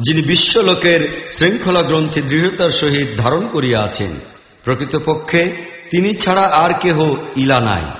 যিনি বিশ্বলোকের শৃঙ্খলা গ্রন্থে দৃঢ়তার সহিত ধারণ করিয়া আছেন, প্রকৃতপক্ষে তিনি ছাড়া আর কেহ ইলা নাই।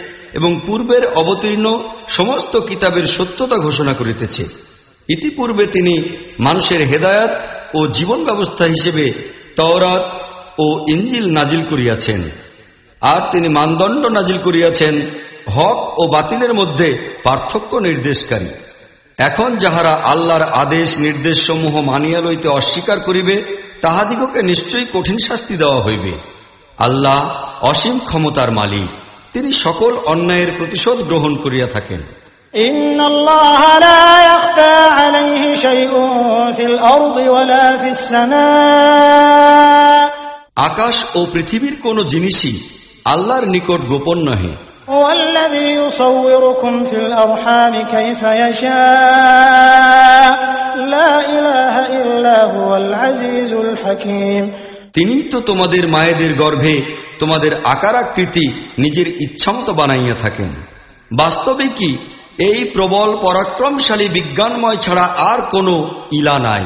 এবং পূর্বের অবতীর্ণ সমস্ত কিতাবের সত্যতা ঘোষণা করিতেছে। ইতিপূর্বে তিনি মানুষের হেদায়াত ও জীবন ব্যবস্থা হিসেবে তওরাত ও ইঞ্জিল নাজিল করিয়াছেন। আর তিনি মানদণ্ড নাজিল করিয়াছেন হক ও বাতিলের মধ্যে পার্থক্য নির্দেশকারী। এখন যাহারা আল্লাহর আদেশ নির্দেশ সমূহ মানিয়া লইতে অস্বীকার করিবে, তাহাদিগকে নিশ্চয়ই কঠিন শাস্তি দেওয়া হইবে। আল্লাহ অসীম ক্ষমতার মালিক। তিনি সকল অন্যায়ের প্রতিশোধ গ্রহণ করিয়া থাকেন। আকাশ ও পৃথিবীর কোন জিনিসই আল্লাহর নিকট গোপন নহে। তিনি তো তোমাদের মায়েদের গর্ভে তোমাদের আকার আকৃতি নিজের ইচ্ছামতো বানাইয়া থাকেন। বাস্তবে কি? এই প্রবল পরাক্রমশালী বিজ্ঞানময় ছাড়া আর কোনো ইলা নাই।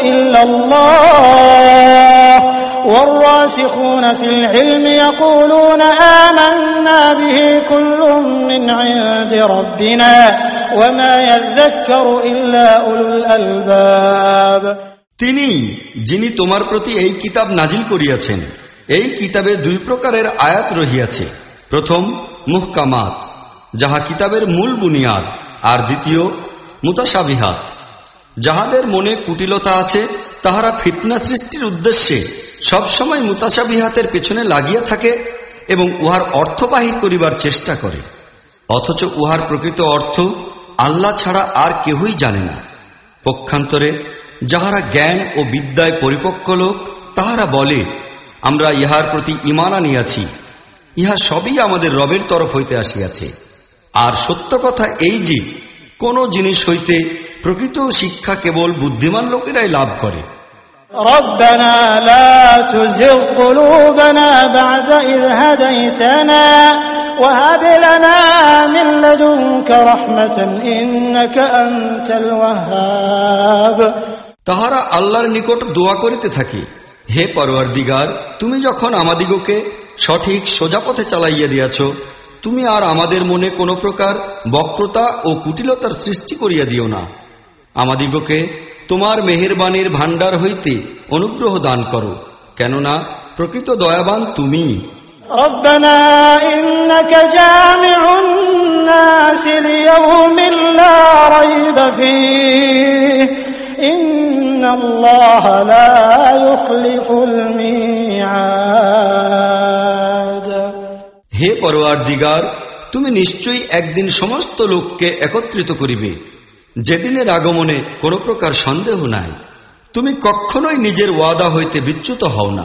إلا الله والراسخون في العلم يقولون آمنا به كل من عند ربنا وما يذكر إلا أولو الألباب তিনি যিনি তোমার প্রতি এই কিতাব নাজিল করিয়াছেন এই কিতাবে দুই প্রকারের আয়াত রহিয়াছে প্রথম মুহকামাত যাহা কিতাবের মূল বুনিয়াদ আর দ্বিতীয় মুতাসাবিহাত যাহাদের মনে কুটিলতা আছে, তাহারা ফিতনা সৃষ্টির উদ্দেশ্যে সবসময় মুতাসাবিহাতের পেছনে লাগিয়া থাকে এবং উহার অর্থ বাহির করিবার চেষ্টা করে। অথচ উহার প্রকৃত অর্থ আল্লাহ ছাড়া আর কেহই জানে না। পক্ষান্তরে যাহারা জ্ঞান ও বিদ্যায় পরিপক্ক লোক, তাহারা বলে, আমরা ইহার প্রতি ইমান আনিয়াছি। ইহা সবই আমাদের রবের তরফ হইতে আসিয়াছে। আর সত্য কথা এই যে, কোন জিনিস হইতে প্রকৃত শিক্ষা কেবল বুদ্ধিমান লোকেরাই লাভ করে ربنا لا تزغ قلوبنا بعد إذ هديتنا وهب لنا من لدنك رحمة إنك أنت الوهاب তাহারা আল্লাহর নিকট দোয়া করিতে থাকে হে পরওয়ার দিগার তুমি যখন আমাদিগকে সঠিক সোজা পথে চালাইয়া দিয়াছ তুমি আর আমাদের মনে কোনো প্রকার বক্রতা ও কুটিলতার সৃষ্টি করিয়া দিও না আমাদিগকে তোমার মেহেরবাণীর ভাণ্ডার হইতে অনুগ্রহ দান করো কেননা প্রকৃত দয়াবান তুমি ربنا إنك جامع الناس ليوم لا ريب فيه إن الله لا يخلف الميعاد হে পরোয়ার দিগার তুমি নিশ্চয়ই একদিন সমস্ত লোককে একত্রিত করিবে যেদিনের আগমনে কোনো প্রকার সন্দেহ নাই তুমি কখনোই নিজের ওয়াদা হইতে বিচ্যুত হও না।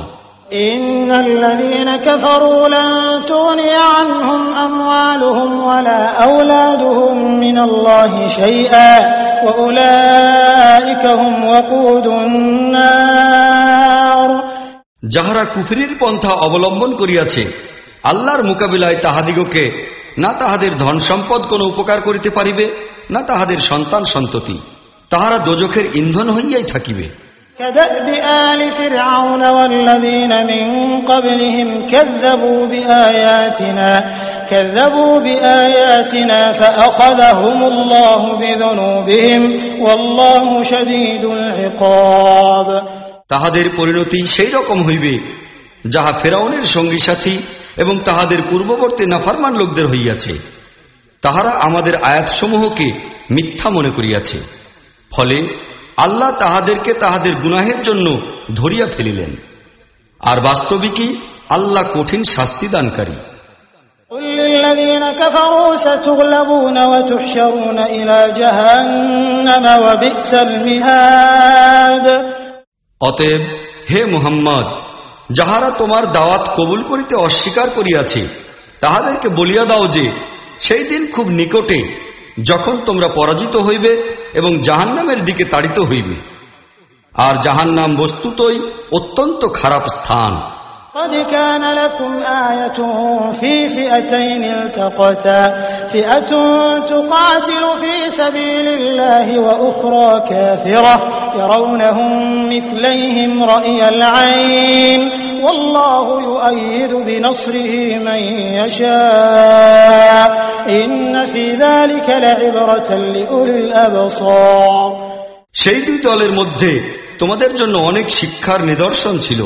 যাহারা কুফরির পন্থা অবলম্বন করিয়াছে আল্লাহর মোকাবিলায় তাহাদিগকে না তাহাদের ধন সম্পদ কোনো উপকার করিতে পারিবে? না তাহাদের সন্তান সন্ততি তাহারা দোজখের ইন্ধন হইয়াই থাকিবে كدأب آل فرعون والذين من قبلهم كذبوا بآياتنا كذبوا بآياتنا فأخذهم الله بذنوبهم والله شديد العقاب তাহাদের পরিণতি সেই রকম হইবে যাহা ফেরাউনের সঙ্গী সাথী এবং তাহাদের পূর্ববর্তী নাফারমান লোকদের হইয়াছে তাহারা আমাদের আয়াতসমূহকে মিথ্যা মনে করিয়াছে। ফলে আল্লাহ তাহাদেরকে তাহাদের গুনাহের জন্য ধরিয়া ফেলিলেন। আর বাস্তবিকই আল্লাহ কঠিন শাস্তি দানকারী। অতএব হে মোহাম্মদ যাহারা তোমার দাওয়াত কবুল করিতে অস্বীকার করিয়াছে তাহাদেরকে বলিয়া দাও যে সেই দিন খুব নিকটে, যখন তোমরা পরাজিত হইবে এবং জাহান্নামের দিকে তাড়িত হইবে। আর জাহান্নাম বস্তুতই অত্যন্ত খারাপ স্থান। قد كان لكم آية في فئتين التقتا فئة تقاتل في سبيل الله وأخرى كافرة يرونهم مثليهم رأي العين والله يؤيد بنصره من يشاء إن في ذلك لعبرة لأولي الأبصار সেই দুই দলের মধ্যে তোমাদের জন্য অনেক শিক্ষার নিদর্শন ছিল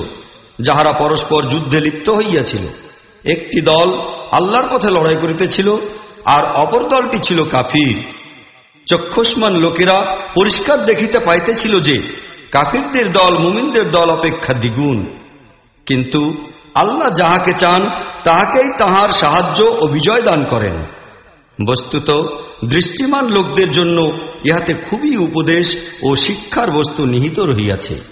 যাহারা পরস্পর যুদ্ধে লিপ্ত হইয়াছিল, একটি দল আল্লাহর পথে লড়াই করিতেছিল, আর অপর দলটি ছিল কাফির। চক্ষুষ্মান লোকেরা পরিষ্কার দেখিতে পাইতেছিল যে, কাফিরদের দল মুমিনদের দল অপেক্ষা দ্বিগুণ। কিন্তু আল্লাহ যাহাকে চান, তাহাকেই তাহার সাহায্য ও বিজয় দান করেন। বস্তুত দৃষ্টিমান লোকদের জন্য ইহাতে খুবই উপদেশ ও শিক্ষার বস্তু নিহিত রহিয়াছে।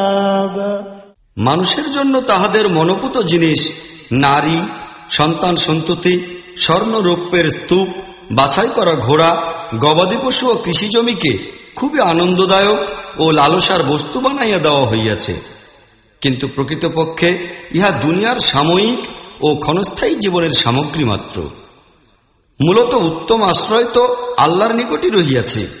মানুষের জন্য তাহাদের মনোপুত জিনিস নারী, সন্তান সন্ততি স্বর্ণ রৌপ্যের স্তূপ, বাছাই করা ঘোড়া, গবাদি পশু ও কৃষি জমিকে খুবই আনন্দদায়ক ও লালসার বস্তু বানাইয়া দেওয়া হইয়াছে। কিন্তু প্রকৃতপক্ষে ইহা দুনিয়ার সাময়িক ও ক্ষণস্থায়ী জীবনের সামগ্রী মাত্র। মূলত উত্তম আশ্রয় তো আল্লাহর নিকটই রহিয়াছে।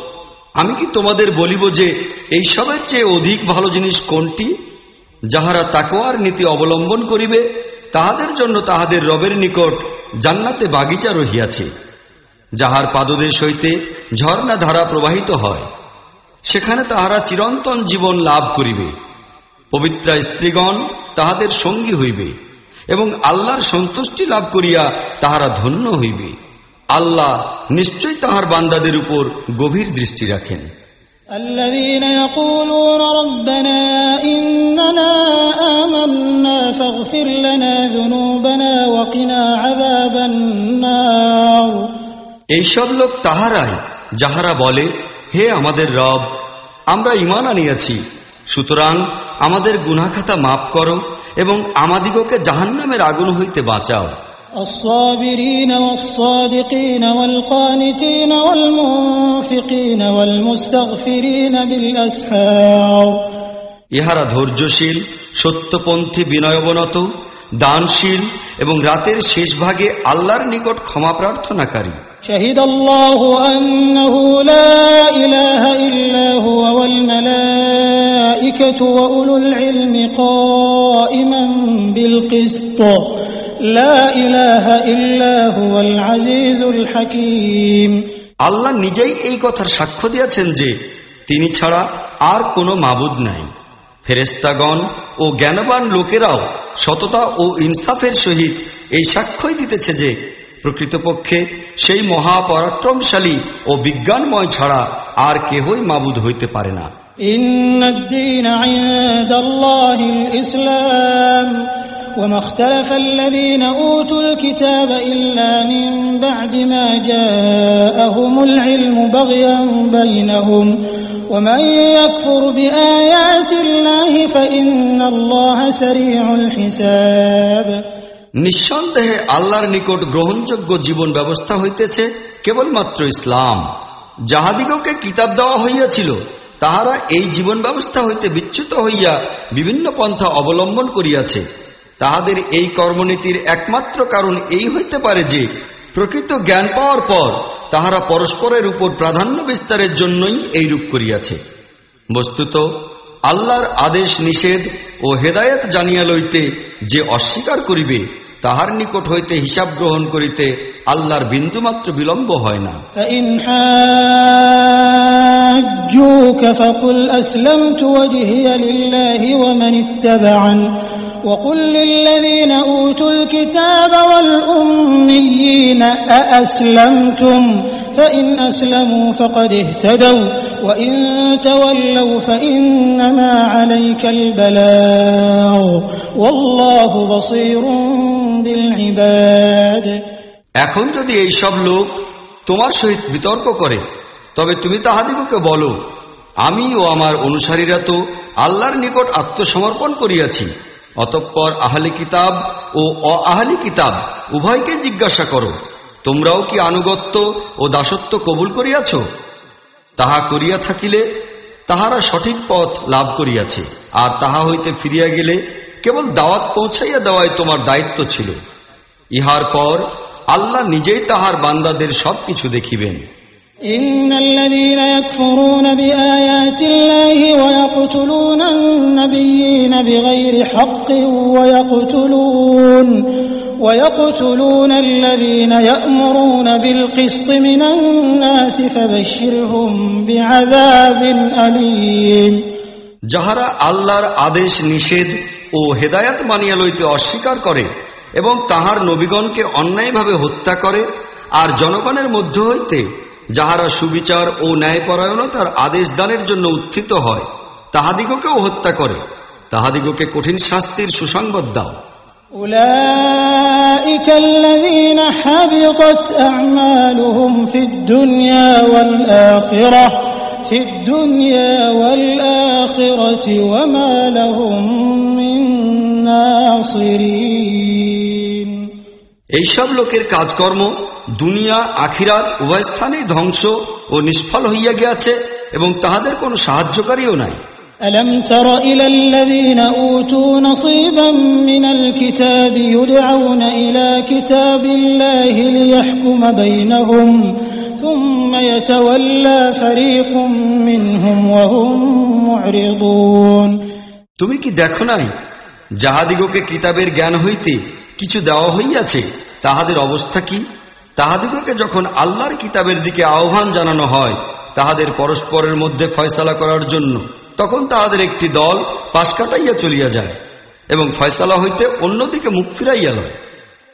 আমি কি তোমাদের বলিব যে এই সবের চেয়ে অধিক ভালো জিনিস কোনটি? যাহারা তাকোয়ার নীতি অবলম্বন করিবে, তাহাদের জন্য তাহাদের রবের নিকট জান্নাতে বাগিচা রহিয়াছে, যাহার পাদদেশ হইতে ঝর্ণা ধারা প্রবাহিত হয়। সেখানে তাহারা চিরন্তন জীবন লাভ করিবে। পবিত্রা স্ত্রীগণ তাহাদের সঙ্গী হইবে এবং আল্লাহর সন্তুষ্টি লাভ করিয়া তাহারা ধন্য হইবে। আল্লাহ নিশ্চয় তাহার বান্দাদের উপর গভীর দৃষ্টি রাখেন الذين يقولون ربنا إننا آمنا فاغفر لنا ذنوبنا وقنا عذاب النار এইসব লোক তাহারাই যাহারা বলে হে আমাদের রব আমরা ইমান আনিয়াছি সুতরাং আমাদের গুনাখাতা মাফ করো এবং আমাদিগকে জাহান্নামের আগুন হইতে বাঁচাও الصابرين والصادقين والقانتين والمنفقين والمستغفرين بالأسحار ইহারা ধৈর্যশীল সত্যপন্থী বিনয়বনত দানশীল এবং রাতের শেষ ভাগে আল্লাহর নিকট ক্ষমা প্রার্থনাকারী شهد الله أنه لا إله إلا هو والملائكة وأولو العلم قائما بالقسط আল্লাহ নিজেই এই কথার সাক্ষ্য দিয়েছেন যে তিনি ছাড়া আর কোনো মাবুদ নাই। ফেরেস্তাগণ ও জ্ঞানবান লোকেরাও সততা ও ইনসাফের সহিত এই সাক্ষ্যই দিতেছে যে প্রকৃতপক্ষে সেই মহাপরাক্রমশালী ও বিজ্ঞানময় ছাড়া আর কেহই মাবুদ হইতে পারে না। ইসলাম। وما اختلف الذين أوتوا الكتاب إلا من بعد ما جاءهم العلم بغيا بينهم ومن يكفر بآيات الله فإن الله سريع الحساب নিঃসন্দেহে আল্লাহর নিকট গ্রহণযোগ্য জীবন ব্যবস্থা হইতেছে কেবলমাত্র ইসলাম যাহাদিগকে কিতাব দেওয়া হইয়াছিল তাহারা এই জীবন ব্যবস্থা হইতে বিচ্যুত হইয়া বিভিন্ন পন্থা অবলম্বন করিয়াছে তাহাদের এই কর্মনীতির একমাত্র কারণ এই হইতে পারে যে প্রকৃত জ্ঞান পাওয়ার পর তাহারা পরস্পরের উপর প্রাধান্য বিস্তারের জন্যই এই রূপ করিয়াছে বস্তুত আল্লাহর আদেশ নিষেধ ও হেদায়ত জানিয়া লইতে যে অস্বীকার করিবে তাহার নিকট হইতে হিসাব গ্রহণ করিতে আল্লাহর বিন্দুমাত্র বিলম্ব হয় না فإن حاجوك فقل أسلمت وجهي لله ومن اتبعن وقل للذين أوتوا الكتاب والأميين أأسلمتم فإن أسلموا فقد اهتدوا وإن تولوا فإنما عليك البلاغ والله بصير بالعباد এখন যদি এই সব লোক তোমার সহিত বিতর্ক করে তবে তুমি তাহাদিগকে বলো আমি ও আমার অনুসারীরা তো আল্লাহর নিকট আত্মসমর্পণ করিয়াছি অতঃপর আহলি কিতাব ও অ আহলি কিতাব, উভয়কে জিজ্ঞাসা করো, তোমরাও কি আনুগত্য ও দাসত্ব কবুল করিয়াছ? তাহা করিয়া থাকিলে তাহারা সঠিক পথ লাভ করিয়াছে, আর তাহা হইতে ফিরিয়া গেলে কেবল দাওয়াত পৌঁছাইয়া দেওয়াই তোমার দায়িত্ব ছিল। ইহার পর আল্লাহ নিজেই তাহার বান্দাদের সবকিছু দেখিবেন। إن الذين يكفرون بآيات الله ويقتلون النبيين بغير حق ويقتلون ويقتلون الذين يأمرون بالقسط من الناس فبشرهم بعذاب أليم যাহারা আল্লাহর আদেশ নিষেধ ও হেদায়াত মানিয়া লইতে অস্বীকার করে এবং তাহার নবীগণকে অন্যায়ভাবে হত্যা করে আর জনগণের মধ্য হইতে যাহারা সুবিচার ও ন্যায়পরায়ণতার আদেশ দানের জন্য উত্থিত হয় তাহাদিগকেও হত্যা করে। তাহাদিগকে কঠিন শাস্তির সুসংবাদ দাও। এইসব লোকের কাজকর্ম দুনিয়া আখিরাত উভয় স্থানেই ধ্বংস ও নিষ্ফল হইয়া গিয়াছে এবং তাহাদের কোনো সাহায্যকারীও নাই ألم تر إلى الذين أوتوا نصيبا من الكتاب يدعون إلى كتاب الله ليحكم بينهم ثم يتولى فريق منهم وهم معرضون তুমি কি দেখো নাই যাহাদিগকে কিতাবের জ্ঞান হইতে কিছু দেওয়া হইয়াছে তাহাদের অবস্থা কি তাহাদিগকে যখন আল্লাহর কিতাবের দিকে আহ্বান জানানো হয় তাহাদের পরস্পরের মধ্যে ফয়সালা করার জন্য তখন তাহাদের একটি দল পাশ কাটাইয়া চলিয়া যায় এবং ফয়সালা হইতে অন্যদিকে মুখ ফিরাইয়া লয়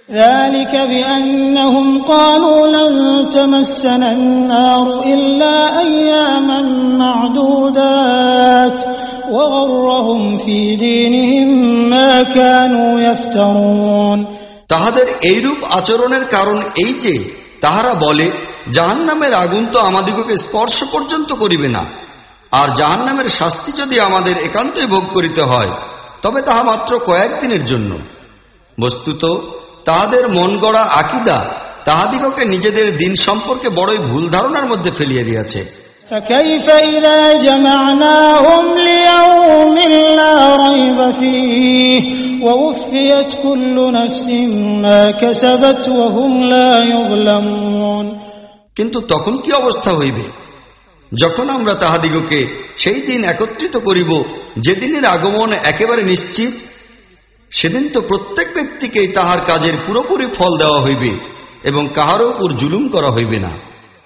ذلك بأنهم قالوا لن تمسنا النار إلا أياما معدودات وغرهم في دينهم ما كانوا يفترون তাহাদের এইরূপ আচরণের কারণ এই যে, তাহারা বলে, জাহান্নামের আগুন তো আমাদিগকে স্পর্শ পর্যন্ত করিবে না। আর জাহান্নামের শাস্তি যদি আমাদের একান্তই ভোগ করিতে হয়, তবে তাহা মাত্র কয়েকদিনের জন্য। বস্তুত, তাহাদের মন গড়া আকিদা তাহাদিগকে নিজেদের দিন সম্পর্কে বড়ই ভুল ধারণার মধ্যে ফেলিয়ে দিয়াছে। فكيف إذا جمعناهم ليوم لا ريب فيه ووفيت كل نفس ما كسبت وهم لا يظلمون কিন্তু তখন কি অবস্থা হইবে যখন আমরা তাহাদিগকে সেই দিন একত্রিত করিব যেদিনের আগমন একেবারে নিশ্চিত সেদিন তো প্রত্যেক ব্যক্তিকেই তাহার কাজের পুরোপুরি ফল দেওয়া হইবে এবং কাহারও উপর জুলুম করা হইবে না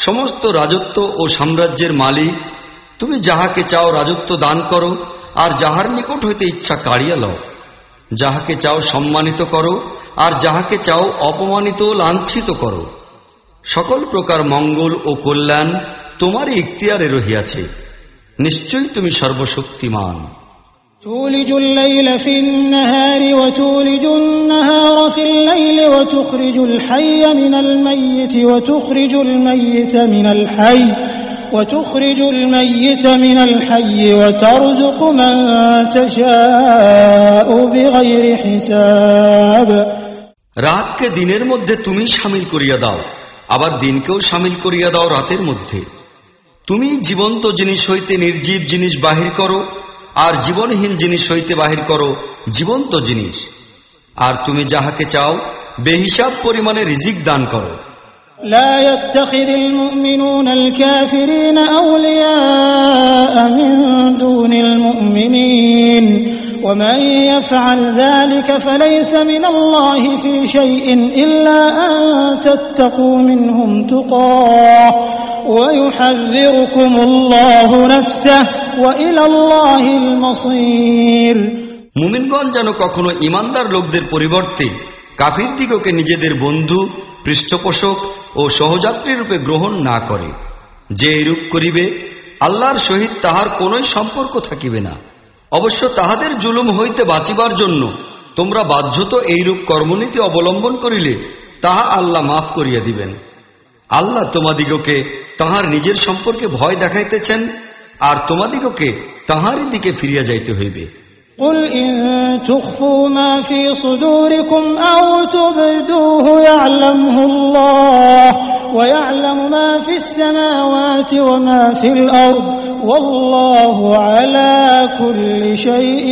সমস্ত রাজত্ব ও সাম্রাজ্যের মালিক। তুমি যাহাকে চাও রাজত্ব দান করো, আর যাহার নিকট হইতে ইচ্ছা কাড়িয়া লও। যাহাকে চাও সম্মানিত করো, আর যাহাকে চাও অপমানিত লাঞ্ছিত করো। সকল প্রকার মঙ্গল ও কল্যাণ তোমারই ইখতিয়ারে রহিয়াছে। নিশ্চয়ই তুমি সর্বশক্তিমান। تولج الليل في النهار وتولج النهار في الليل وتخرج الحي من الميت وتخرج الميت من الحي وتخرج الميت من الحي وترزق من تشاء بغير حساب রাতকে দিনের মধ্যে তুমি সামিল করিয়া দাও আবার দিনকেও সামিল করিয়া দাও রাতের মধ্যে তুমি জীবন্ত জিনিস হইতে নির্জীব জিনিস বাহির করো আর জীবনহীন জিনিস হইতে বাহির করো জীবন্ত জিনিস আর তুমি যাহাকে চাও বেহিসাব পরিমাণে রিজিক দান করো لا يتخذ المؤمنون الكافرين أولياء من دون المؤمنين ومن يفعل ذلك فليس من الله في شيء إلا أن تتقوا منهم تقاه ويحذركم الله نفسه وإلى الله المصير মুমিনগণ যেন কখনো ইমানদার লোকদের পরিবর্তে কাফির দিগকে নিজেদের বন্ধু পৃষ্ঠপোষক ও সহযাত্রী রূপে গ্রহণ না করে যে এরূপ করিবে আল্লাহর সহিত তাহার কোনই সম্পর্ক থাকিবে না অবশ্য তাহাদের জুলুম হইতে বাঁচিবার জন্য তোমরা বাধ্যত এইরূপ কর্মনীতি অবলম্বন করিলে তাহা আল্লাহ মাফ করিয়া দিবেন। আল্লাহ তোমাদিগকে তাহার নিজের সম্পর্কে ভয় দেখাইতেছেন আর তোমাদিগকে তাহারই দিকে ফিরিয়া যাইতে হইবে। قل إن تخفوا ما في صدوركم أو تبدوه يعلمه الله ويعلم ما في السماوات وما في الأرض والله على كل شيء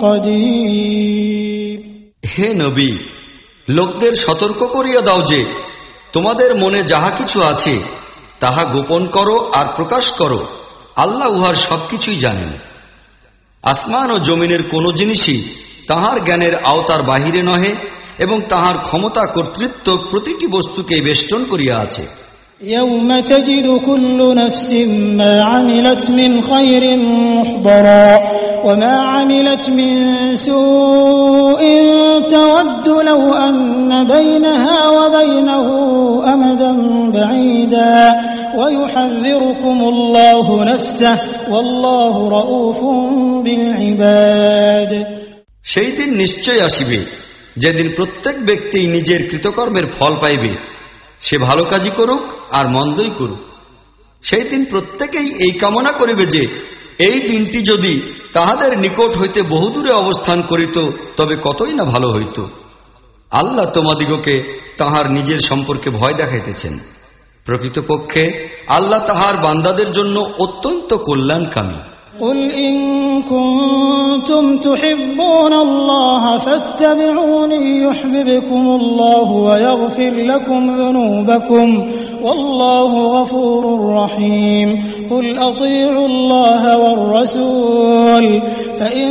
قدير হে নবী লোকদের সতর্ক করিয়া দাও যে তোমাদের মনে যাহা কিছু আছে তাহা গোপন করো আর প্রকাশ করো আল্লাহ উহার সবকিছুই জানেন আসমান ও জমিনের কোনো জিনিসই তাহার জ্ঞানের আওতার বাহিরে নহে এবং তাহার ক্ষমতা কর্তৃত্ব প্রতিটি বস্তুকে বেষ্টন করিয়া আছে। يوم تجد كل نفس ما عملت من خير محضرا وما عملت من سوء تود لو أن بينها وبينه أمدا بعيدا ويحذركم الله نفسه والله رؤوف بالعباد সেই দিন নিশ্চয় আসিবে যেদিন প্রত্যেক ব্যক্তি নিজের কৃতকর্মের ফল পাইবে সে ভালো কাজই করুক আর মন্দই করুক। সেই দিন প্রত্যেকেই এই কামনা করিবে যে, এই দিনটি যদি তাহাদের নিকট হইতে বহুদূরে অবস্থান করিত, তবে কতই না ভালো হইত। আল্লাহ তোমাদিগকে তাহার নিজের সম্পর্কে ভয় দেখাইতেছেন। প্রকৃতপক্ষে আল্লাহ তাহার বান্দাদের জন্য অত্যন্ত কল্যাণকামী। قل إن كنتم تحبون الله فاتبعوني يحببكم الله ويغفر لكم ذنوبكم والله غفور رحيم قل أطيعوا الله والرسول فإن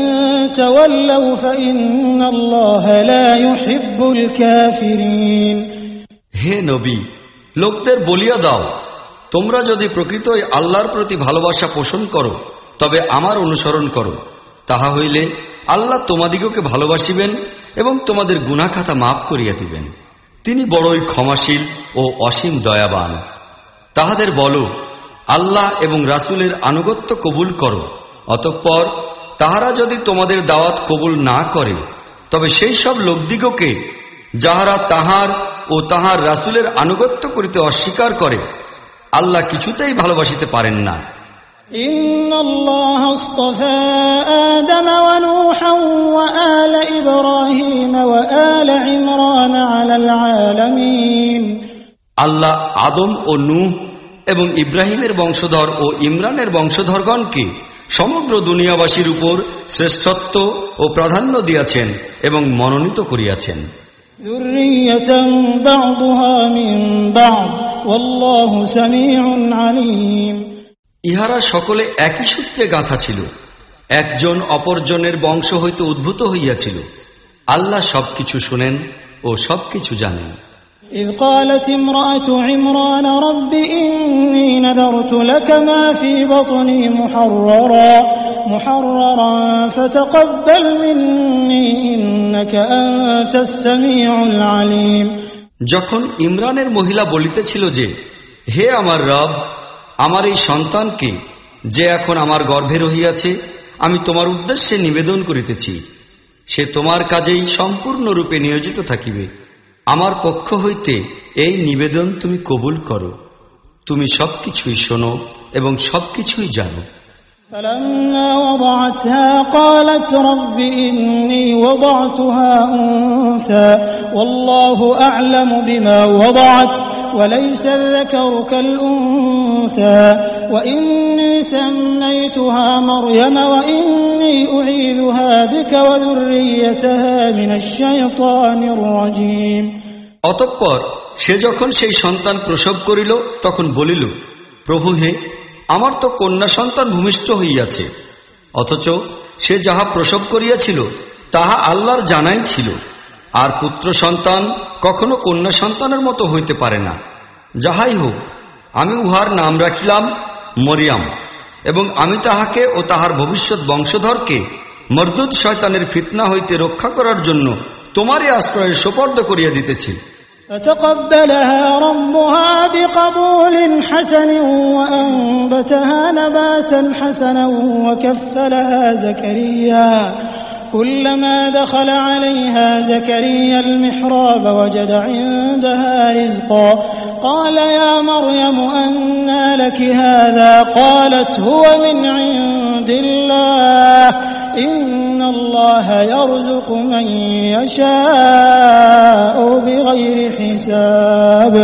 تولوا فإن الله لا يحب الكافرين হে নবী লোকদের বলিয়া দাও তোমরা যদি প্রকৃতই আল্লাহর প্রতি ভালোবাসা পোষণ করো তবে আমার অনুসরণ করো। তাহা হইলে আল্লাহ তোমাদিগকে ভালোবাসিবেন এবং তোমাদের গুনাখাতা মাফ করিয়া দিবেন। তিনি বড়ই ক্ষমাশীল ও অসীম দয়াবান। তাহাদের বলো, আল্লাহ এবং রাসুলের আনুগত্য কবুল করো, অতঃপর তাহারা যদি তোমাদের দাওয়াত কবুল না করে, তবে সেই সব লোকদিগকে যাহারা তাহার ও তাহার রাসুলের আনুগত্য করিতে অস্বীকার করে, আল্লাহ কিছুতেই ভালোবাসিতে পারেন না। إن الله اصطفى آدم ونوحا وآل إبراهيم وآل عمران على العالمين আল্লাহ আদম ও নূহ এবং ইব্রাহিমের বংশধর ও ইমরানের বংশধরগণকে সমগ্র দুনিয়াবাসীর উপর শ্রেষ্ঠত্ব ও প্রাধান্য দিয়াছেন এবং মনোনীত করিয়াছেন ذرية بعضها من بعض والله سميع عليم ইহারা সকলে একই সূত্রে গাঁথা ছিল একজন অপরজনের বংশ হইতে উদ্ভূত হইয়াছিল আল্লাহ সবকিছু শুনেন ও সবকিছু জানেন إذ قالت امرأة عمران رب إني نذرت لك ما في بطني محررا محررا فتقبل مني إنك أنت السميع العليم যখন ইমরানের মহিলা বলিতেছিল যে হে আমার রব আমার এই সন্তানকে যে এখন আমার গর্ভে রহিয়াছে আমি তোমার উদ্দেশ্যে নিবেদন করিতেছি সে তোমার কাজেই সম্পূর্ণরূপে নিয়োজিত থাকিবে আমার পক্ষ হইতে এই নিবেদন তুমি কবুল করো তুমি সবকিছুই শোনো এবং সবকিছুই জানো فلما وضعتها قالت رب إني وضعتها أنثى والله أعلم بما وضعت وليس الذكر كالأنثى وإني سميتها مريم وإني أعيذها بك وذريتها من الشيطان الرجيم অতঃপর সে যখন সেই সন্তান প্রসব করিল তখন বলিল প্রভু হে আমার তো কন্যা সন্তান ভূমিষ্ঠ হইয়াছে অথচ সে যাহা প্রসব করিয়াছিল তাহা আল্লাহর জানাই ছিল আর পুত্র সন্তান কখনো কন্যা সন্তানের মতো হইতে পারে না যাহাই হোক আমি উহার নাম রাখিলাম মরিয়াম এবং আমি তাহাকে ও তাহার ভবিষ্যৎ বংশধরকে মরদুদ শয়তানের ফিতনা হইতে রক্ষা করার জন্য তোমারই আশ্রয়ে সোপর্দ করিয়া দিতেছি فتقبلها ربها بقبول حسن وأنبتها نباتا حسنا وكفلها زكريا كلما دخل عليها زكريا المحراب وجد عندها رزقا قال يا مريم أنى لك هذا قالت هو من عند الله إن الله يرزق من يشاء بغير حساب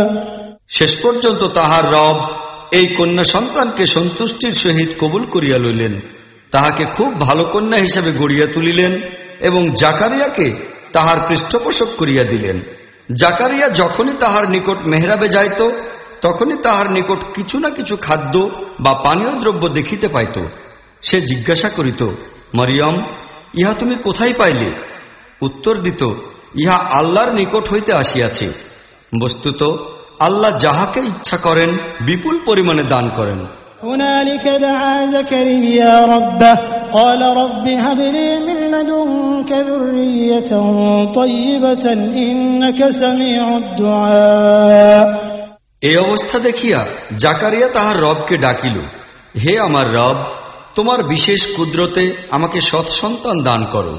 শেষ পর্যন্ত তাহার রব এই কন্যা সন্তানকে সন্তুষ্টির সহিত কবুল করিয়া লইলেন তাহাকে খুব ভালো কন্যা হিসাবে গড়িয়া তুলিলেন এবং জাকারিয়াকে তাহার পৃষ্ঠপোষক করিয়া দিলেন। জাকারিয়া যখনই তাহার নিকট মেহরাবে যাইত, তখনই তাহার নিকট কিছু না কিছু খাদ্য বা পানীয় দ্রব্য দেখিতে পাইত। সে জিজ্ঞাসা করিত, মরিয়ম, ইহা তুমি কোথায় পাইলে? উত্তর দিত, ইহা আল্লাহর নিকট হইতে আসিয়াছে। বস্তুত, আল্লাহ যাহাকে ইচ্ছা করেন, বিপুল পরিমাণে দান করেন। هنالك دعا زكريا ربه قال رب هب لي من لدنك ذرية طيبة إنك سميع الدعاء এই অবস্থা দেখিয়া জাকারিয়া তাহার রবকে ডাকিল হে আমার রব তোমার বিশেষ কুদরতে আমাকে সৎ সন্তান দান করো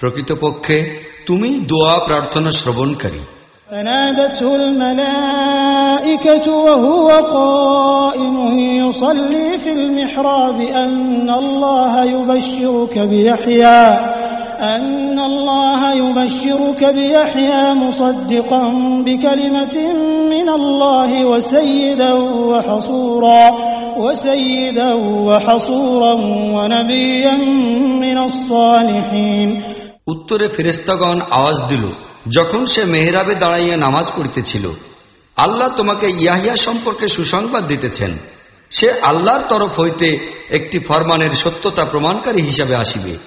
প্রকৃতপক্ষে তুমি দোয়া প্রার্থনা শ্রবণকারী فنادته الملائكة وهو قائم يصلي في المحراب أن الله يبشرك بيحيى أن الله يبشرك بيحيى مصدقا بكلمة من الله وسيدا وحصورا وسيدا وحصورا ونبيا من الصالحين উত্তরে ফেরেস্তাগণ আওয়াজ দিল যখন সে মেহরাবে দাঁড়াইয়া নামাজ পড়িতেছিল, আল্লাহ তোমাকে ইয়াহিয়া সম্পর্কে সুসংবাদ দিতেছেন। সে আল্লাহর তরফ হইতে একটি ফরমানের সত্যতা প্রমাণকারী হিসাবে আসিবে।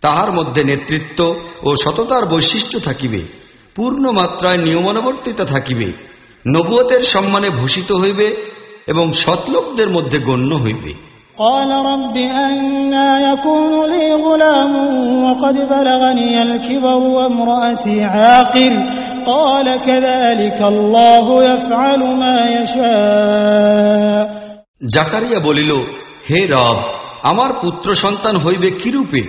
তাহার মধ্যে নেতৃত্ব ও সততার বৈশিষ্ট্য থাকিবে, পূর্ণ মাত্রায় নিয়মানুবর্তিতা থাকিবে, নবুয়তের সম্মানে ভূষিত হইবে এবং সৎলোকদের মধ্যে গণ্য হইবে। قال رب أنا يكون لي غلام وقد بلغني الكبر وامرأتي عاقر قال كذلك الله يفعل ما يشاء জাকারিয়া বলিল হে রব আমার পুত্র সন্তান হইবে কিরূপে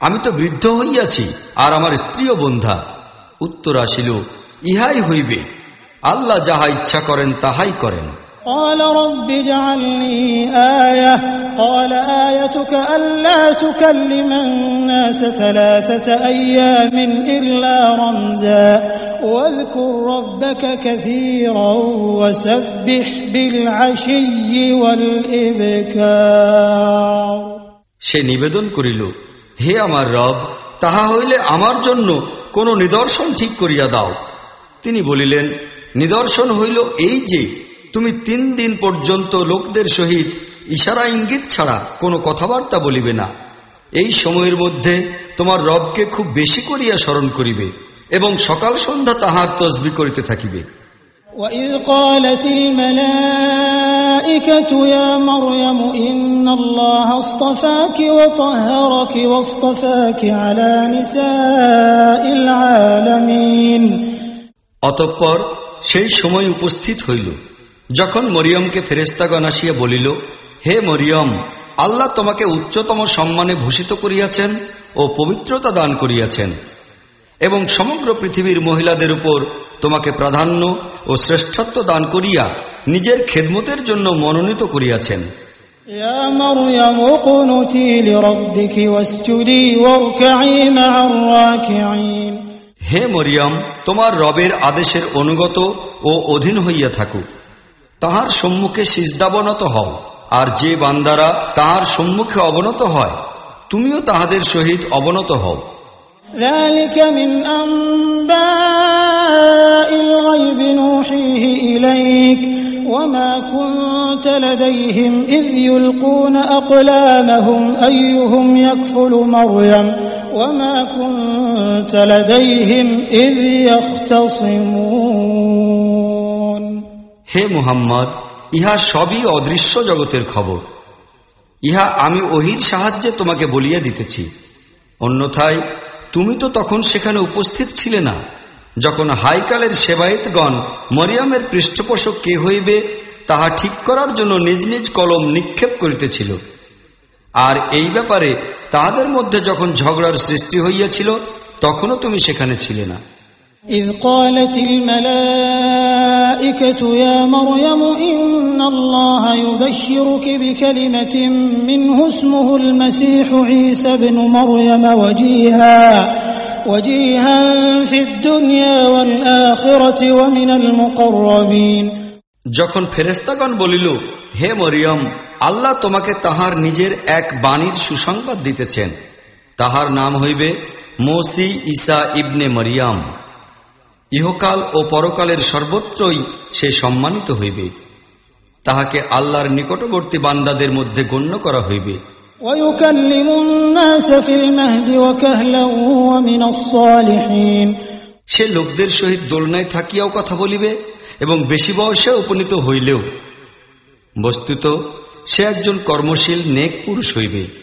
আমি তো বৃদ্ধ হইয়াছি আর আমার স্ত্রীও বন্ধা উত্তর আসিল ইহাই হইবে আল্লাহ যাহা ইচ্ছা করেন তাহাই করেন قال رب اجعل لي آية قال آيتك ألا تكلم الناس ثلاثة أيام إلا رمزا واذكر ربك كثيرا وسبح بالعشي والإبكار সে নিবেদন করিল হে আমার রব তাহা হইলে আমার জন্য কোন নিদর্শন ঠিক করিয়া দাও তিনি বলিলেন নিদর্শন হইল এই যে তুমি তিন দিন পর্যন্ত লোকদের সহিত ইশারা ইঙ্গিত ছাড়া কোনো কথাবার্তা বলিবে না এই সময়ের মধ্যে তোমার রবকে খুব বেশি করিয়া স্মরণ করিবে এবং সকাল সন্ধ্যা তাহার তসবি করিতে থাকিবে وإذ قالت الملائكة يا مريم إن الله اصطفاك وطهرك واصطفاك على نساء العالمين অতঃপর সেই সময় উপস্থিত হইল যখন মরিয়মকে ফেরেস্তাগণ আসিয়া বলিল হে মরিয়ম আল্লাহ তোমাকে উচ্চতম সম্মানে ভূষিত করিয়াছেন ও পবিত্রতা দান করিয়াছেন এবং সমগ্র পৃথিবীর মহিলাদের উপর তোমাকে প্রাধান্য ও শ্রেষ্ঠত্ব দান করিয়া নিজের খেদমতের জন্য মনোনীত করিয়াছেন। হে মরিয়ম তোমার রবের আদেশের অনুগত ও অধীন হইয়া থাকুক তাহার সম্মুখে সিজদাবনত হও আর যে বান্দারা তাহার সম্মুখে অবনত হয় তুমিও তাহাদের সহিত অবনত হও ذلك من أنباء الغيب نوحيه إليك وما كنت لديهم إذ يلقون أقلامهم أيهم يكفل مريم وما كنت لديهم إذ يختصمون হে মুহাম্মদ ইহা সবই অদৃশ্য জগতের খবর ইহা আমি ওহির সাহায্যে তোমাকে বলিয়া দিতেছি অন্যথায় তুমি তো তখন সেখানে উপস্থিত ছিলে না যখন হাইকালের সেবায়েতগণ মরিয়ামের পৃষ্ঠপোষক কে হইবে তাহা ঠিক করার জন্য নিজ নিজ কলম নিক্ষেপ করিতেছিল আর এই ব্যাপারে তাহাদের মধ্যে যখন ঝগড়ার সৃষ্টি হইয়াছিল তখনও তুমি সেখানে ছিলে না إذ قالت الملائكة يا مريم إن الله يبشرك بكلمة منه اسمه المسيح عيسى بن مريم وجيها وجيها في الدنيا والآخرة ومن المقربين যখন ফেরেস্তাগণ বলিল হে মরিয়ম আল্লাহ তোমাকে তাহার নিজের এক বাণীর সুসংবাদ দিতেছেন তাহার নাম হইবে মসি ইসা ইবনে মরিয়াম ইহকাল ও পরকালের সর্বত্রই সে সম্মানিত হইবে। তাহাকে আল্লাহর নিকটবর্তী বান্দাদের মধ্যে গণ্য করা হইবে। সে লোকদের সহিত দোলনায় থাকিয়াও কথা বলিবে এবং বেশি বয়সে উপনীত হইলেও বস্তুত সে একজন কর্মশীল নেক পুরুষ হইবে।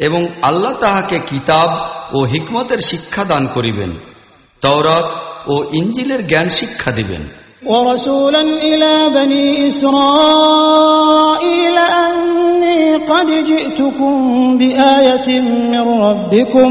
এবং আল্লাহ তাহাকে কিতাব ও হিকমতের শিক্ষা দান করিবেন তওরাত ও ইঞ্জিলের জ্ঞান শিক্ষা দিবেন ورسولا إلى بني إسرائيل أني قد جئتكم بآية من ربكم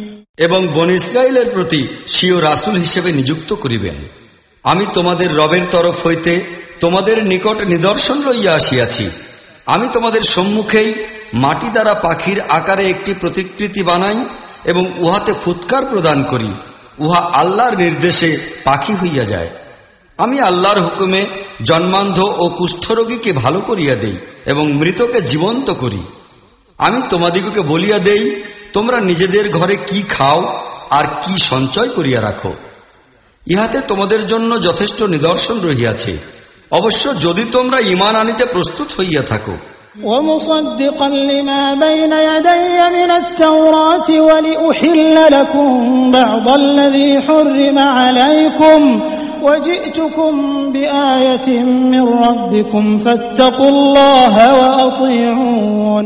এবং বন ইসরায়েলের প্রতি স্বীয় রাসুল হিসেবে নিযুক্ত করিবেন। আমি তোমাদের রবের তরফ হইতে তোমাদের নিকট নিদর্শন লইয়া আসিয়াছি। আমি তোমাদের সম্মুখেই মাটি দ্বারা পাখির আকারে একটি প্রতিকৃতি বানাই এবং উহাতে ফুৎকার প্রদান করি। উহা আল্লাহর নির্দেশে পাখি হইয়া যায়। আমি আল্লাহর হুকুমে জন্মান্ধ ও কুষ্ঠরোগীকে ভালো করিয়া দেই এবং মৃতকে জীবন্ত করি। আমি তোমাদিগকে বলিয়া দেই তোমরা নিজেদের ঘরে কি খাও আর কি সঞ্চয় করিয়া রাখো ইহাতে তোমাদের জন্য যথেষ্ট নিদর্শন রহিয়াছে অবশ্য যদি তোমরা ইমান আনিতে প্রস্তুত হইয়া থাকো ومصدقا لما بين يدي من التوراة ولأحل لكم بعض الذي حرم عليكم وجئتكم بآية من ربكم فاتقوا الله وأطيعون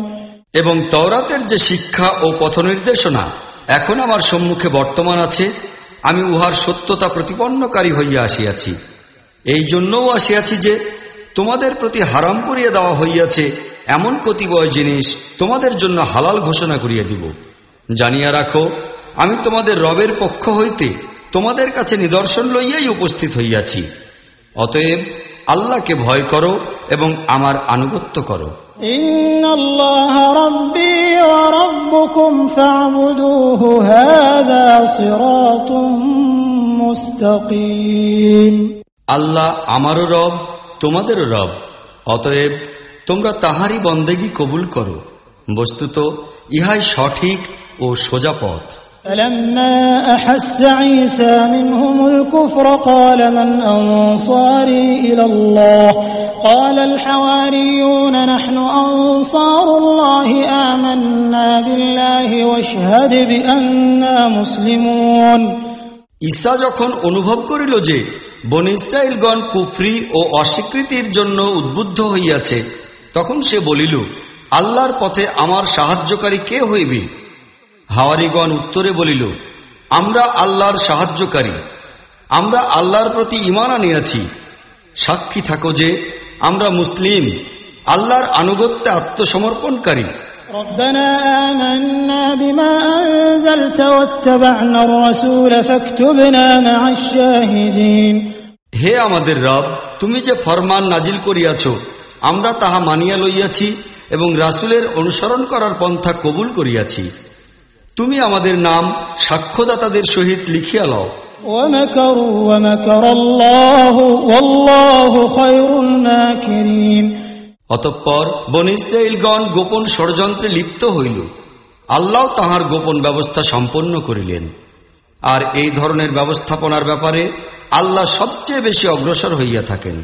এবং তওরাতের যে শিক্ষা ও পথনির্দেশনা এখন আমার সম্মুখে বর্তমান আছে, আমি উহার সত্যতা প্রতিপন্নকারী হইয়া আসিয়াছি। এই জন্যও আসিয়াছি যে, তোমাদের প্রতি হারাম করিয়া দেওয়া হইয়াছে এমন কতিপয় জিনিস তোমাদের জন্য হালাল ঘোষণা করিয়া দিব। জানিয়া রাখো, আমি তোমাদের রবের পক্ষ হইতে তোমাদের কাছে নিদর্শন লইয়াই উপস্থিত হইয়াছি। অতএব আল্লাহকে ভয় করো এবং আমার আনুগত্য করো। إن الله ربي وربكم فاعبدوه هذا صراط مستقيم আল্লাহ আমারও রব তোমাদেরও রব অতএব তোমরা তাহারই বন্দেগী কবুল করো বস্তুত ইহাই সঠিক ও সোজা পথ فلما أحس عيسى منهم الكفر قال من أنصاري إلى الله قال الحواريون نحن أنصار الله آمنا بالله واشهد بأننا مسلمون ঈসা যখন অনুভব করিল যে বন ইসরায়েলগণ কুফরি ও অস্বীকৃতির জন্য উদ্বুদ্ধ হইয়াছে তখন সে বলিল আল্লাহর পথে আমার সাহায্যকারী কে হইবে হাওয়ারিগণ উত্তরে বলিল আমরা আল্লাহর সাহায্যকারী আমরা আল্লাহর প্রতি ইমান আনিয়াছি সাক্ষী থাকো যে আমরা মুসলিম আল্লাহর আনুগত্যে আত্মসমর্পণকারী ربنا آمنا بما أنزلت واتبعنا الرسول فاكتبنا مع الشاهدين হে আমাদের রব তুমি যে ফরমান নাজিল করিয়াছ আমরা তাহা মানিয়া লইয়াছি এবং রাসুলের অনুসরণ করার পন্থা কবুল করিয়াছি তুমি আমাদের নাম সাক্ষ্যদাতাদের সহিত লিখিয়া লও। অতঃপর বন গোপন ষড়যন্ত্রে লিপ্ত হইল। আল্লাহ তাহার গোপন ব্যবস্থা সম্পন্ন করিলেন। আর এই ধরনের ব্যবস্থাপনার ব্যাপারে আল্লাহ সবচেয়ে বেশি অগ্রসর হইয়া থাকেন।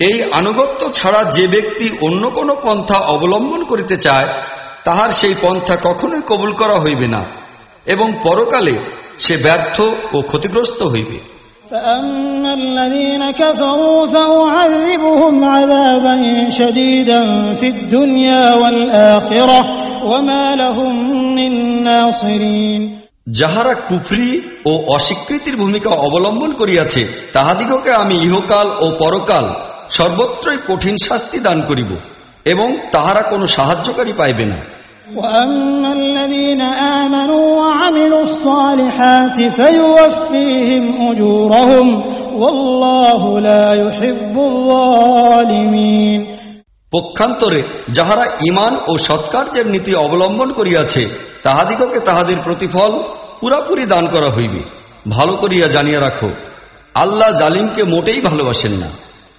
এই আনুগত্য ছাড়া যে ব্যক্তি অন্য কোনো পন্থা অবলম্বন করিতে চায় তাহার সেই পন্থা কখনোই কবুল করা হইবে না এবং পরকালে সে ব্যর্থ ও ক্ষতিগ্রস্ত হইবে فأما الذين كفروا فأعذبهم عذابا شديدا في الدنيا والآخرة وما لهم من ناصرين যাহারা কুফরি ও অস্বীকৃতির ভূমিকা অবলম্বন করিয়াছে তাহাদিগকে আমি ইহকাল ও পরকাল সর্বত্রই কঠিন শাস্তি দান করিব এবং তাহারা কোনো সাহায্যকারী পাইবে না وأما الذين آمنوا وعملوا الصالحات فيوفيهم أجورهم والله لا يحب الظالمين পক্ষান্তরে যাহারা ইমান ও সৎকার্যের নীতি অবলম্বন করিয়াছে তাহাদিগকে তাহাদের প্রতিফল পুরাপুরি দান করা হইবে ভালো করিয়া জানিয়া রাখো আল্লাহ জালিমকে মোটেই ভালোবাসেন না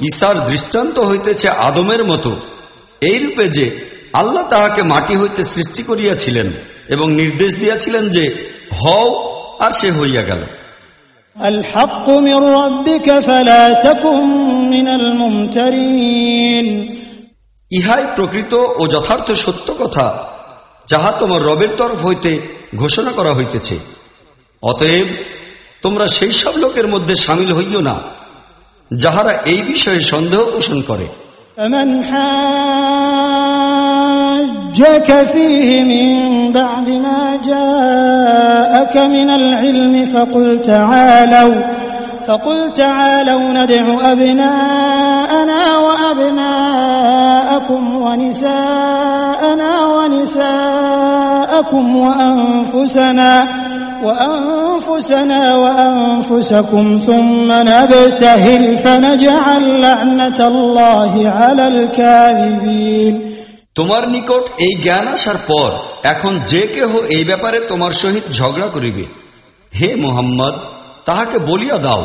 ঈশার দৃষ্টান্ত হইতেছে আদমের মতো। এইরূপে যে আল্লাহ তাহাকে মাটি হইতে সৃষ্টি করিয়াছিলেন এবং নির্দেশ দিয়াছিলেন যে হও আর সে হইয়া গেল। ইহাই প্রকৃত ও যথার্থ সত্য কথা যাহা তোমার রবের তরফ হইতে ঘোষণা করা হইতেছে। অতএব তোমরা সেই সব লোকের মধ্যে সামিল হইও না। যাহারা এই বিষয়ে সন্দেহ পোষণ করে فمن حاجك فيه من بعد ما جاءك من العلم فقل تعالوا فقل تعالوا ندع أبناءنا وأبناءكم ونساءنا ونساءكم وأنفسنا وأنفسنا وأنفسكم ثم نبتهل فنجعل لعنة الله على الكاذبين তোমার নিকট এই জ্ঞান আসার পর এখন যে কেহ এই ব্যাপারে তোমার সহিত ঝগড়া করিবে হে মোহাম্মদ তাহাকে বলিয়া দাও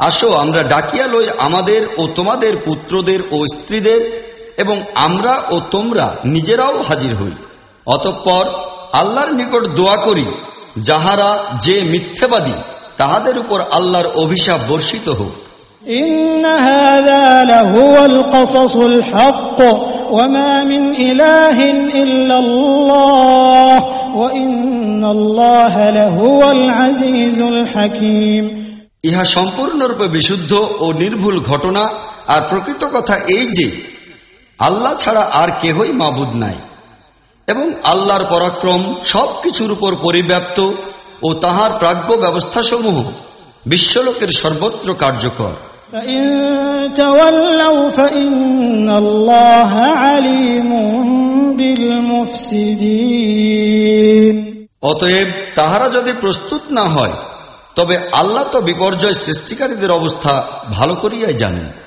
আসো আমরা ডাকিয়া লই আমাদের ও তোমাদের পুত্রদের ও স্ত্রীদের এবং আমরা ও তোমরা নিজেরাও হাজির হই অতঃপর আল্লাহর নিকট দোয়া করি যাহারা যে মিথ্যেবাদী তাহাদের উপর আল্লাহর অভিশাপ বর্ষিত হোক إن هذا لهو القصص الحق وما من إله إلا الله وإن الله لهو العزيز الحكيم ইহা সম্পূর্ণরূপে বিশুদ্ধ ও নির্ভুল ঘটনা আর প্রকৃত কথা এই যে আল্লাহ ছাড়া আর কেহই মাবুদ নাই। এবং আল্লাহর পরাক্রম সব কিছুর উপর পরিব্যাপ্ত ও তাহার প্রাজ্ঞ ব্যবস্থাসমূহ বিশ্বলোকের সর্বত্র কার্যকর। অতএব তাহারা যদি প্রস্তুত না হয় তবে আল্লাহ তো বিপর্যয় সৃষ্টিকারীদের অবস্থা ভালো করিয়াই জানেন।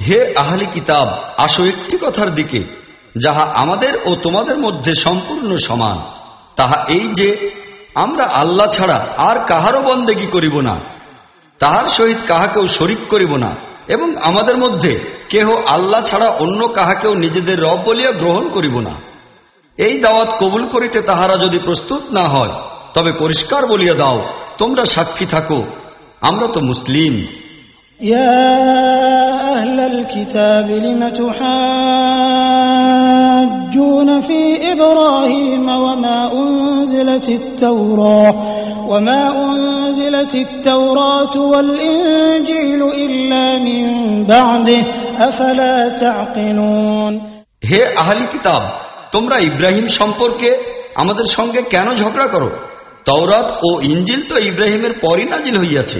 হে আহলি কিতাব, আসো একটি কথার দিকে, যাহা আমাদের ও তোমাদের মধ্যে সম্পূর্ণ সমান। তাহা এই যে, আমরা আল্লাহ ছাড়া আর কাহারও বন্দেগী করিব না। তাহার সহিত কাহাকেও শরিক করিব না, এবং আমাদের মধ্যে কেহ আল্লাহ ছাড়া অন্য কাহাকেও নিজেদের রব বলিয়া গ্রহণ করিব না। এই দাওয়াত কবুল করিতে তাহারা যদি প্রস্তুত না হয়, তবে পরিষ্কার বলিয়া দাও, তোমরা সাক্ষী থাকো, আমরা তো মুসলিম। يا أهل الكتاب لم تحاجون في إبراهيم وما أنزلت التوراة وما أنزلت التوراة والإنجيل إلا من بعده أفلا تعقلون হে আহলি কিতাব তোমরা ইব্রাহিম সম্পর্কে আমাদের সঙ্গে কেন ঝগড়া করো তওরাত ও ইঞ্জিল তো ইব্রাহিমের পরই নাজিল হইয়াছে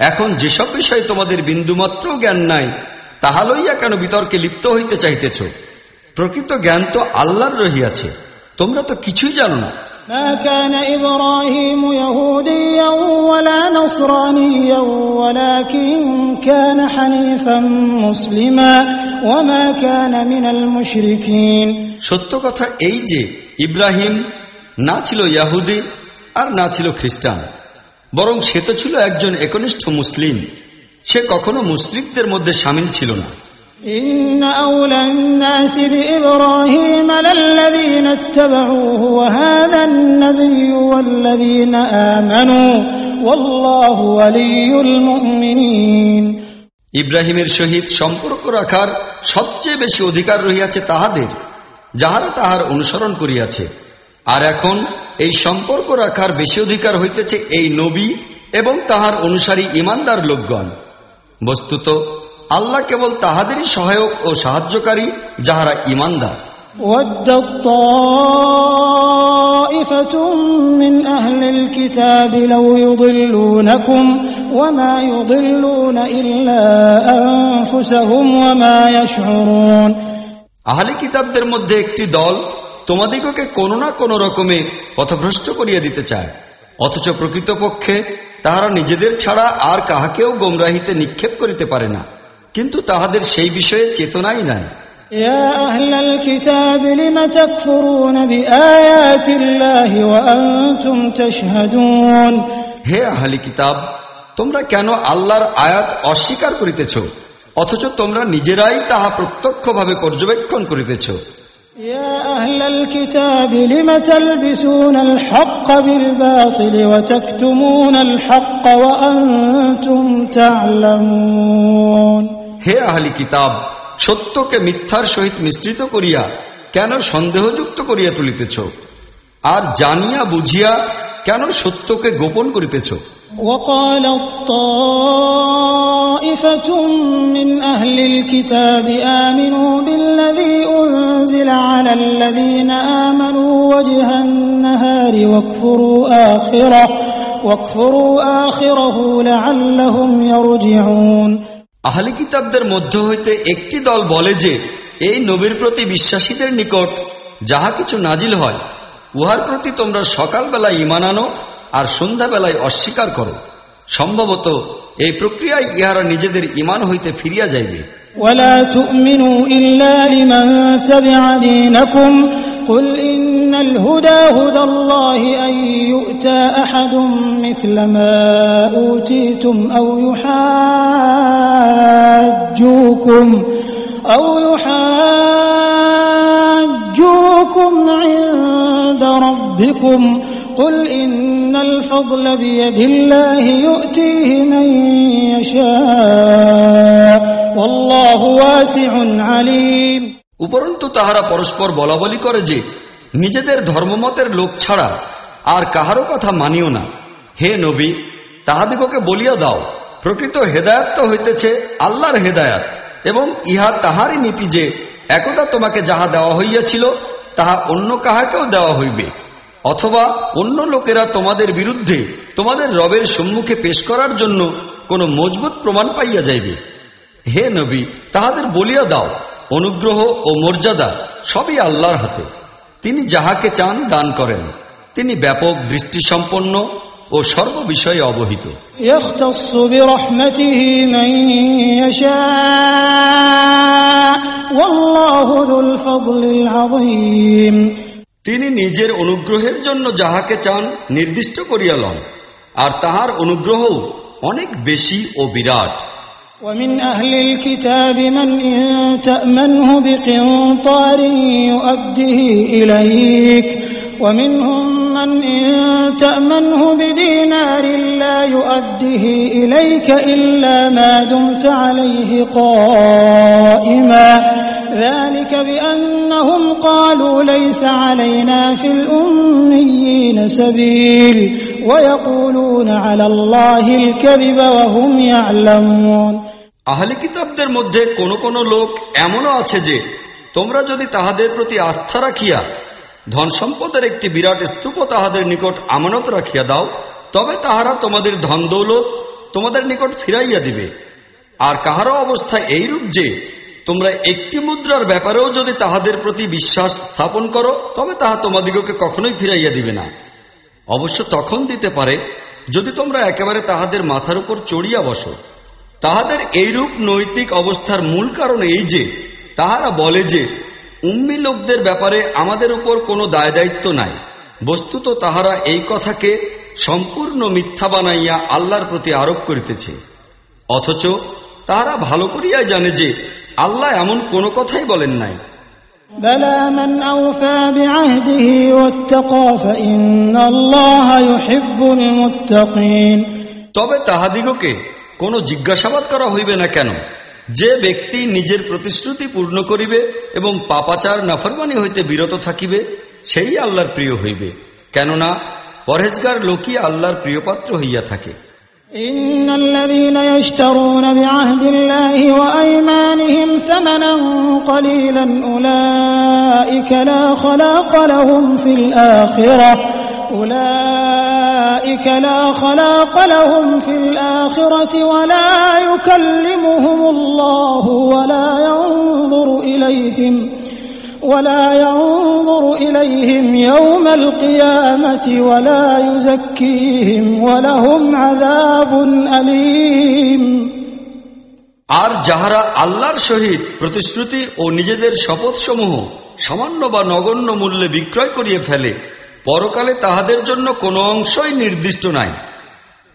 এখন যেসব বিষয়ে তোমাদের বিন্দুমাত্র জ্ঞান নাই তাহা লইয়া কেন বিতর্কে লিপ্ত হইতে চাইতেছ প্রকৃত জ্ঞান তো আল্লাহর রহিয়াছে তোমরা তো কিছুই জানো না ما كان إبراهيم يهوديا ولا نصرانيا ولكن كان حنيفا مسلما وما كان من المشركين সত্য কথা এই যে ইব্রাহিম না ছিল ইয়াহুদি আর না ছিল খ্রিস্টান বরং সে তো ছিল একজন একনিষ্ঠ মুসলিম। সে কখনো মুসলিমদের মধ্যে সামিল ছিল না। ইব্রাহিমের সহিত সম্পর্ক রাখার সবচেয়ে বেশি অধিকার রহিয়াছে তাহাদের যাহারা তাহার অনুসরণ করিয়াছে। আর এখন এই সম্পর্ক রাখার বেশি অধিকার হইতেছে এই নবী এবং তাহার অনুসারী ইমানদার লোকগণ বস্তুত আল্লাহ কেবল তাহাদেরই সহায়ক ও সাহায্যকারী যাহারা ইমানদার ودت طائفة من أهل الكتاب لو يضلونكم وما يضلون إلا أنفسهم وما يشعرون আহলি কিতাবদের মধ্যে একটি দল তোমাদিগকে কোনো না কোনো রকমে পথভ্রষ্ট করিয়া দিতে চায় অথচ প্রকৃতপক্ষে তাহারা নিজেদের ছাড়া আর কাহাকেও গোমরাহিতে নিক্ষেপ করিতে পারে না কিন্তু তাহাদের সেই বিষয়ে চেতনাই নাই يا أهل الكتاب لم تكفرون بآيات الله وأنتم تشهدون হে আহলি কিতাব তোমরা কেন আল্লাহর আয়াত অস্বীকার করিতেছ অথচ তোমরা নিজেরাই তাহা প্রত্যক্ষভাবে পর্যবেক্ষণ করিতেছ يا أهل الكتاب لم تلبسون الحق بالباطل وتكتمون الحق وأنتم تعلمون হে আহলি কিতাব সত্যকে মিথ্যার সহিত মিশ্রিত করিয়া কেন সন্দেহযুক্ত করিয়া তুলিতেছ আর জানিয়া বুঝিয়া কেন সত্যকে গোপন করিতেছ وقال الطائفة من أهل الكتاب آمنوا بالذي أنزل على الذين آمنوا وجه النهار واكفروا آخره واكفروا آخره لعلهم يرجعون আহলি কিতাবদের মধ্য হইতে একটি দল বলে যে এই নবীর প্রতি বিশ্বাসীদের নিকট যাহা কিছু নাজিল হয় উহার প্রতি তোমরা সকালবেলায় ইমান আনো আর সন্ধ্যাবেলায় অস্বীকার করো সম্ভবত এই প্রক্রিয়ায় ইহারা নিজেদের ইমান হইতে ফিরিয়া যাইবে ولا تؤمنوا إلا لمن تبع دينكم قل إن الهدى هدى الله أن يؤتى أحد مثل ما أوتيتم أو يحاجوكم أو يحاجوكم عند ربكم قل إن الفضل بيد الله يؤتيه من يشاء والله واسع عليم উপরন্তু তাহারা পরস্পর বলাবলি করে যে নিজেদের ধর্মমতের লোক ছাড়া আর কাহারও কথা মানিও না হে নবী তাহাদিগকে বলিয়া দাও প্রকৃত হেদায়াত তো হইতেছে আল্লাহর হেদায়াত এবং ইহা তাহারই নীতি যে একদা তোমাকে যাহা দেওয়া হইয়াছিল, তাহা অন্য কাহাকেও দেওয়া হইবে। অথবা অন্য লোকেরা তোমাদের বিরুদ্ধে তোমাদের রবের সম্মুখে পেশ করার জন্য কোনো মজবুত প্রমাণ পাইয়া যাইবে। হে নবী, তাহাদের বলিয়া দাও, অনুগ্রহ ও মর্যাদা সবই আল্লাহর হাতে। তিনি যাহাকে চান দান করেন। তিনি ব্যাপক দৃষ্টিসম্পন্ন ও সর্ববিষয়ে অবহিত يختص برحمته من يشاء والله ذو الفضل العظيم তিনি নিজের অনুগ্রহের জন্য যাহাকে চান নির্দিষ্ট করিয়া লন আর তাহার অনুগ্রহ অনেক বেশি ও বিরাট ومن أهل الكتاب من إن تأمنه بقنطار يؤده إليك ومنهم من إن تأمنه بدينار لا يؤده إليك إلا ما دمت عليه قائما ذلك بأنهم قالوا ليس علينا في الأميين سبيل ويقولون على الله الكذب وهم يعلمون আহলে কিতাবদের মধ্যে কোন কোন লোক এমনও আছে যে তোমরা যদি তাহাদের প্রতি আস্থা রাখিয়া ধন সম্পদের একটি বিরাট স্তূপ তাহাদের নিকট আমানত রাখিয়া দাও, তবে তাহারা তোমাদের ধন দৌলত তোমাদের নিকট ফিরাইয়া দিবে। আর কাহারও অবস্থা এইরূপ যে, তোমরা একটি মুদ্রার ব্যাপারেও যদি তাহাদের প্রতি বিশ্বাস স্থাপন করো, তবে তাহা তোমাদিগকে কখনোই ফিরাইয়া দিবে না। অবশ্য তখন দিতে পারে, যদি তোমরা একেবারে তাহাদের মাথার উপর চড়িয়া বসো। তাহাদের এইরূপ নৈতিক অবস্থার মূল কারণ এই যে, তাহারা বলে যে উম্মি লোকদের ব্যাপারে আমাদের উপর কোনো দায় দায়িত্ব নাই। বস্তুত তাহারা এই কথাকে সম্পূর্ণ মিথ্যা বানাইয়া আল্লাহর প্রতি আরোপ করিতেছে। অথচ তাহারা ভালো করিয়া জানে যে আল্লাহ এমন কোনো কথাই বলেন নাই। তবে তাহাদিগকে কোনো জিজ্ঞাসাবাদ করা হইবে না কেন? যে ব্যক্তি নিজের প্রতিশ্রুতি পূর্ণ করিবে এবং পাপাচার নাফরমানি হইতে বিরত থাকিবে সেই আল্লাহর প্রিয় হইবে কেননা পরহেজগার লোকই আল্লাহর প্রিয়পাত্র হইয়া থাকে إن الذين يشترون بعهد الله وأيمانهم ثمنا قليلا أولئك لا خلاق لهم في الآخرة أولئك لا خلاق لهم في الآخرة ولا يكلمهم الله ولا ينظر إليهم ولا ينظر إليهم يوم القيامة ولا يزكيهم ولهم عذاب أليم আর যাহারা আল্লাহর সহিত প্রতিশ্রুতি ও নিজেদের শপথসমূহ সামান্য বা নগণ্য মূল্যে বিক্রয় করিয়ে ফেলে পরকালে তাহাদের জন্য কোনো অংশই নির্দিষ্ট নাই।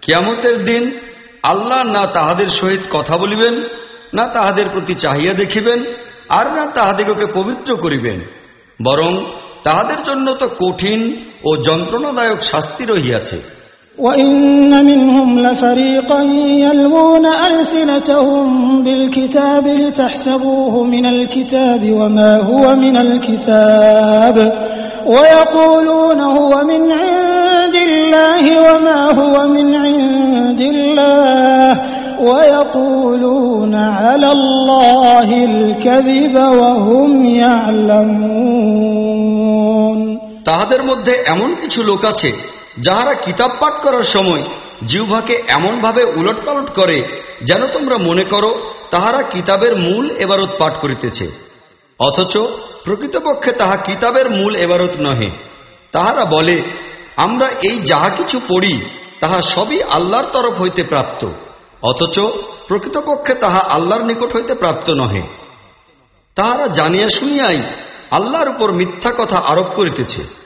কিয়ামতের দিন আল্লাহ না তাহাদের সহিত কথা বলিবেন, না তাহাদের প্রতি চাহিয়া দেখিবেন, আর না তাহাদিগকে পবিত্র করিবেন। বরং তাহাদের জন্য তো কঠিন ও যন্ত্রণাদায়ক শাস্তি রহিয়াছে। وإن منهم لفريقا يلوون ألسنتهم بالكتاب لتحسبوه من الكتاب وما هو من الكتاب ويقولون هو من عند الله وما هو من عند الله ويقولون على الله الكذب وهم يعلمون তাহাদের মধ্যে এমন কিছু লোক আছে যাহারা কিতাব পাঠ করার সময় জিহ্বাকে এমনভাবে উলটপালট করে, যেন তোমরা মনে করো তাহারা কিতাবের মূল এবারত পাঠ করিতেছে। অথচ প্রকৃতপক্ষে তাহা কিতাবের মূল এবারত নহে। তাহারা বলে, আমরা এই যাহা কিছু পড়ি, তাহা সবই আল্লাহর তরফ হইতে প্রাপ্ত। অথচ প্রকৃতপক্ষে তাহা আল্লাহর নিকট হইতে প্রাপ্ত নহে। তাহারা জানিয়া শুনিয়াই আল্লাহর উপর মিথ্যা কথা আরোপ করিতেছে।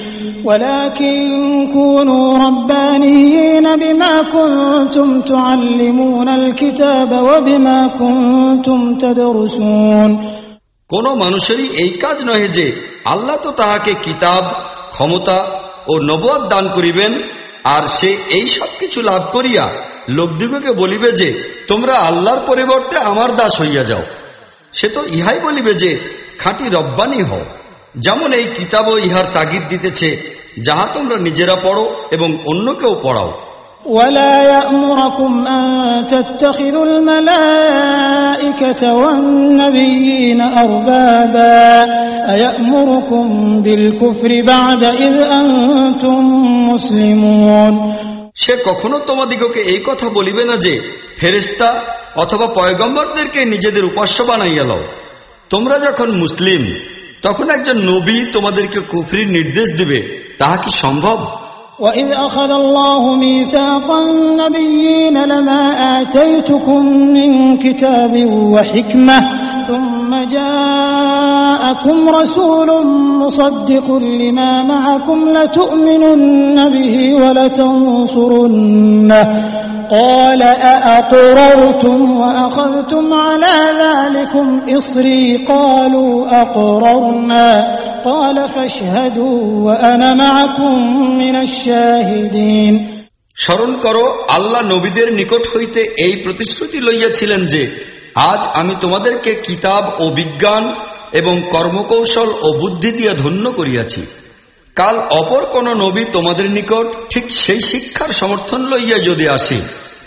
ولكن كونوا ربانيين بما كنتم تعلمون الكتاب وبما كنتم تدرسون কোন মানুষেরই এই কাজ নহে যে আল্লাহ তো তাহাকে কিতাব ক্ষমতা ও নবদ দান করিবেন আর সে এই সব কিছু লাভ করিয়া লোকদিগকে বলিবে যে তোমরা আল্লাহর পরিবর্তে আমার দাস হইয়া যাও সে তো ইহাই বলিবে যে খাঁটি রব্বানি হও যেমন এই কিতাবও ইহার তাগিদ দিতেছে যাহা তোমরা নিজেরা পড়ো এবং অন্যকেও পড়াও ولا يأمركم أن تتخذوا الملائكة والنبيين أربابا أيأمركم بالكفر بعد إذ أنتم مسلمون সে কখনো তোমাদিগকে এই কথা বলিবে না যে ফেরেস্তা অথবা পয়গম্বরদেরকে নিজেদের উপাস্য বানাইয়া লও তোমরা যখন মুসলিম তখন একজন নবী তোমাদেরকে কুফরির নির্দেশ দিবে তাহা কি সম্ভব وإذ أخذ الله ميثاق النبيين لما آتيتكم من كتاب وحكمة ثم جاءكم رسول مصدق لما معكم لتؤمنن به ولتنصرنه قال أأقررتم وأخذتم على ذلكم إصري قالوا أقررنا قال فاشهدوا وأنا معكم من الشاهدين স্মরণ করো আল্লাহ নবীদের নিকট হইতে এই প্রতিশ্রুতি লইয়াছিলেন যে আজ আমি তোমাদেরকে কিতাব ও বিজ্ঞান এবং কর্মকৌশল ও বুদ্ধি দিয়ে ধন্য করিয়াছি। কাল অপর কোন নবী তোমাদের নিকট ঠিক সেই শিক্ষার সমর্থন লইয়া যদি আসে,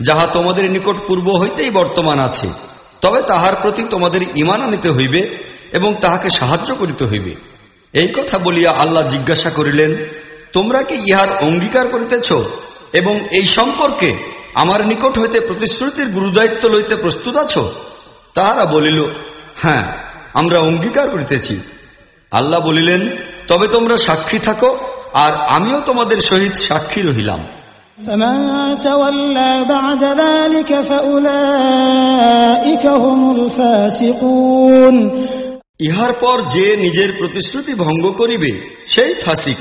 যাহা তোমাদের নিকট পূর্ব হইতেই বর্তমান আছে, তবে তাহার প্রতি তোমাদের ইমান আনিতে হইবে এবং তাহাকে সাহায্য করিতে হইবে। এই কথা বলিয়া আল্লাহ জিজ্ঞাসা করিলেন, তোমরা কি ইহার অঙ্গীকার করিতেছ এবং এই সম্পর্কে আমার নিকট হইতে প্রতিশ্রুতির গুরুদায়িত্ব লইতে প্রস্তুত আছো? তাহারা বলিল হ্যাঁ আমরা অঙ্গীকার করিতেছি। আল্লাহ বলিলেন তবে তোমরা সাক্ষী থাকো আর আমিও তোমাদের সহিত সাক্ষী রহিলাম। ইহার পর যে নিজের প্রতিশ্রুতি ভঙ্গ করিবে সেই ফাসিক।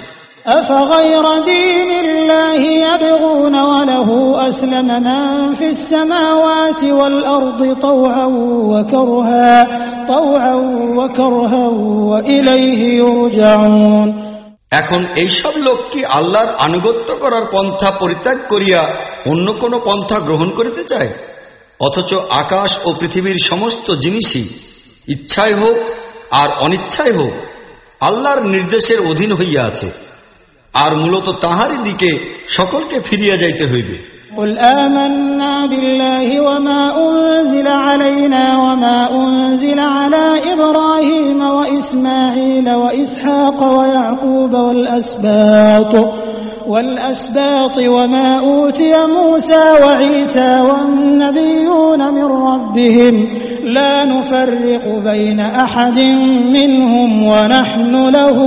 أفغير دين الله يبغون وله أسلم من في السماوات والأرض طوعا وكرها طوعا وكرها وإليه يرجعون এখন এইসব লোক কি আল্লাহর আনুগত্য করার পন্থা পরিত্যাগ করিয়া অন্য কোন পন্থা গ্রহণ করিতে চায় অথচ আকাশ ও পৃথিবীর সমস্ত জিনিসই ইচ্ছায় হোক আর অনিচ্ছায় হোক আল্লাহর নির্দেশের অধীন হইয়া আছে আর মূলত তাহারই দিকে সকলকে ফিরিয়া যাইতে হইবে قل آمنا بالله وما أنزل علينا وما أنزل على إبراهيم وإسماعيل وإسحاق ويعقوب والأسباط والأسباط وما أوتي موسى وعيسى والنبيون من ربهم لا نفرق بين أحد منهم ونحن له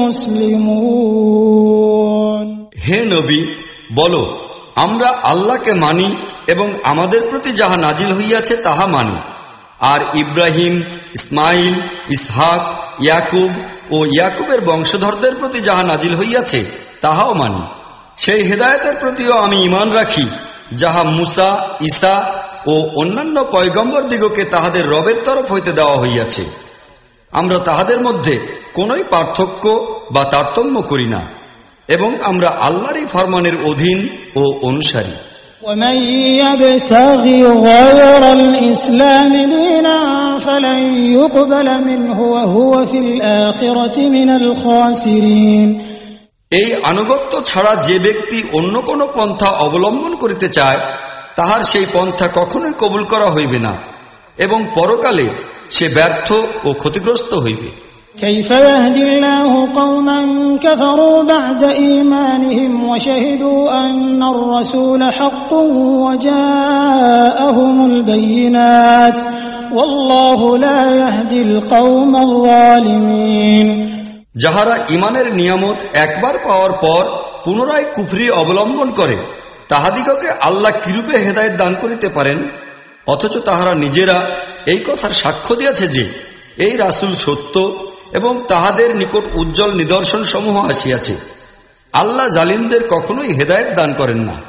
مسلمون হে নবী বলো আমরা আল্লাহকে মানি এবং আমাদের প্রতি যাহা নাজিল হইয়াছে তাহা মানি আর ইব্রাহিম ইসমাইল ইসহাক ইয়াকুব ও ইয়াকুবের বংশধরদের প্রতি যাহা নাজিল হইয়াছে তাহাও মানি সেই হেদায়তের প্রতিও আমি ইমান রাখি যাহা মুসা ঈসা ও অন্যান্য পয়গম্বর দিগকে তাহাদের রবের তরফ হইতে দেওয়া হইয়াছে আমরা তাহাদের মধ্যে কোনোই পার্থক্য বা তারতম্য করি না এবং আমরা আল্লাহরই ফরমানের অধীন ও অনুসারী ومن يبتغ غير الإسلام دينا فلن يقبل منه وهو في الآخرة من الخاسرين এই আনুগত্য ছাড়া যে ব্যক্তি অন্য কোনো পন্থা অবলম্বন করিতে চায় তাহার সেই পন্থা কখনোই কবুল করা হইবে না এবং পরকালে সে ব্যর্থ ও ক্ষতিগ্রস্ত হইবে كيف يهدي الله قوما كفروا بعد إيمانهم وشهدوا أن الرسول حق وجاءهم البينات والله لا يهدي القوم الظالمين যাহারা ইমানের নিয়ামত একবার পাওয়ার পর পুনরায় কুফরি অবলম্বন করে, তাহাদিগকে আল্লাহ কিরূপে হেদায়ত দান করিতে পারেন? অথচ তাহারা নিজেরা এই কথার সাক্ষ্য দিয়াছে যে, এই রাসুল সত্য এবং তাহাদের নিকট উজ্জ্বল নিদর্শন সমূহ আসিয়াছে। আল্লাহ জালিমদের কখনোই হেদায়ত দান করেন না।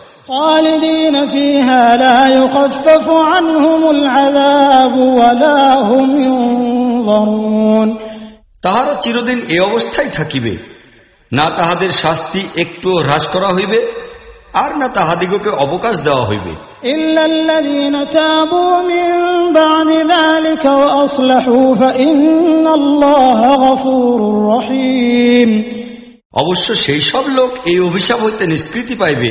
خالدين فيها لا يخفف عنهم العذاب ولا هم ينظرون তাহারা চিরদিন এ অবস্থায় থাকিবে না তাহাদের শাস্তি একটু হ্রাস করা হইবে আর না তাহাদিগকে অবকাশ দেওয়া হইবে إلا الذين تابوا من بعد ذلك وأصلحوا فإن الله غفور رحيم অবশ্য সেই সব লোক এই অভিশাপ হইতে নিষ্কৃতি পাইবে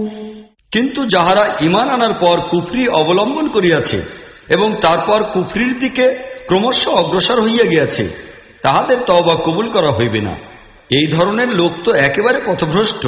কিন্তু যাহারা ইমান আনার পর কুফরি অবলম্বন করিয়াছে এবং তারপর কুফরির দিকে ক্রমশ অগ্রসর হইয়া গিয়াছে, তাহাদের তবা কবুল করা হইবে না। এই ধরনের লোক তো একেবারে পথভ্রষ্ট।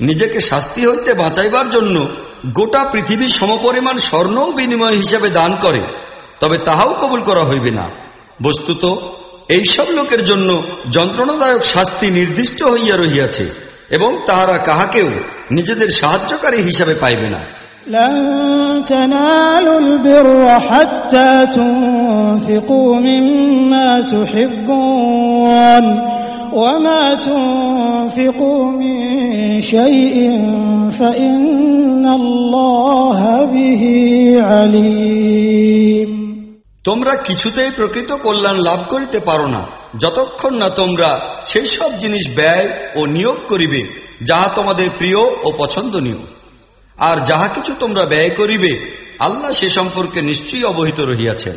নিজেকে শাস্তি হইতে বাঁচাইবার জন্য গোটা পৃথিবীর সমপরিমাণ স্বর্ণ বিনিময় হিসাবে দান করে তবে তাহাও কবুল করা হইবে না বস্তুত এইসব লোকের জন্য যন্ত্রণাদায়ক শাস্তি নির্দিষ্ট হইয়া রহিয়াছে এবং তাহারা কাহাকেও নিজেদের সাহায্যকারী হিসাবে পাইবে না لن تنالوا البر حتى تنفقوا مما تحبون وما تنفقوا من شيء فإن الله به عليم তোমরা কিছুতেই প্রকৃত কল্যাণ লাভ করিতে পারো না যতক্ষণ না তোমরা সেই সব জিনিস ব্যয় ও নিয়োগ করিবে যাহা তোমাদের প্রিয় ও পছন্দনীয় আর যাহা কিছু তোমরা ব্যয় করিবে আল্লাহ সে সম্পর্কে নিশ্চয়ই অবহিত রহিয়াছেন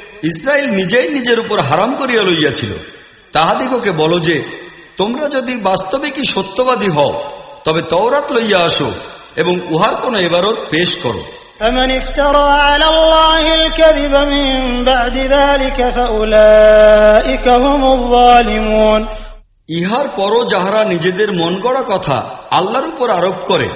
ইসরায়েল নিজেই নিজের উপর হারাম করিয়া লইয়াছিল তাহাদিগকে বলো যে তোমরা যদি বাস্তবিকই সত্যবাদী হও তবে তওরাত লইয়া আসো এবং উহার কোন এবারত পেশ করো فمن افترى على الله الكذب من بعد ذلك فأولئك هم الظالمون ইহার পরও যাহারা নিজেদের মন গড়া কথা আল্লাহর উপর আরোপ করে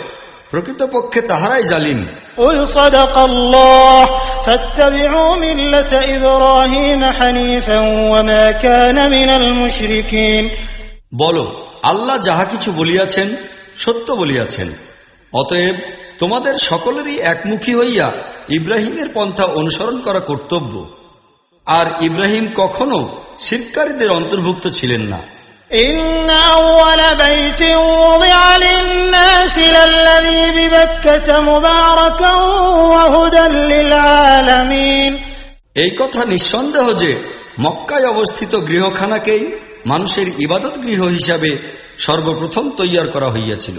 প্রকৃতপক্ষে তাহারাই জালিম قل صدق الله فاتبعوا ملة إبراهيم حنيفا وما كان من المشركين বলো আল্লাহ যাহা কিছু বলিয়াছেন সত্য বলিয়াছেন অতএব তোমাদের সকলেরই একমুখী হইয়া ইব্রাহিমের পন্থা অনুসরণ করা কর্তব্য আর ইব্রাহিম কখনো শিরকারীদের অন্তর্ভুক্ত ছিলেন না إن أول بيت وضع للناس للذي ببكة مباركا وهدى للعالمين এই কথা নিঃসন্দেহ যে মক্কায় অবস্থিত গৃহখানাকেই মানুষের ইবাদত গৃহ হিসাবে সর্বপ্রথম তৈয়ার করা হইয়াছিল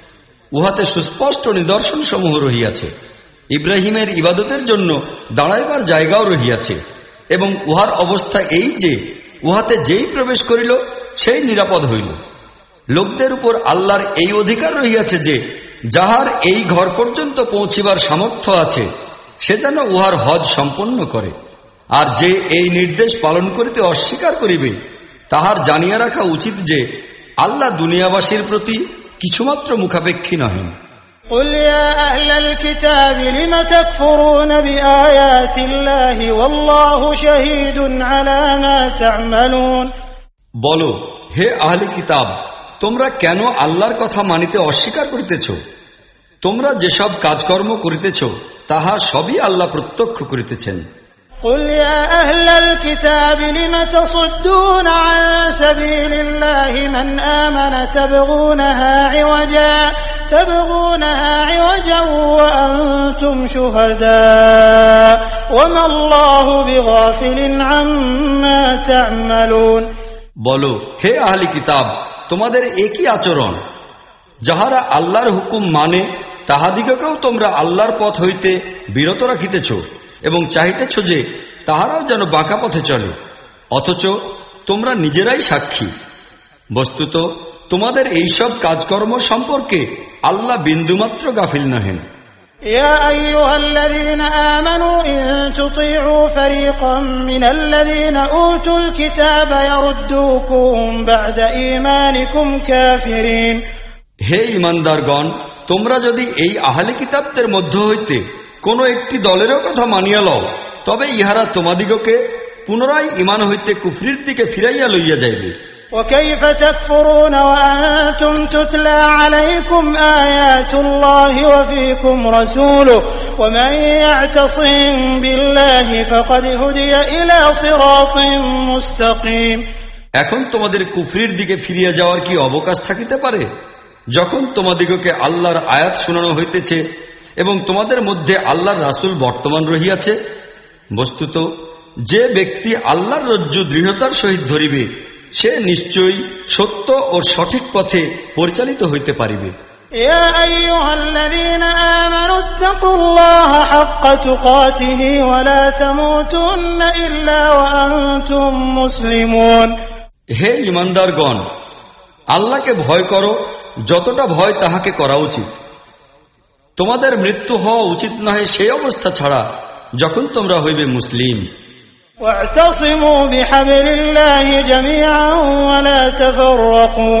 উহাতে সুস্পষ্ট নিদর্শন সমূহ রহিয়াছে। ইব্রাহিমের ইবাদতের জন্য দাঁড়াইবার জায়গাও রহিয়াছে এবং উহার অবস্থা এই যে, উহাতে যেই প্রবেশ করিল, সেই নিরাপদ হইল। লোকদের উপর আল্লাহর এই অধিকার রহিয়াছে যে, যাহার এই ঘর পর্যন্ত পৌঁছিবার সামর্থ্য আছে, সে যেন উহার হজ সম্পন্ন করে। আর যে এই নির্দেশ পালন করিতে অস্বীকার করিবে, তাহার জানিয়া রাখা উচিত যে, আল্লাহ দুনিয়াবাসীর প্রতি কিছুমাত্র মুখাপেক্ষী নহেন قل يا أهل الكتاب لم تكفرون بآيات الله والله شهيد على ما تعملون বলো হে আহলি কিতাব তোমরা কেন আল্লাহর কথা মানিতে অস্বীকার করিতেছ তোমরা যেসব কাজকর্ম করিতেছ তাহা সবই আল্লাহ প্রত্যক্ষ করিতেছেন قل يا أهل الكتاب لم تصدون عن سبيل الله من آمن تبغونها عوجا تبغونها عوجا وأنتم شهداء وما الله بغافل عما تعملون বলো হে আহলি কিতাব তোমাদের একই আচরণ যাহারা আল্লাহর হুকুম মানে তাহাদিগকেও তোমরা আল্লাহর পথ হইতে বিরত রাখিতেছ এবং চাহিতেছ যে তাহারাও যেন বাঁকা পথে চলে অথচ তোমরা নিজেরাই সাক্ষী বস্তুত তোমাদের এইসব কাজকর্ম সম্পর্কে আল্লাহ বিন্দুমাত্র গাফিল নহেন يا أيها الذين آمنوا إن تطيعوا فريقا من الذين أوتوا الكتاب يردوكم بعد إيمانكم كافرين হে ইমানদারগণ তোমরা যদি এই আহলে কিতাবদের মধ্য হইতে কোনো একটি দলেরও কথা মানিয়া লও তবে ইহারা তোমাদিগকে পুনরায় ইমান হইতে কুফরির দিকে ফিরাইয়া লইয়া যাইবে وكيف تكفرون وأنتم تتلى عليكم آيات الله وفيكم رسوله ومن يعتصم بالله فقد هدي إلى صراط مستقيم এখন তোমাদের কুফরির দিকে ফিরিয়া যাওয়ার কি অবকাশ থাকিতে পারে যখন তোমাদিগকে আল্লাহর আয়াত শোনানো হইতেছে এবং তোমাদের মধ্যে আল্লাহর রাসুল বর্তমান রহিয়াছে বস্তুত যে ব্যক্তি আল্লাহর রজ্জু দৃঢ়তার সহিত ধরিবে সে নিশ্চয়ই সত্য ও সঠিক পথে পরিচালিত হইতে পারিবে يا أيها الذين آمنوا اتقوا الله حق تقاته ولا تموتن إلا وأنتم مسلمون হে ইমানদারগণ আল্লাহকে ভয় করো যতটা ভয় তাহাকে করা উচিত তোমাদের মৃত্যু হওয়া উচিত নয় সেই অবস্থা ছাড়া যখন তোমরা হইবে মুসলিম واعتصموا بحبل الله جميعا ولا تفرقوا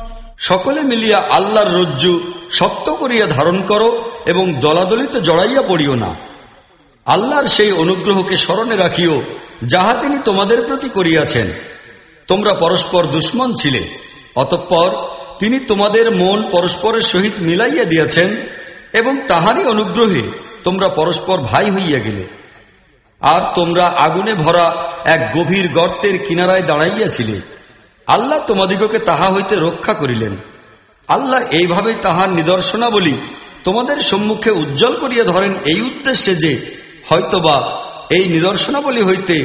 সকলে মিলিয়া আল্লাহর রজ্জু শক্ত করিয়া ধারণ করো এবং দলাদলিতে জড়াইয়া পড়িও না। আল্লাহর সেই অনুগ্রহকে স্মরণে রাখিও, যাহা তিনি তোমাদের প্রতি করিয়াছেন। তোমরা পরস্পর দুশ্মন ছিলে, অতঃপর তিনি তোমাদের মন পরস্পরের সহিত মিলাইয়া দিয়াছেন এবং তাহারই অনুগ্রহে তোমরা পরস্পর ভাই হইয়া গেলে। আর তোমরা আগুনে ভরা এক গভীর গর্তের কিনারায় দাঁড়াইয়াছিলে। আল্লাহ তোমাদিগকে তাহা হইতে রক্ষা করিলেন আল্লাহ এইভাবে তাহার নিদর্শনাবলী তোমাদের সম্মুখে উজ্জ্বল করিয়া ধরেন এই উদ্দেশ্যে যে হয়তোবা এই নিদর্শনাবলী হইতে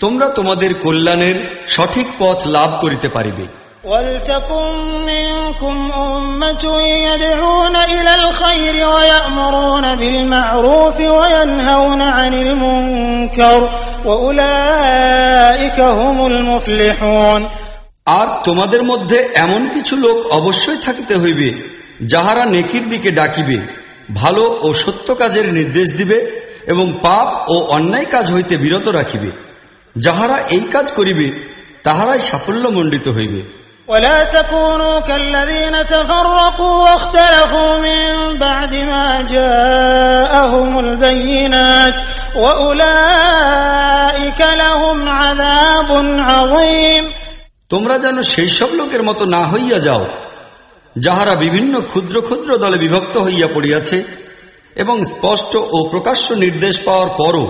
তোমরা তোমাদের কল্যাণের সঠিক পথ লাভ করিতে পারিবে ولتكن منكم أمة يدعون إلى الخير ويأمرون بالمعروف وينهون عن المنكر وأولئك هم المفلحون আর তোমাদের মধ্যে এমন কিছু লোক অবশ্যই থাকিতে হইবে যাহারা নেকির দিকে ডাকিবে ভালো ও সত্য কাজের নির্দেশ দিবে এবং পাপ ও অন্যায় কাজ হইতে বিরত রাখিবে যাহারা এই কাজ করিবে তাহারাই সাফল্যমণ্ডিত হইবে ولا تكونوا كالذين تفرقوا واختلفوا من بعد ما جاءهم البينات وأولئك لهم عذاب عظيم তোমরা যেন সেই সব লোকের মতো না হইয়া যাও, যাহারা বিভিন্ন ক্ষুদ্র ক্ষুদ্র দলে বিভক্ত হইয়া পড়িয়াছে, এবং স্পষ্ট ও প্রকাশ্য নির্দেশ পাওয়ার পরও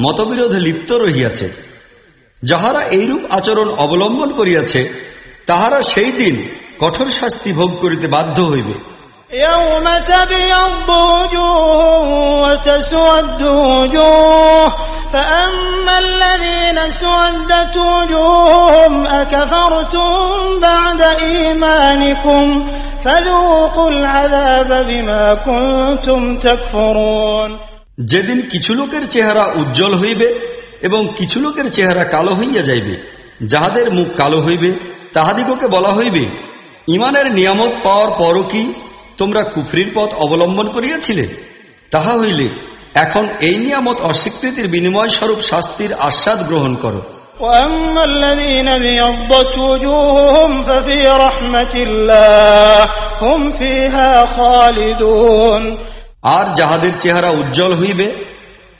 মতবিরোধে লিপ্ত রহিয়াছে। যাহারা এইরূপ আচরণ অবলম্বন করিয়াছে, তাহারা সেই দিন কঠোর শাস্তি ভোগ করিতে বাধ্য হইবে। يوم تبيض وجوه وتسود وجوه فأما الذين سودت وجوههم أكفرتم بعد إيمانكم فذوقوا العذاب بما كنتم تكفرون যেদিন কিছু লোকের চেহারা উজ্জ্বল হইবে এবং কিছু লোকের চেহারা কালো হইয়া যাইবে যাহাদের মুখ কালো হইবে তাহাদিগকে বলা হইবে ইমানের নিয়ামত পাওয়ার পরও কি তোমরা কুফরির পথ অবলম্বন করিয়াছিলে তাহা হইলে এখন এই নিয়ামত অস্বীকৃতির বিনিময় স্বরূপ শাস্তির আস্বাদ গ্রহণ করো وأما الذين ابيضت وجوههم ففي رحمة الله هم فيها خالدون আর যাহাদের চেহারা উজ্জ্বল হইবে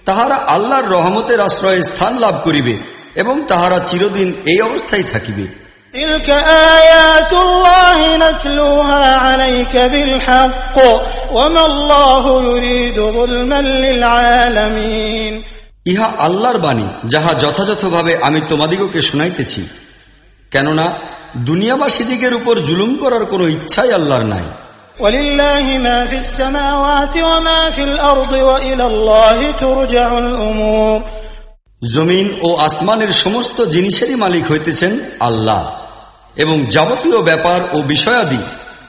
তাহারা আল্লাহর রহমতের আশ্রয়ে স্থান লাভ করিবে এবং তাহারা চিরদিন এই অবস্থায় থাকিবে تلك آيات الله نتلوها عليك بالحق وما الله يريد ظلما للعالمين ইহা আল্লাহর বাণী যাহা যথাযথভাবে আমি তোমাদিগকে শুনাইতেছি কেননা দুনিয়াবাসীদিগের উপর জুলুম করার কোনো ইচ্ছাই আল্লাহর নাই ولله ما في السماوات وما في الأرض وإلى الله ترجع الأمور জমিন ও আসমানের সমস্ত জিনিসেরই মালিক হইতেছেন আল্লাহ এবং যাবতীয় ব্যাপার ও বিষয়াদি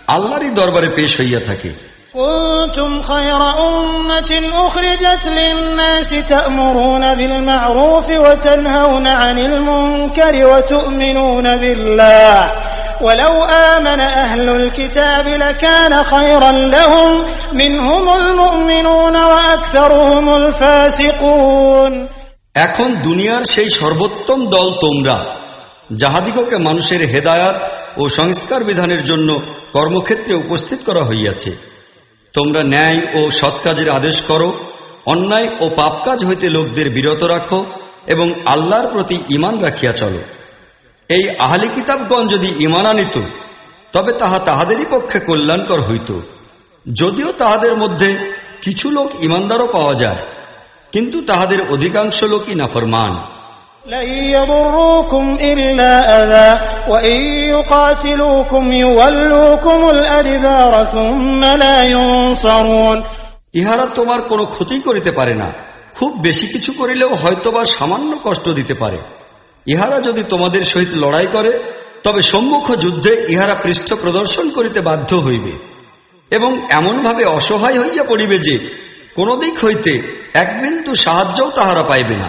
আল্লাহরই দরবারে পেশ হইয়া থাকে كنتم خير أمة أخرجت للناس تأمرون بالمعروف وتنهون عن المنكر وتؤمنون بالله ولو آمن أهل الكتاب لكان خيرا لهم منهم المؤمنون وأكثرهم الفاسقون এখন দুনিয়ার সেই সর্বোত্তম দল তোমরা যাহাদিগকে মানুষের হেদায়াত ও সংস্কার বিধানের জন্য কর্মক্ষেত্রে উপস্থিত করা হইয়াছে। তোমরা ন্যায় ও সৎ কাজের আদেশ করো, অন্যায় ও পাপ কাজ হইতে লোকদের বিরত রাখো এবং আল্লাহর প্রতি ইমান রাখিয়া চলো। এই আহলি কিতাবগণ যদি ইমান আনিত, তবে তাহা তাহাদেরই পক্ষে কল্যাণকর হইত। যদিও তাহাদের মধ্যে কিছু লোক ইমানদারও পাওয়া যায়, কিন্তু তাহাদের অধিকাংশ লোকই নাফরমান। لن يضروكم إلا أذى وإن يقاتلوكم يولوكم الأدبار ثم لا ينصرون ইহারা তোমার কোনো ক্ষতি করিতে পারে না খুব বেশি কিছু করিলেও হয়তোবা সামান্য কষ্ট দিতে পারে ইহারা যদি তোমাদের সহিত লড়াই করে তবে সম্মুখ যুদ্ধে ইহারা পৃষ্ঠ প্রদর্শন করিতে বাধ্য হইবে এবং এমনভাবে অসহায় হইয়া পড়িবে যে কোন দিক হইতে এক বিন্দু সাহায্যও তাহারা পাইবে না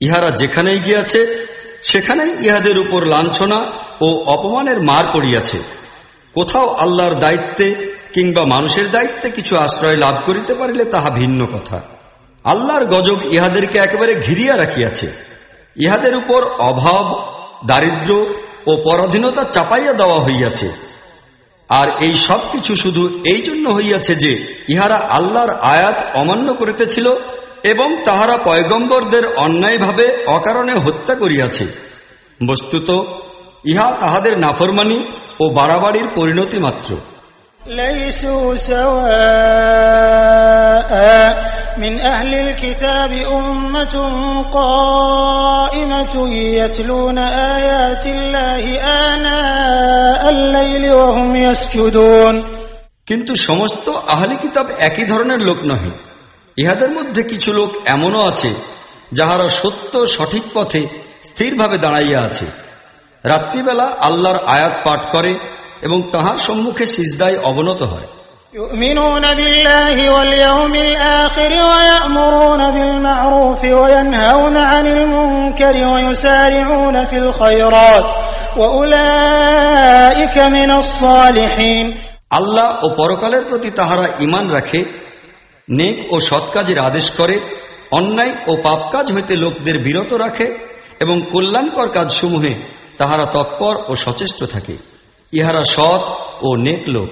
ইহারা যেখানেই গিয়াছে, সেখানেই ইহাদের উপর লাঞ্ছনা ও অপমানের মার পড়িয়াছে। কোথাও আল্লাহর দায়িত্বে কিংবা মানুষের দায়িত্বে কিছু আশ্রয় লাভ করিতে পারিলে তাহা ভিন্ন কথা। আল্লাহর গজব ইহাদেরকে একেবারে ঘিরিয়া রাখিয়াছে। ইহাদের উপর অভাব দারিদ্র ও পরাধীনতা চাপাইয়া দেওয়া হইয়াছে। আর এই সব কিছু শুধু এই জন্য হইয়াছে যে ইহারা আল্লাহর আয়াত অমান্য করিতেছিল এবং তাহারা পয়গম্বরদের অন্যায়ভাবে অকারণে হত্যা করিয়াছে। বস্তুত, ইহা তাহাদের নাফরমানি ও বাড়াবাড়ির পরিণতি মাত্র من أهل الكتاب أمة قائمة يتلون آيات الله آناء الليل وهم يسجدون কিন্তু সমস্ত আহলি কিতাব একই ধরনের লোক নহে ইহাদের মধ্যে কিছু লোক এমনও আছে যাহারা সত্য সঠিক পথে স্থিরভাবে দাঁড়াইয়া আছে রাত্রিবেলা আল্লাহর আয়াত পাঠ করে এবং তাহার সম্মুখে সিজদায় অবনত হয় يؤمنون بالله واليوم الآخر ويأمرون بالمعروف وينهون عن المنكر ويسارعون في الخيرات وأولئك من الصالحين আল্লাহ ও পরকালের প্রতি তাহারা ইমান রাখে নেক ও সৎ কাজের আদেশ করে অন্যায় ও পাপ কাজ হইতে লোকদের বিরত রাখে এবং কল্যাণকর কাজসমূহে তাহারা তৎপর ও সচেষ্ট থাকে ইহারা সৎ ও নেক লোক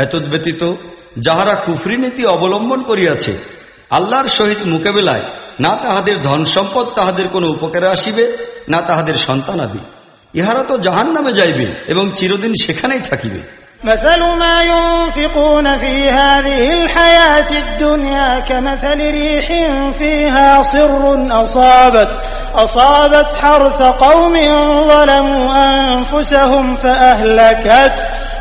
এতদ্ব্যতীত যাহারা কুফরি নীতি অবলম্বন করিয়াছে, আল্লাহর সহিত মোকাবেলায় না তাহাদের ধন সম্পদ তাহাদের কোনো উপকারে আসিবে, না তাহাদের সন্তানাদি। ইহারা তো জাহান নামে যাইবে এবং চিরদিন সেখানেই থাকিবে। مثل ما ينفقون في هذه الحياة الدنيا كمثل ريح فيها صر أصابت أصابت حرث قوم ظلموا أنفسهم فأهلكت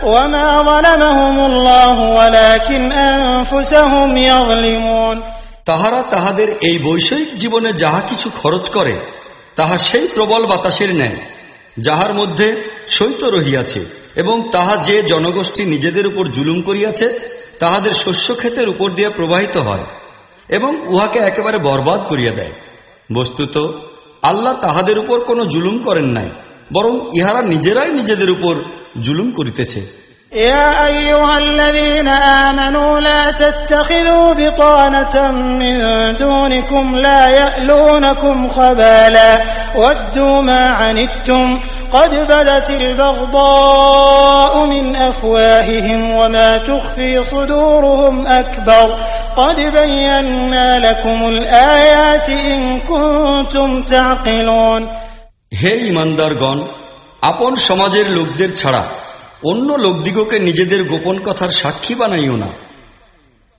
وما ظلمهم الله ولكن أنفسهم يظلمون তাহারা তাহাদের এই বৈষয়িক জীবনে যাহা কিছু খরচ করে তাহা সেই প্রবল বাতাসের ন্যায় যাহার মধ্যে শৈত রহিয়াছে এবং তাহা যে জনগোষ্ঠী নিজেদের উপর জুলুম করিয়াছে, তাহাদের শস্য ক্ষেতের উপর দিয়া প্রবাহিত হয় এবং উহাকে একেবারে বরবাদ করিয়া দেয়। বস্তুত, আল্লাহ তাহাদের উপর কোনো জুলুম করেন নাই, বরং ইহারা নিজেরাই নিজেদের উপর জুলুম করিতেছে। يا أيها الذين آمنوا لا تتخذوا بطانة من دونكم لا يألونكم خبالا ودوا ما عنتم قد بدت البغضاء من أفواههم وما تخفي صدورهم أكبر قد بينا لكم الآيات إن كنتم تعقلون হে ইমানদারগণ আপন সমাজের লোকদের ছাড়া অন্য লোকদিগকে নিজেদের গোপন কথার সাক্ষী বানাইও না।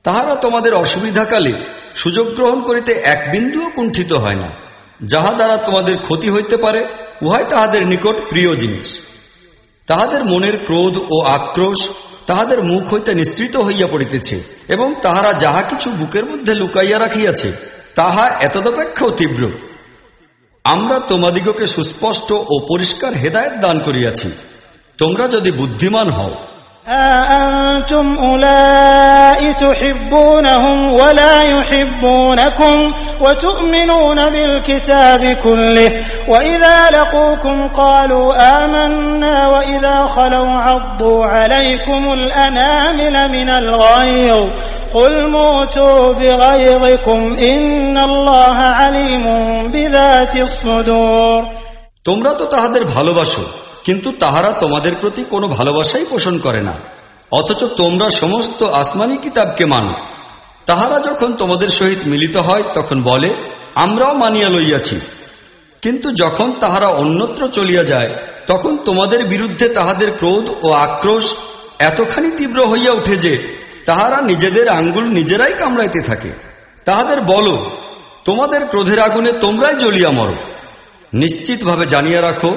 তাহারা তোমাদের অসুবিধাকালে সুযোগ গ্রহণ করিতে এক বিন্দুও কুণ্ঠিত হয় না। যাহা দ্বারা তোমাদের ক্ষতি হইতে পারে, উহাই তাহাদের নিকট প্রিয় জিনিস। তাহাদের মনের ক্রোধ ও আক্রোশ তাহাদের মুখ হইতে নিঃসৃত হইয়া পড়িতেছে এবং তাহারা যাহা কিছু বুকের মধ্যে লুকাইয়া রাখিয়াছে, তাহা এতদপেক্ষাও তীব্র। আমরা তোমাদিগকে সুস্পষ্ট ও পরিষ্কার হেদায়ত দান করিয়াছি। তোমরা যদি বুদ্ধিমান হও أنتم أولئك تحبونهم ولا يحبونكم وتؤمنون بالكتاب كله وإذا لقوكم قالوا آمنا وإذا خلوا عضوا عليكم الأنامل من الغيظ قل موتوا بغيظكم إن الله عليم بذات الصدور তোমরা তো তাহাদের ভালোবাসো কিন্তু তাহারা তোমাদের প্রতি কোনো ভালোবাসাই পোষণ করে না। অথচ তোমরা সমস্ত আসমানি কিতাবকে মানো। তাহারা যখন তোমাদের সহিত মিলিত হয়, তখন বলে, আমরাও মানিয়া লইয়াছি। কিন্তু যখন তাহারা অন্যত্র চলিয়া যায়, তখন তোমাদের বিরুদ্ধে তাহাদের ক্রোধ ও আক্রোশ এতখানি তীব্র হইয়া উঠে যে, তাহারা নিজেদের আঙ্গুল নিজেরাই কামড়াইতে থাকে। তাহাদের বলো, তোমাদের ক্রোধের আগুনে তোমরাই জ্বলিয়া মরো। নিশ্চিতভাবে জানিয়া রাখো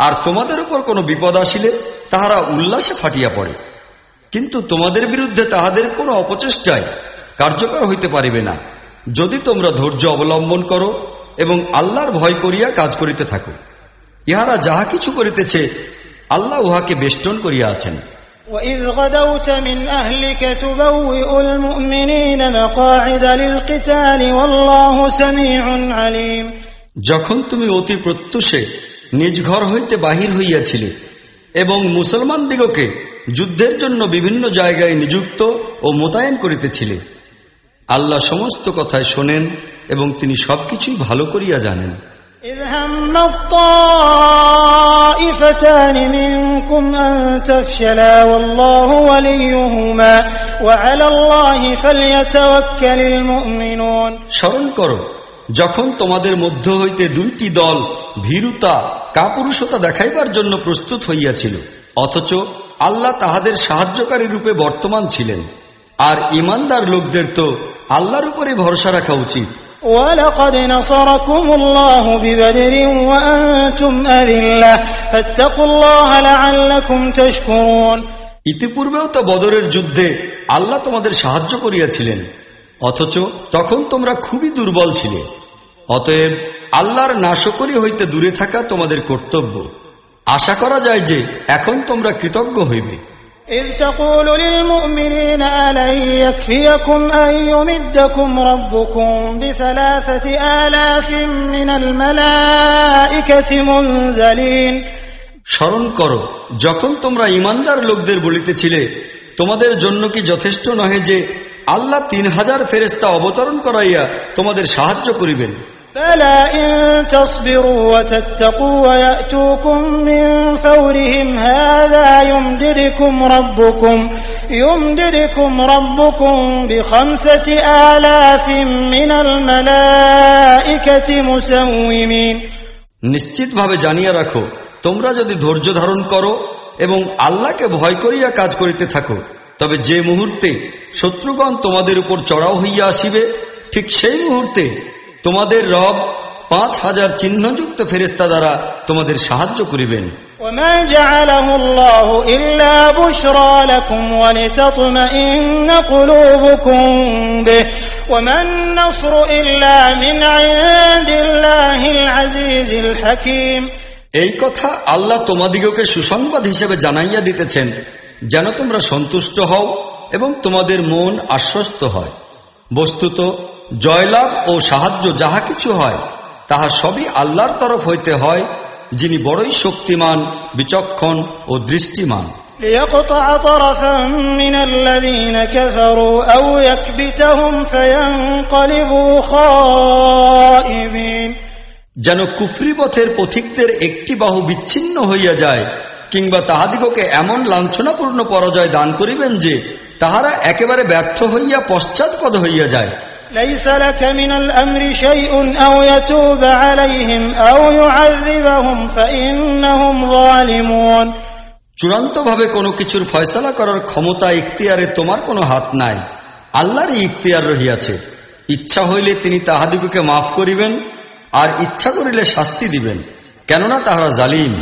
আর তোমাদের উপর কোনো বিপদ আসিলে তাহারা উল্লাসে ফাটিয়া পড়ে। কিন্তু তোমাদের বিরুদ্ধে তাহাদের কোনো অপচেষ্টায় কার্যকর হইতে পারিবে না। যদি তোমরা ধৈর্য অবলম্বন করো এবং আল্লাহর ভয় করিয়া কাজ করিতে থাকো। ইহারা যাহা কিছু করিতেছে আল্লাহ উহাকে বেষ্টন করিয়া আছেন। যখন তুমি অতি প্রত্যুষে নিজ ঘর হইতে বাহির হইয়াছিলে এবং মুসলমান দিগকে যুদ্ধের জন্য বিভিন্ন জায়গায় নিযুক্ত ও মোতায়েন করিতেছিলে আল্লাহ সমস্ত কথায় শোনেন এবং তিনি সবকিছুই ভালো করিয়া জানেন إذ هم الطائفتان منكم أن تفشلا والله وليهما وعلى الله فليتوكل المؤمنون স্মরণ করো যখন তোমাদের মধ্য হইতে দুইটি দল ভীরুতা কাপুরুষতা দেখাইবার জন্য প্রস্তুত হইয়াছিল অথচ আল্লাহ তাহাদের সাহায্যকারী রূপে বর্তমান ছিলেন আর ইমানদার লোকদের তো আল্লাহর উপরে ভরসা রাখা উচিত ولقد نصركم الله ببدر وأنتم أذلة فاتقوا الله لعلكم تشكرون ইতিপূর্বেও তো বদরের যুদ্ধে আল্লাহ তোমাদের সাহায্য করিয়াছিলেন অথচ তখন তোমরা খুবই দুর্বল ছিলে অতএব আল্লাহর নাশকরি হইতে দূরে থাকা তোমাদের কর্তব্য আশা করা যায় যে এখন তোমরা কৃতজ্ঞ হইবে إذ تقول للمؤمنين ألن يكفيكم أن يمدكم ربكم بثلاثة آلاف من الملائكة منزلين স্মরণ করো যখন তোমরা ইমানদার লোকদের বলিতেছিলে তোমাদের জন্য কি যথেষ্ট নহে যে আল্লাহ তিন হাজার ফেরেস্তা অবতরণ করাইয়া তোমাদের সাহায্য করিবেন بلى إن تصبروا وتتقوا ويأتوكم من فورهم هذا يمددكم ربكم يمددكم ربكم بخمسة آلاف من الملائكة مسومين নিশ্চিতভাবে জানিয়া রাখো তোমরা যদি ধৈর্য ধারণ করো এবং আল্লাহকে ভয় করিয়া কাজ করিতে থাকো তবে যে মুহূর্তে শত্রুগণ তোমাদের উপর চড়াও হইয়া আসিবে ঠিক সেই মুহূর্তে তোমাদের রব পাঁচ হাজার চিহ্নযুক্ত ফেরিস্তা দ্বারা তোমাদের সাহায্য করিবেন। এই কথা আল্লাহ তোমাদিগকে সুসংবাদ হিসেবে জানাইয়া দিতেছেন যেন তোমরা সন্তুষ্ট হও এবং তোমাদের মন আশ্বস্ত হয়। বস্তুত জয়লাভ ও সাহায্য যাহা কিছু হয় তাহা সবই আল্লাহর তরফ হইতে হয় যিনি বড়ই শক্তিমান বিচক্ষণ ও দৃষ্টিমান ليقطع طرفا من الذين كفروا أو يكبتهم فينقلبوا خائبين যেন কুফরি পথের পথিকদের একটি বাহু বিচ্ছিন্ন হইয়া যায় কিংবা তাহাদিগকে এমন লাঞ্ছনাপূর্ণ পরাজয় দান করিবেন যে তাহারা একেবারে ব্যর্থ হইয়া পশ্চাৎপদ হইয়া যায় ليس لك من الأمر شيء أو يتوب عليهم أو يعذبهم فإنهم ظالمون চূড়ান্তভাবে কোনো কিছুর ফয়সালা করার ক্ষমতা ইখতিয়ারে তোমার কোনো হাত নাই আল্লাহরই ইখতিয়ার রহিয়াছে ইচ্ছা হইলে তিনি তাহাদিগকে মাফ করিবেন আর ইচ্ছা করিলে শাস্তি দিবেন কেননা তাহারা জালিম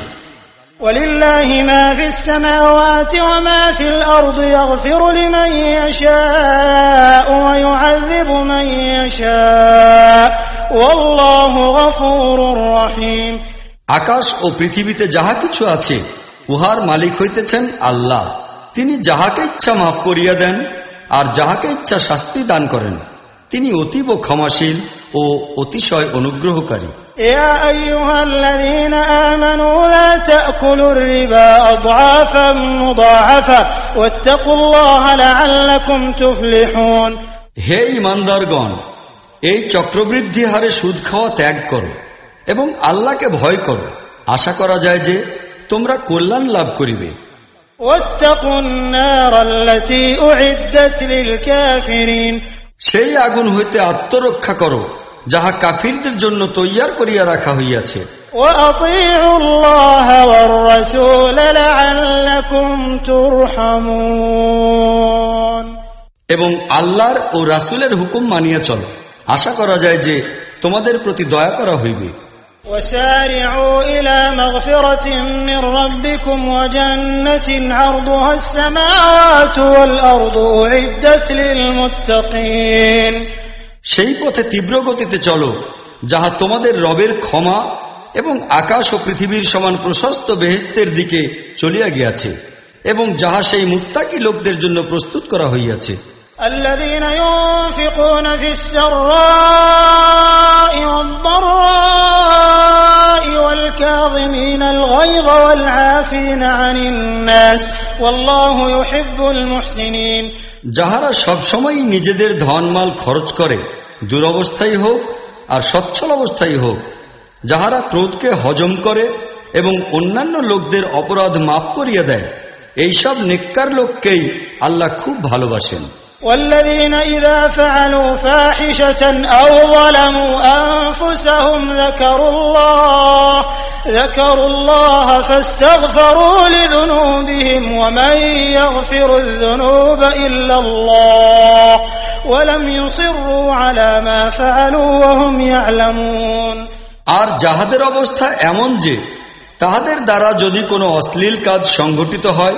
ولله ما في السماوات وما في الأرض يغفر لمن يشاء ويعذب من يشاء والله غفور رحيم আকাশ ও পৃথিবীতে যাহা কিছু আছে উহার মালিক হইতেছেন আল্লাহ তিনি যাহাকে ইচ্ছা মাফ করিয়া দেন আর যাহাকে ইচ্ছা শাস্তি দান করেন তিনি অতীব ক্ষমাশীল ও অতিশয় অনুগ্রহকারী يا أيها الذين آمنوا لا تأكلوا الربا أضعافا مضاعفة واتقوا الله لعلكم تفلحون হে ইমানদারগণ এই চক্রবৃদ্ধি হারে সুদ খাওয়া ত্যাগ করো এবং আল্লাহকে ভয় করো আশা করা যায় যে তোমরা কল্যাণ লাভ করিবে واتقوا النار التي أعدت للكافرين সেই আগুন হইতে আত্মরক্ষা করো যাহা কাফিরদের জন্য তৈয়ার করিয়া রাখা হইয়াছে وأطيعوا الله والرسول لعلكم ترحمون এবং আল্লাহর ও রাসুলের হুকুম মানিয়া চলো আশা করা যায় যে তোমাদের প্রতি দয়া করা হইবে وسارعوا إلى مغفرة من ربكم وجنة عرضها السماوات والأرض أعدت للمتقين সেই পথে তীব্র গতিতে চলো যাহা তোমাদের রবের ক্ষমা এবং আকাশ ও পৃথিবীর সমান প্রশস্ত বেহেস্তের দিকে চলিয়া গিয়াছে এবং যাহা সেই মুক্তাকি লোকদের জন্য প্রস্তুত করা হইয়াছে الذين ينفقون في السراء والضراء والكاظمين الغيظ والعافين عن الناس والله يحب المحسنين যাহারা সবসময়ই নিজেদের ধনমাল খরচ করে দুরবস্থাই হোক আর সচ্ছল অবস্থাই হোক, যাহারা ক্রোধকে হজম করে এবং অন্যান্য লোকদের অপরাধ মাফ করিয়া দেয়, এইসব নেককার লোককেই আল্লাহ খুব ভালোবাসেন। والذين إذا فعلوا فاحشة أو ظلموا أنفسهم ذكروا الله ذكروا الله فاستغفروا لذنوبهم ومن يغفر الذنوب إلا الله ولم يصروا على ما فعلوا وهم يعلمون আর যাহাদের অবস্থা এমন যে তাহাদের দ্বারা যদি কোনো অশ্লীল কাজ সংঘটিত হয়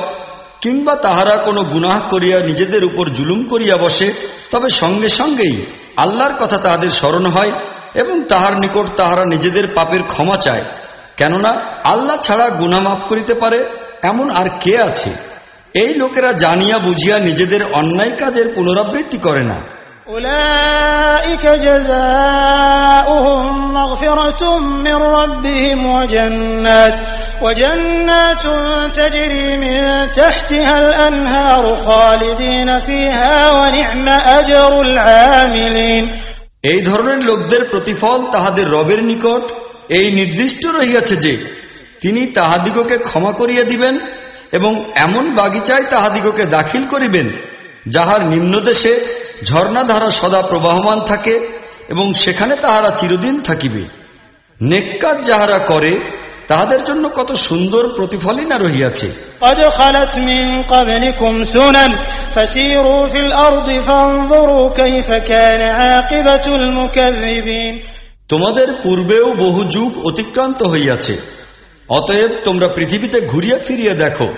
কিংবা তাহারা কোনো গুনাহ করিয়া নিজেদের উপর জুলুম করিয়া বসে, তবে সঙ্গে সঙ্গেই আল্লাহর কথা তাহাদের স্মরণ হয় এবং তাহার নিকট তাহারা নিজেদের পাপের ক্ষমা চায়। কেননা আল্লাহ ছাড়া গুনা মাফ করিতে পারে এমন আর কে আছে? এই লোকেরা জানিয়া বুঝিয়া নিজেদের অন্যায় কাজের পুনরাবৃত্তি করে না। أولئك جزاؤهم مغفرة من ربهم وجنات وجنات تجري من تحتها الأنهار خالدين فيها ونعم أجر العاملين এই ধরনের লোকদের প্রতিফল তাহাদের রবের নিকট এই নির্দিষ্ট রহিয়াছে যে তিনি তাহাদিগকে ক্ষমা করিয়া দিবেন এবং এমন বাগিচায় তাহাদিগকে দাখিল করিবেন যাহার নিম্নদেশে ঝর্ণাধারা সদা প্রবাহমান থাকে এবং সেখানে তাহারা চিরদিন থাকিবে। নেককাজ যাহারা করে তাহাদের জন্য কত সুন্দর প্রতিফলই না রহিয়াছে তোমাদের পূর্বেও বহু যুগ অতিক্রান্ত হইয়াছে। অতএব তোমরা পৃথিবীতে ঘুরিয়া ফিরিয়া দেখো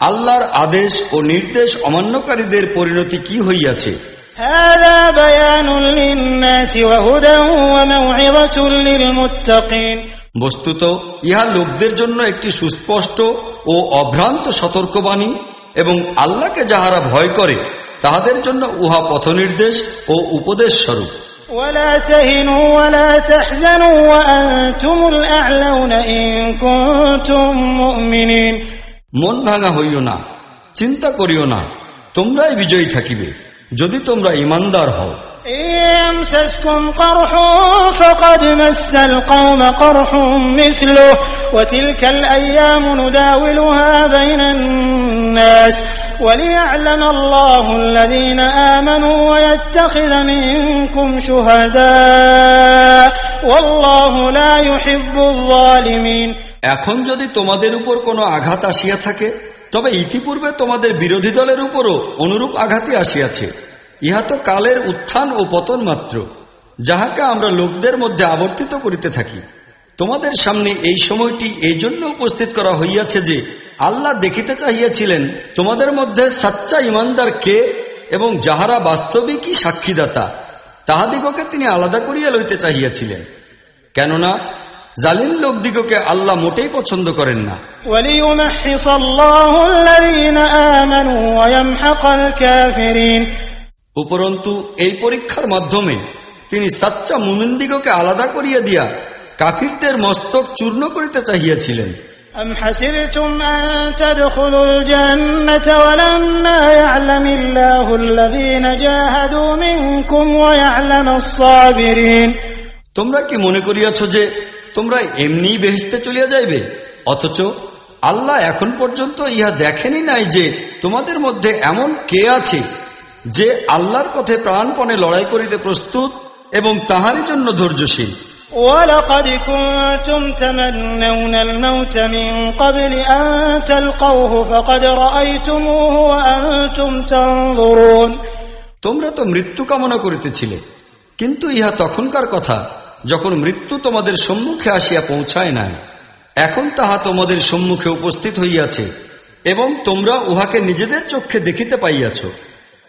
আল্লাহর আদেশ ও নির্দেশ অমান্যকারীদের পরিণতি কি হইয়াছে। هذا بيان للناس وهدى وموعظة للمتقين বস্তুত ইহা লোকদের জন্য একটি সুস্পষ্ট ও অভ্রান্ত সতর্কবাণী এবং আল্লাহকে যাহারা ভয় করে তাহাদের জন্য উহা পথনির্দেশ ও উপদেশ স্বরূপ ولا تهنوا ولا تحزنوا وأنتم الأعلون إن كنتم مؤمنين মন ভাঙা হইও না চিন্তা করিও না তোমরাই বিজয়ী থাকিবে যদি তোমরা ইমানদার হও إن يمسسكم قرح فقد مس القوم قرح مثله وتلك الأيام نداولها بين الناس وليعلم الله الذين آمنوا ويتخذ منكم شهداء والله لا يحب الظالمين এখন যদি তোমাদের উপর কোনো আঘাত আসিয়া থাকে তবে ইতিপূর্বে তোমাদের বিরোধী দলের উপরও অনুরূপ আঘাতই আসিয়াছে। ইহা তো কালের উত্থান ও পতন মাত্র, যাহাকে আমরা লোকদের মধ্যে আবর্তিত করিতে থাকি। তোমাদের সামনে এই সময়টি এই জন্য উপস্থিত করা হইয়াছে যে আল্লাহ দেখিতে চাহিয়াছিলেন, তোমাদের মধ্যে সাচ্চা ইমানদার কে এবং যাহারা বাস্তবিকই সাক্ষীদাতা, তাহাদিগকে তিনি আলাদা করিয়া লইতে চাহিয়াছিলেন। কেননা জালিম লোকদিগকে আল্লাহ মোটেই পছন্দ করেন না وليمحص الله الذين آمنوا ويمحق الكافرين উপরন্তু এই পরীক্ষার মাধ্যমে তিনি সাচ্চা মুমিনদিগকে আলাদা করিয়া দিয়া কাফিরদের মস্তক চূর্ণ করিতে চাহিয়াছিলেন أم حسبتم أن تدخلوا الجنة ولما يعلم الله الذين جاهدوا منكم ويعلم الصابرين তোমরা কি মনে করিয়াছ যে তোমরা এমনি বেহেস্তে চলিয়া যাইবে অথচ আল্লাহ এখন পর্যন্ত ইহা দেখেনি নাই যে তোমাদের মধ্যে এমন কে আছে যে আল্লাহর পথে প্রাণপণে লড়াই করিতে প্রস্তুত এবং তাহারই জন্য ধৈর্যশীল ولقد كنتم تمنون الموت من قبل أن تلقوه فقد رأيتموه وأنتم تنظرون তোমরা তো মৃত্যু কামনা করিতেছিলে কিন্তু ইহা তখনকার কথা যখন মৃত্যু তোমাদের সম্মুখে আসিয়া পৌঁছায় নাই, এখন তাহা তোমাদের সম্মুখে উপস্থিত হইয়াছে, এবং তোমরা উহাকে নিজেদের চক্ষে দেখিতে পাইয়াছ।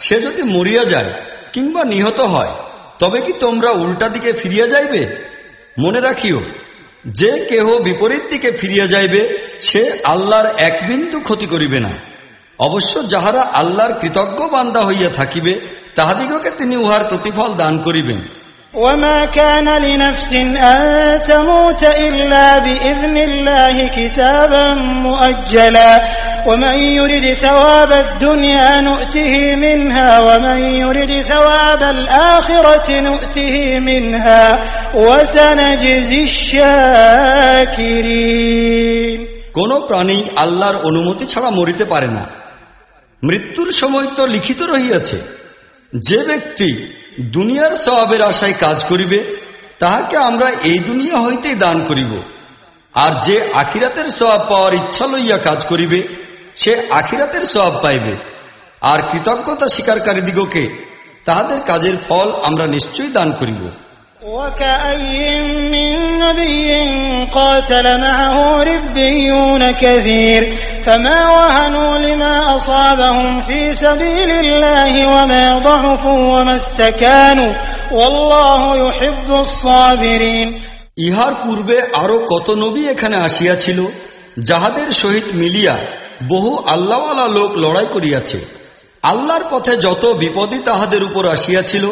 সে যদি মরিয়া যায় কিংবা নিহত হয়, তবে কি তোমরা উল্টা দিকে ফিরিয়া যাইবে? মনে রাখিও, যে কেহ বিপরীত দিকে ফিরিয়া যাইবে, সে আল্লাহর এক বিন্দু ক্ষতি করিবে না। অবশ্য যাহারা আল্লাহর কৃতজ্ঞ বান্দা হইয়া থাকিবে, তাহাদিগকে তিনি উহার প্রতিফল দান করিবেন। وما كان لنفس أن تموت إلا بإذن الله كتابا مؤجلا ومن يرد ثواب الدنيا نؤته منها ومن يرد ثواب الآخرة نؤته منها وسنجزي الشاكرين কোন প্রাণী আল্লাহর অনুমতি ছাড়া মরিতে পারে না মৃত্যুর সময় তো লিখিত রহিয়াছে যে ব্যক্তি দুনিয়ার স্বভাবের আশায় কাজ করিবে, তাহাকে আমরা এই দুনিয়া হইতেই দান করিব। আর যে আখিরাতের স্বভাব পাওয়ার ইচ্ছা লইয়া কাজ করিবে, সে আখিরাতের স্বভাব পাইবে। আর কৃতজ্ঞতা স্বীকারকারীদিগকে তাহাদের কাজের ফল আমরা নিশ্চয়ই দান করিব। وكأي من نبي قاتل معه ربيون كثير فما وهنوا لما أصابهم في سبيل الله وما ضعفوا وما استكانوا والله يحب الصابرين ইহার পূর্বে আরো কত নবী এখানে আসিয়াছিল যাহাদের সহিত মিলিয়া বহু আল্লাহওয়ালা লোক লড়াই করিয়াছে আল্লাহর পথে যত বিপদই তাহাদের উপর আসিয়াছিল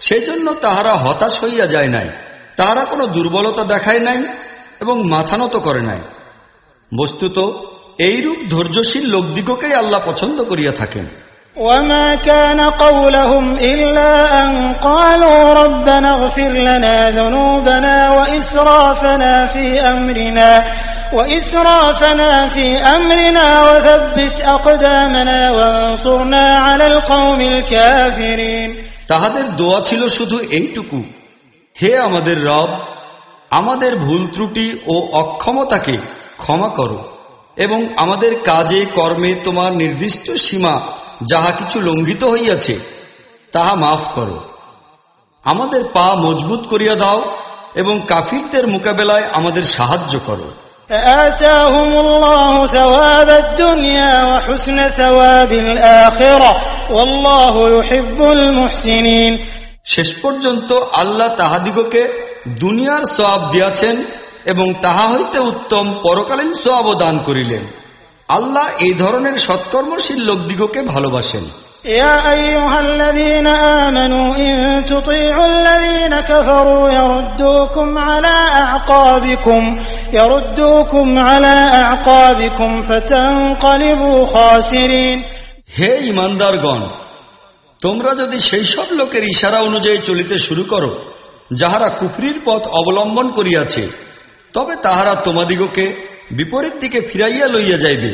সেই জন্য তাহারা হতাশ হইয়া যায় নাই তাহারা কোনো দুর্বলতা দেখায় নাই এবং মাথা নত করে নাই বস্তুত এইরূপ ধৈর্যশীল লোকদিগকেই আল্লাহ পছন্দ করিয়া থাকেন وما كان قولهم إلا أن قالوا ربنا اغفر لنا ذنوبنا وإسرافنا في أمرنا وإسرافنا في أمرنا وثبت أقدامنا وانصرنا على القوم الكافرين তাহাদের দোয়া ছিল শুধু এইটুকু। হে আমাদের রব, আমাদের ভুল ত্রুটি ও অক্ষমতাকে ক্ষমা করো, এবং আমাদের কাজে কর্মে তোমার নির্দিষ্ট সীমা যাহা কিছু লঙ্ঘিত হইয়াছে, তাহা মাফ করো। আমাদের পা মজবুত করিয়া দাও, এবং কাফিরদের মোকাবেলায় আমাদের সাহায্য করো। فآتاهم الله ثواب الدنيا وحسن ثواب الآخرة والله يحب المحسنين শেষ পর্যন্ত আল্লাহ তাহাদিগকে দুনিয়ার সোয়াব দিয়াছেন এবং তাহা হইতে উত্তম পরকালীন সোয়াবও দান করিলেন আল্লাহ এই ধরনের সৎকর্মশীল লোকদিগকে ভালোবাসেন يا أيها الذين آمنوا إن تطيعوا الذين كفروا يردوكم على أعقابكم يردوكم على أعقابكم فتنقلبوا خاسرين হে ইমানদারগণ তোমরা যদি সেই সব লোকের ইশারা অনুযায়ী চলিতে শুরু করো যাহারা কুফরির পথ অবলম্বন করিয়াছে তবে তাহারা তোমাদিগকে বিপরীত দিকে ফিরাইয়া লইয়া যাইবে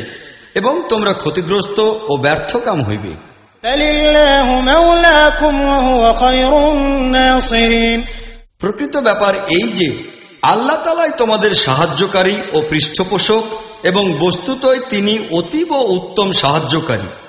এবং তোমরা ক্ষতিগ্রস্ত ও ব্যর্থকাম হইবে প্রকৃত ব্যাপার এই যে, আল্লাহ তালাই তোমাদের সাহায্যকারী ও পৃষ্ঠপোষক এবং বস্তুতই তিনি অতীব উত্তম সাহায্যকারী।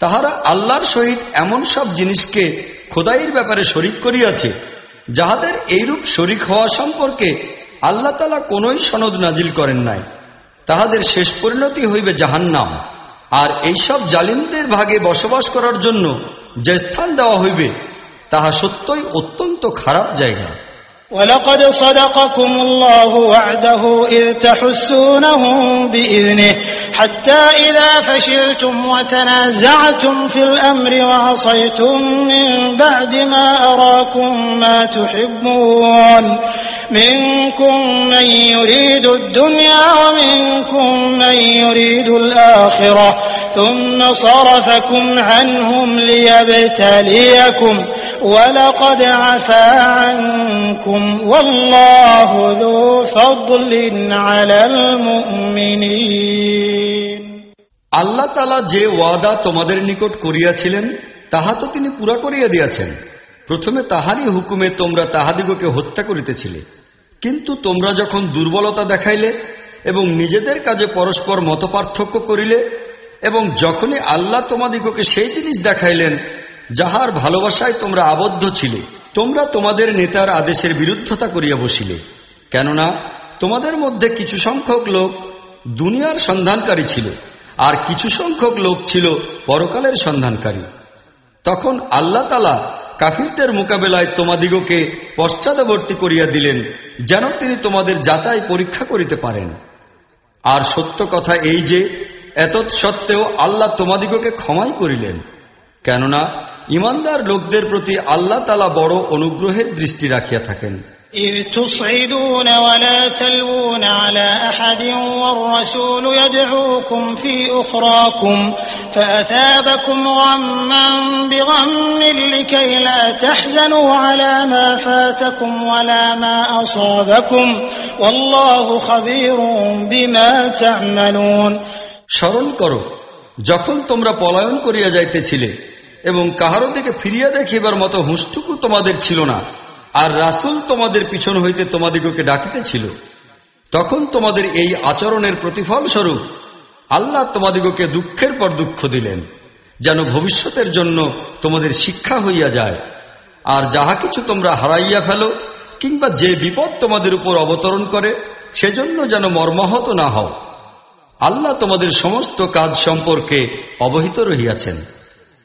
তাহারা আল্লাহর সহিত এমন সব জিনিসকে খোদাইয়ের ব্যাপারে শরিক করিয়াছে, যাহাদের এইরূপ শরিক হওয়া সম্পর্কে আল্লাহ তালা কোনই সনদ নাজিল করেন নাই। তাহাদের শেষ পরিণতি হইবে জাহান্নাম, আর এইসব জালিমদের ভাগে বসবাস করার জন্য যে স্থান দেওয়া হইবে, তাহা সত্যই অত্যন্ত খারাপ জায়গা। ولقد صدقكم الله وعده إذ تحسونهم بإذنه حتى إذا فشلتم وتنازعتم في الأمر وعصيتم من بعد ما أراكم ما تحبون. منكم من يريد الدنيا ومنكم من يريد الآخرة. ثم صرفكم عنهم ليبتليكم. ولقد عفا عنكم আল্লাহ তালা যে ওয়াদা তোমাদের নিকট করিয়াছিলেন, তাহা তো তিনি পুরা করিয়া দিয়াছেন। প্রথমে তাহারই হুকুমে তোমরা তাহাদিগকে হত্যা করিতেছিলে। কিন্তু তোমরা যখন দুর্বলতা দেখাইলে এবং নিজেদের কাজে পরস্পর মত করিলে এবং যখনই আল্লাহ তোমাদিগকে সেই জিনিস দেখাইলেন, যাহার ভালোবাসায় তোমরা আবদ্ধ ছিলে তোমরা তোমাদের নেতার আদেশের বিরুদ্ধতা করিয়া বসিলে, কেননা তোমাদের মধ্যে কিছু সংখ্যক লোক দুনিয়ার সন্ধানকারী ছিল, আর কিছু সংখ্যক লোক ছিল পরকালের সন্ধানকারী। তখন আল্লাহ তালা কাফিরদের মোকাবেলায় তোমাদিগকে পশ্চাদবর্তী করিয়া দিলেন, যেন তিনি তোমাদের যাচাই পরীক্ষা করিতে পারেন। আর সত্য কথা এই যে এত সত্ত্বেও আল্লাহ তোমাদিগকে ক্ষমাই করিলেন, কেননা ইমানদার লোকদের প্রতি আল্লাহ তালা বড় অনুগ্রহের দৃষ্টি রাখিয়া থাকেন إذ تصعدون ولا تلوون على أحد والرسول يدعوكم في أخراكم فأثابكم غما بغم لكي لا تحزنوا على ما فاتكم ولا ما أصابكم والله خبير بما تعملون স্মরণ করো যখন তোমরা পলায়ন করিয়া যাইতেছিলে এবং কাহারো দিকে ফিরিয়া দেখিবার মতো হুঁসটুকু তোমাদের ছিল না, আর রাসুল তোমাদের পিছন হইতে তোমাদিগকে ডাকিতেছিল। তখন তোমাদের এই আচরণের প্রতিফল স্বরূপ আল্লাহ তোমাদিগকে দুঃখের পর দুঃখ দিলেন, যেন ভবিষ্যতের জন্য তোমাদের শিক্ষা হইয়া যায়। আর যাহা কিছু তোমরা হারাইয়া ফেলো, কিংবা যে বিপদ তোমাদের উপর অবতরণ করে, সেজন্য যেন মর্মাহত না হও। আল্লাহ তোমাদের সমস্ত কাজ সম্পর্কে অবহিত রহিয়াছেন।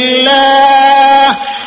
إلا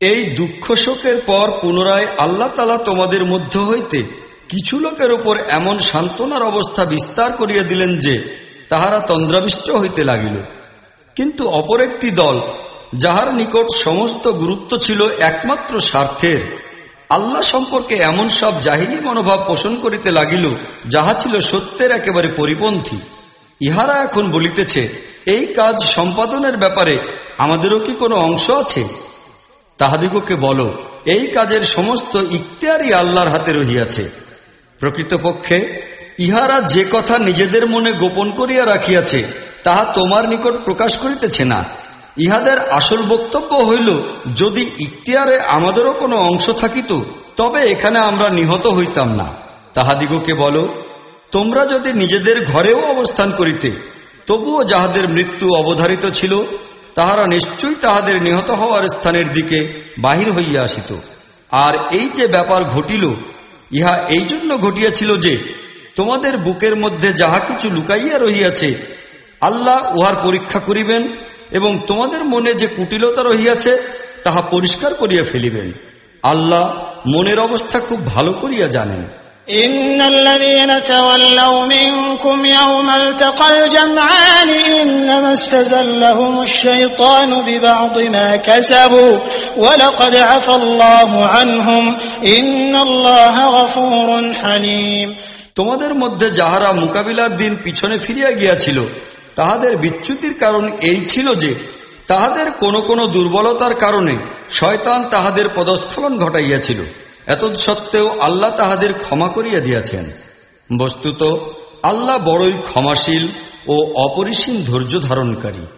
এই দুঃখ শোকের পর পুনরায় আল্লাহ তালা তোমাদের মধ্য হইতে কিছু লোকের উপর এমন সান্ত্বনার অবস্থা বিস্তার করিয়া দিলেন যে, তাহারা তন্দ্রাবিষ্ট হইতে লাগিল। কিন্তু অপর একটি দল, যাহার নিকট সমস্ত গুরুত্ব ছিল একমাত্র স্বার্থের, আল্লাহ সম্পর্কে এমন সব জাহিনী মনোভাব পোষণ করিতে লাগিল, যাহা ছিল সত্যের একেবারে পরিপন্থী। ইহারা এখন বলিতেছে এই কাজ সম্পাদনের ব্যাপারে আমাদেরও কি কোনো অংশ আছে? তাহাদিগকে বলো, এই কাজের সমস্ত ইখতিয়ারই আল্লাহর হাতে রহিয়াছে। প্রকৃতপক্ষে, ইহারা যে কথা নিজেদের মনে গোপন করিয়া রাখিয়াছে, তাহা তোমার নিকট প্রকাশ করিতেছে না। ইহাদের আসল বক্তব্য হইল, যদি ইখতিয়ারে আমাদেরও কোনো অংশ থাকিত, তবে এখানে আমরা নিহত হইতাম না। তাহাদিগকে বলো, তোমরা যদি নিজেদের ঘরেও অবস্থান করিতে তবুও যাহাদের মৃত্যু অবধারিত ছিল, তাহারা নিশ্চয়ই তাহাদের নিহত হওয়ার স্থানের দিকে বাহির হইয়া আসিত। আর এই যে ব্যাপার ঘটিল, ইহা এই জন্য ঘটিয়াছিল যে, তোমাদের বুকের মধ্যে যাহা কিছু লুকাইয়া রহিয়াছে, আল্লাহ উহার পরীক্ষা করিবেন এবং তোমাদের মনে যে কুটিলতা রহিয়াছে, তাহা পরিষ্কার করিয়া ফেলিবেন। আল্লাহ মনের অবস্থা খুব ভালো করিয়া জানেন। إن الذين تولوا منكم يوم التقى الجمعان إنما استزلهم الشيطان ببعض ما كسبوا ولقد عفى الله عنهم إن الله غفور حليم তোমাদের মধ্যে যাহারা মোকাবিলার দিন পিছনে ফিরিয়া গিয়াছিল তাহাদের বিচ্যুতির কারণ এই ছিল যে তাহাদের কোন কোন দুর্বলতার কারণে শয়তান তাহাদের পদস্খলন ঘটাইয়াছিল এত সত্ত্বেও আল্লাহ তাহাদের ক্ষমা করিয়া দিয়াছেন। বস্তুত, আল্লাহ বড়ই ক্ষমাশীল ও অপরিসীম ধৈর্য ধারণকারী।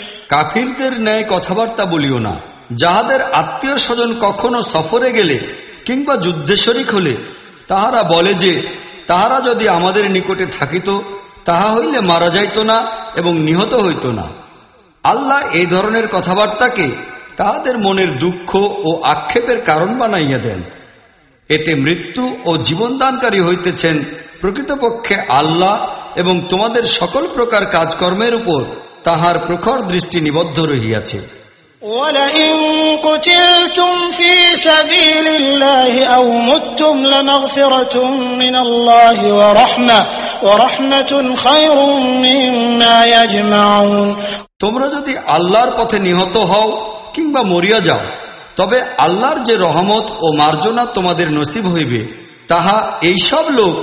কাফিরদের ন্যায় কথাবার্তা বলিও না। যাহাদের আত্মীয় স্বজন কখনো সফরে গেলে কিংবা যুদ্ধে শরিক হলে, তাহারা বলে যে, তাহারা যদি আমাদের নিকটে থাকিত, তাহা হইলে মারা যাইত না এবং নিহত হইত না। আল্লাহ এই ধরনের কথাবার্তাকে তাহাদের মনের দুঃখ ও আক্ষেপের কারণ বানাইয়া দেন। এতে মৃত্যু ও জীবনদানকারী হইতেছেন প্রকৃতপক্ষে আল্লাহ এবং তোমাদের সকল প্রকার কাজকর্মের উপর তাহার প্রখর দৃষ্টি নিবদ্ধ রহিয়াছে ولئن قتلتم في سبيل الله أو متم لمغفرة من الله ورحمة ورحمة خير مما يجمعون তোমরা যদি আল্লাহর পথে নিহত হও কিংবা মরিয়া যাও তবে আল্লাহর যে রহমত ও মার্জনা তোমাদের নসিব হইবে তাহা এই সব লোক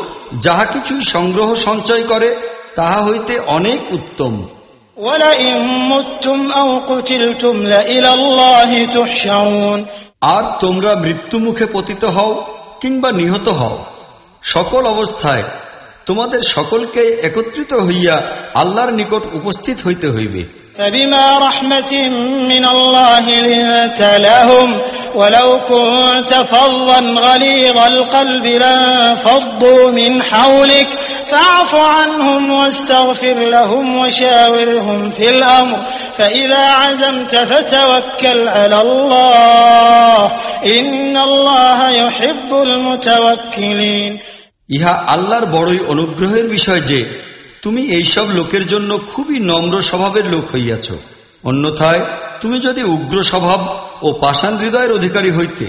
যাহা কিছুই সংগ্রহ সঞ্চয় করে তাহা হইতে অনেক উত্তম ولئن متم أو قتلتم لإلى الله تحشرون আর তোমরা মৃত্যুমুখে পতিত হও কিংবা নিহত হও সকল অবস্থায় তোমাদের সকলকে একত্রিত হইয়া আল্লাহর নিকট উপস্থিত হইতে হইবে فبما رحمة من الله لنت لهم ولو كنت فظا غليظ القلب لانفضوا من حولك فاعف عنهم واستغفر لهم وشاورهم في الأمر فإذا عزمت فتوكل على الله إن الله يحب المتوكلين ইহা আল্লাহর বড়ই অনুগ্রহের বিষয় যে তুমি এইসব লোকের জন্য খুবই নম্র স্বভাবের লোক হইয়াছ অন্যথায় তুমি যদি উগ্র স্বভাব ও পাষাণ হৃদয়ের অধিকারী হইতে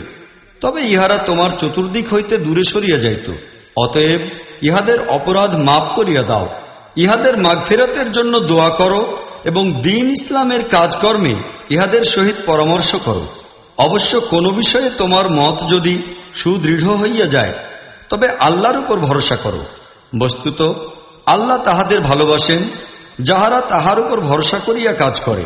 তবে ইহারা তোমার চতুর্দিক হইতে দূরে সরিয়া যাইত অতএব ইহাদের অপরাধ মাপ করিয়া দাও। ইহাদের মাগফেরাতের জন্য দোয়া করো এবং দিন ইসলামের কাজকর্মে ইহাদের সহিত পরামর্শ করো। অবশ্য কোনো বিষয়ে তোমার মত যদি সুদৃঢ় হইয়া যায়, তবে আল্লাহর উপর ভরসা করো। বস্তুত আল্লাহ তাহাদের ভালোবাসেন, যাহারা তাহার উপর ভরসা করিয়া কাজ করে।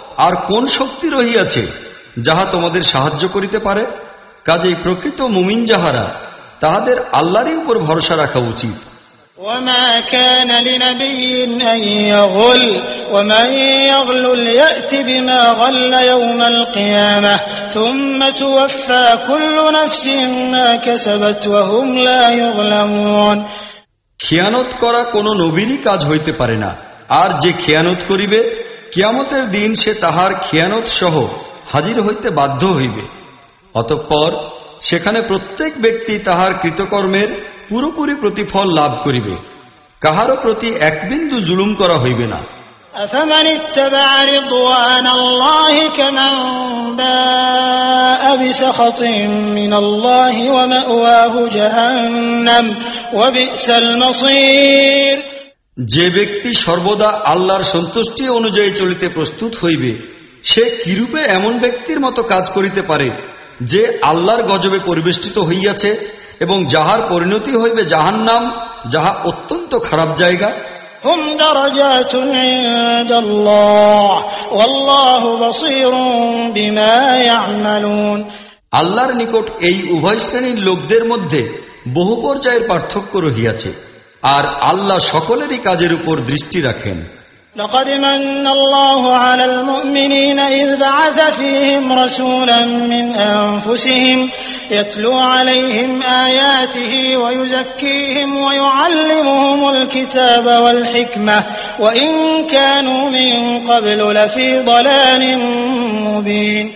আর কোন শক্তি রহিয়াছে যাহা তোমাদের সাহায্য করিতে পারে কাজেই প্রকৃত মুমিন যাহারা তাহাদের আল্লাহরই উপর ভরসা রাখা উচিত وما كان لنبي أن يغل ومن يغل يأت بما غل يوم القيامة ثم توفى كل نفس ما كسبت وهم لا يظلمون খেয়ানত করা কোনো নবীরই কাজ হইতে পারে না আর যে খেয়ানত করিবে কিয়ামতের দিন সে তাহার খেয়ানত সহ হাজির হইতে বাধ্য হইবে অতঃপর সেখানে প্রত্যেক ব্যক্তি তাহার কৃতকর্মের পুরোপুরি প্রতিফল লাভ করিবে কাহারও প্রতি এক বিন্দু জুলুম করা হইবে না أفمن اتبع رضوان الله كمن باء بسخط من الله ومأواه جهنم وبئس المصير যে ব্যক্তি সর্বদা আল্লাহর সন্তুষ্টি অনুযায়ী চলিতে প্রস্তুত হইবে সে কিরূপে এমন ব্যক্তির মতো কাজ করিতে পারে যে আল্লাহর গজবে পরিবেষ্টিত হইয়াছে এবং যাহার পরিণতি হইবে যাহার নাম যাহা অত্যন্ত খারাপ জায়গা? আল্লাহর নিকট এই উভয় শ্রেণির লোকদের মধ্যে বহু পর্যায়ের পার্থক্য রহিয়াছে। আর আল্লাহ সকলেরই কাজের উপর দৃষ্টি রাখেন لقد من الله على المؤمنين إذ بعث فيهم رسولا من أنفسهم يتلو عليهم آياته ويزكيهم ويعلمهم الكتاب والحكمة وإن كانوا من قبل لفي ضلال مبين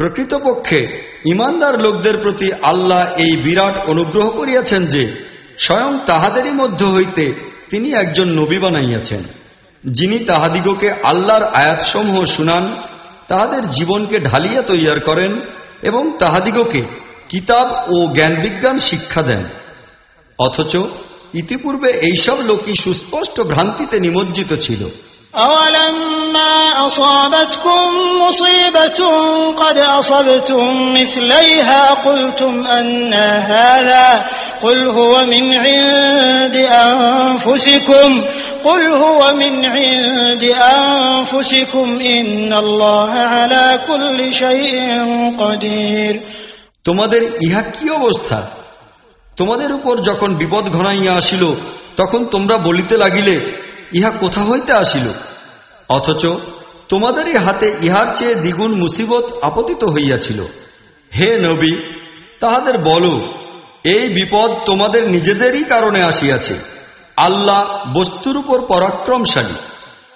প্রকৃতপক্ষে ইমানদার লোকদের প্রতি আল্লাহ এই বিরাট অনুগ্রহ করিয়াছেন যে স্বয়ং তাহাদেরই মধ্য হইতে তিনি একজন নবী বানাইয়াছেন। যিনি তাহাদিগকে আল্লাহর আয়াতসমূহ শুনান, তাহাদের জীবনকে ঢালিয়া তৈয়ার করেন এবং তাহাদিগকে কিতাব ও জ্ঞান বিজ্ঞান শিক্ষা দেন। অথচ ইতিপূর্বে এইসব লোকই সুস্পষ্ট ভ্রান্তিতে নিমজ্জিত ছিল। أولما أصابتكم مصيبة قد أصبتم مثليها قلتم أن هذا قل هو من عند أنفسكم قل هو من عند أنفسكم إن الله على كل شيء قدير তোমাদের ইহা কি অবস্থা তোমাদের উপর যখন বিপদ ঘনাইয়া আসিল তখন তোমরা বলিতে লাগিলে ইহা কোথা হইতে আসিল? অথচ তোমাদেরই হাতে ইহার চেয়ে দ্বিগুণ মুসিবত আপতিত হইয়াছিল। হে নবী, তাহাদের বলো, এই বিপদ তোমাদের নিজেদেরই কারণে আসিয়াছে। আল্লাহ বস্তুর উপর পরাক্রমশালী।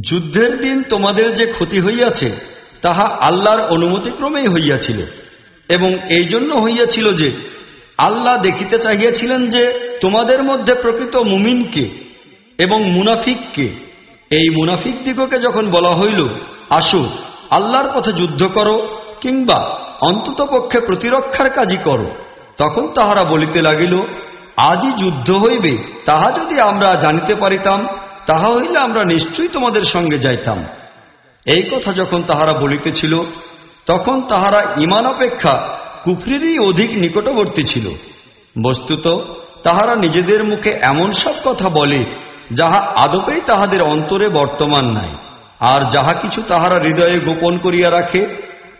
যুদ্ধের দিন তোমাদের যে ক্ষতি হইয়াছে, তাহা আল্লাহর অনুমতিক্রমেই হইয়াছিল। এবং এই জন্য হইয়াছিল যে, আল্লাহ দেখিতে চাহিয়াছিলেন যে, তোমাদের মধ্যে প্রকৃত মুমিনকে এবং মুনাফিককে, এই মুনাফিক দিগকে যখন বলা হইল, আসু, আল্লাহর পথে যুদ্ধ করো, কিংবা অন্ততপক্ষে প্রতিরক্ষার কাজই করো, তখন তাহারা বলিতে লাগিল আজই যুদ্ধ হইবে, তাহা যদি আমরা জানিতে পারিতাম, তাহা হইলে আমরা নিশ্চয়ই তোমাদের সঙ্গে যাইতাম। এই কথা যখন তাহারা বলিতেছিল, তখন তাহারা ইমান অপেক্ষা কুফরিরই অধিক নিকটবর্তী ছিল। বস্তুত, তাহারা নিজেদের মুখে এমন সব কথা বলে, যাহা আদপেই তাহাদের অন্তরে বর্তমান নাই। আর যাহা কিছু তাহারা হৃদয়ে গোপন করিয়া রাখে,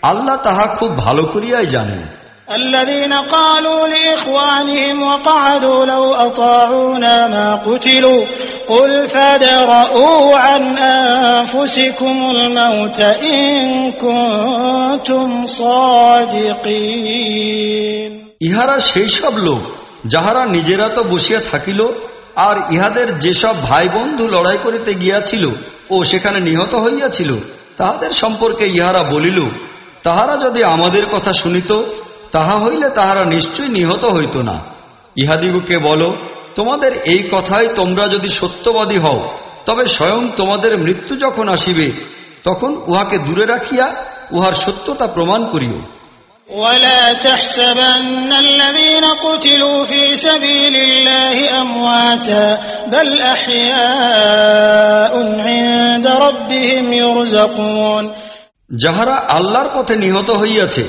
আল্লাহ তাহা খুব ভালো করিয়াই জানেন। الذين قالوا لإخوانهم وقعدوا لو أطاعونا ما قتلوا قل فادرءوا عن أنفسكم الموت إن كنتم صادقين ইহারা সেই সব লোক যাহারা নিজেরা তো বসিয়া থাকিল আর ইহাদের যেসব ভাই বন্ধু লড়াই করিতে গিয়াছিল ও সেখানে নিহত হইয়াছিল তাহাদের সম্পর্কে ইহারা বলিল তাহারা যদি আমাদের কথা শুনিত তাহা হইলে তাহারা নিশ্চয় নিহত হইত না ইহাদিগুকে বলো তোমাদের এই কথায় তোমরা যদি সত্যবাদী হও তবে স্বয়ং তোমাদের মৃত্যু যখন আসিবে তখন উহাকে দূরে রাখিয়া উহার সত্যতা প্রমাণ করিও ولا تحسبن الذين قتلوا في سبيل الله أمواتا بل أحياء عند ربهم يرزقون যাহারা আল্লাহর পথে নিহত হইয়াছে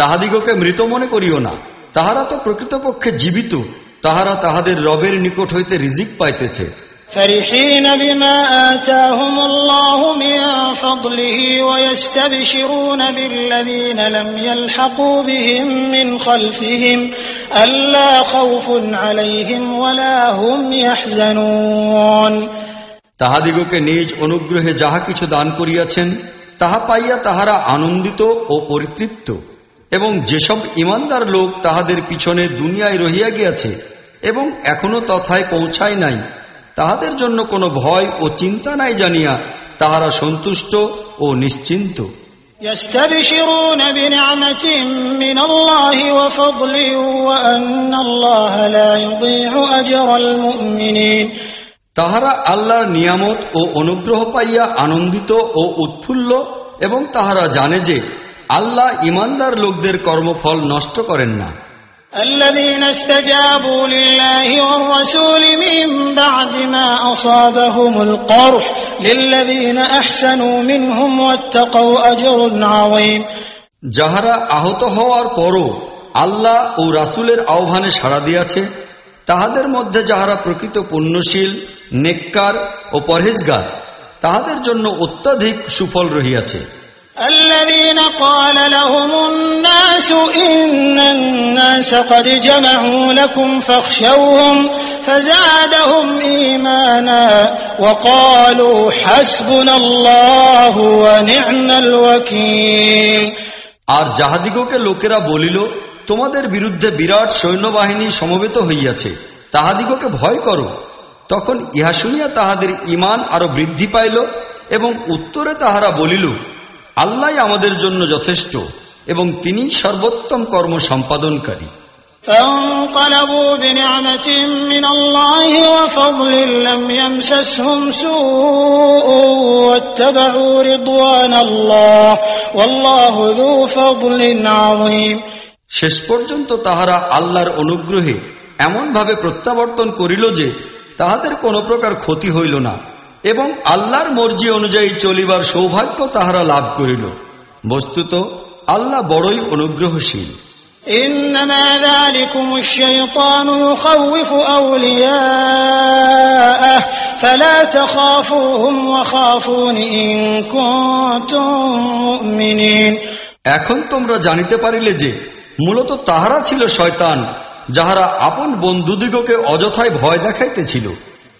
তাহাদিগকে মৃত মনে করিও না তাহারা তো প্রকৃতপক্ষে জীবিত তাহারা তাহাদের রবের নিকট হইতে রিজিক পাইতেছে فرحين بما آتاهم الله من فضله ويستبشرون بالذين لم يلحقوا بهم من خلفهم ألا خوف عليهم ولا هم يحزنون তাহাদিগকে নিজ অনুগ্রহে যাহা কিছু দান করিয়াছেন তাহা পাইয়া তাহারা আনন্দিত ও পরিতৃপ্ত এবং যেসব ইমানদার লোক তাহাদের পিছনে দুনিয়ায় রহিয়া গিয়াছে এবং এখনও তথায় পৌঁছায় নাই তাহাদের জন্য কোনো ভয় ও চিন্তা নাই জানিয়া তাহারা সন্তুষ্ট ও নিশ্চিন্ত। তাহারা আল্লাহর নিয়ামত ও অনুগ্রহ পাইয়া আনন্দিত ও উৎফুল্ল এবং তাহারা জানে যে আল্লাহ ইমানদার লোকদের কর্মফল নষ্ট করেন না الذين استجابوا لله والرسول من بعد ما أصابهم القرح للذين أحسنوا منهم واتقوا أجر عظيم যাহারা আহত হওয়ার পরও আল্লাহ ও রাসুলের আহ্বানে সাড়া দিয়াছে তাহাদের মধ্যে যাহারা প্রকৃত পুণ্যশীল নেককার ও পরহেজগার তাহাদের জন্য অত্যাধিক সুফল রহিয়াছে الذين قال لهم الناس إن الناس قد جمعوا لكم فاخشوهم فزادهم إيمانا وقالوا حسبنا الله ونعم الوكيل আর যাহাদিগকে লোকেরা বলিল তোমাদের বিরুদ্ধে বিরাট সৈন্যবাহিনী সমবেত হইয়াছে তাহাদিগকে ভয় করো তখন ইহা শুনিয়া তাহাদের ইমান আরো বৃদ্ধি পাইল এবং উত্তরে তাহারা বলিল আল্লাহ আমাদের জন্য যথেষ্ট এবং তিনি সর্বোত্তম কর্ম সম্পাদনকারী فانقلبوا بنعمة من الله وفضل لم يمسسهم سوء واتبعوا رضوان الله والله ذو فضل عظيم শেষ পর্যন্ত তাহারা আল্লাহর অনুগ্রহে এমনভাবে প্রত্যাবর্তন করিল যে তাহাদের কোনো প্রকার ক্ষতি হইল না এবং আল্লাহর মর্জি অনুযায়ী চলিবার সৌভাগ্য তাহারা লাভ করিল বস্তুত আল্লাহ বড়ই অনুগ্রহশীল إنما ذلكم الشيطان يخوف أولياءه فلا تخافوهم وخافون إن كنتم مؤمنين এখন তোমরা জানিতে পারিলে যে মূলত তাহারা ছিল শয়তান যাহারা আপন বন্ধুদিগকে অযথায় ভয় দেখাইতেছিল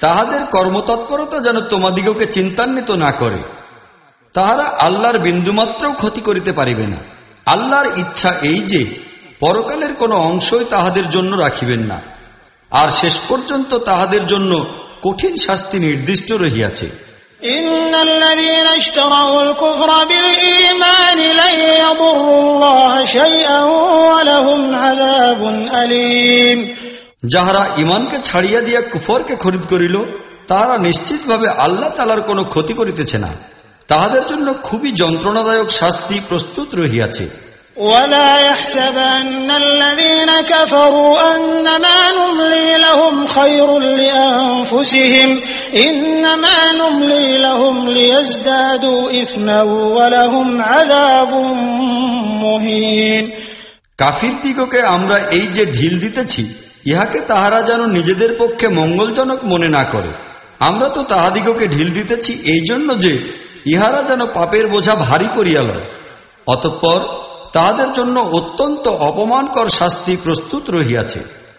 তাহাদের কর্মতৎপরতা যেন তোমাদিগকে চিন্তান্বিত না করে। তাহারা আল্লাহর বিন্দুমাত্রও ক্ষতি করিতে পারিবে না। আল্লাহর ইচ্ছা এই যে, পরকালের কোনো অংশই তাহাদের জন্য রাখিবেন না। আর শেষ পর্যন্ত তাহাদের জন্য কঠিন শাস্তি নির্দিষ্ট রহিয়াছে। إن الذين اشتروا الكفر بالإيمان لن يضروا الله شيئا ولهم عذاب أليم যাহারা ইমানকে ছাড়িয়া দিয়া কুফরকে খরিদ করিল তাহারা নিশ্চিতভাবে আল্লাহ তালার কোনো ক্ষতি করিতেছে না তাহাদের জন্য খুবই যন্ত্রণাদায়ক শাস্তি প্রস্তুত রহিয়াছে ولا يحسبن الذين كفروا أنما نملي لهم خير لأنفسهم إنما نملي لهم ليزدادوا إثما ولهم عذاب مهين কাফির দিগকে আমরা এই যে ঢিল দিতেছি ইহাকে তাহারা যেন নিজেদের পক্ষে মঙ্গলজনক মনে না করে। আমরা তো তাহাদিগকে ঢিল দিতেছি এই জন্য যে ইহারা যেন পাপের বোঝা ভারী করিয়া লয়। অতঃপর তাহাদের জন্য অত্যন্ত অপমানকর শাস্তি প্রস্তুত রহিয়াছে।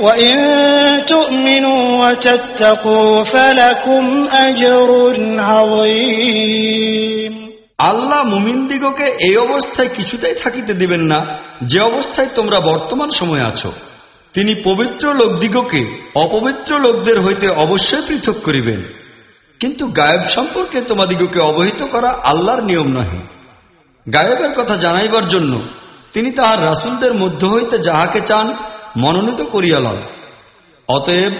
وإن تؤمنوا وتتقوا فلكم أجر عظيم আল্লাহ মুমিনদিগকে এই অবস্থায় কিছুতেই থাকিতে দিবেন না যে অবস্থায় তোমরা বর্তমান সময়ে আছো তিনি পবিত্র লোকদিগকে অপবিত্র লোকদের হইতে অবশ্যই পৃথক করিবেন কিন্তু গায়েব সম্পর্কে তোমাদিগকে অবহিত করা আল্লাহর নিয়ম নহে গায়েবের কথা জানাইবার জন্য তিনি তাহার রাসুলদের মধ্য হইতে যাহাকে চান মনোনীত করিয়া লয়। অতএব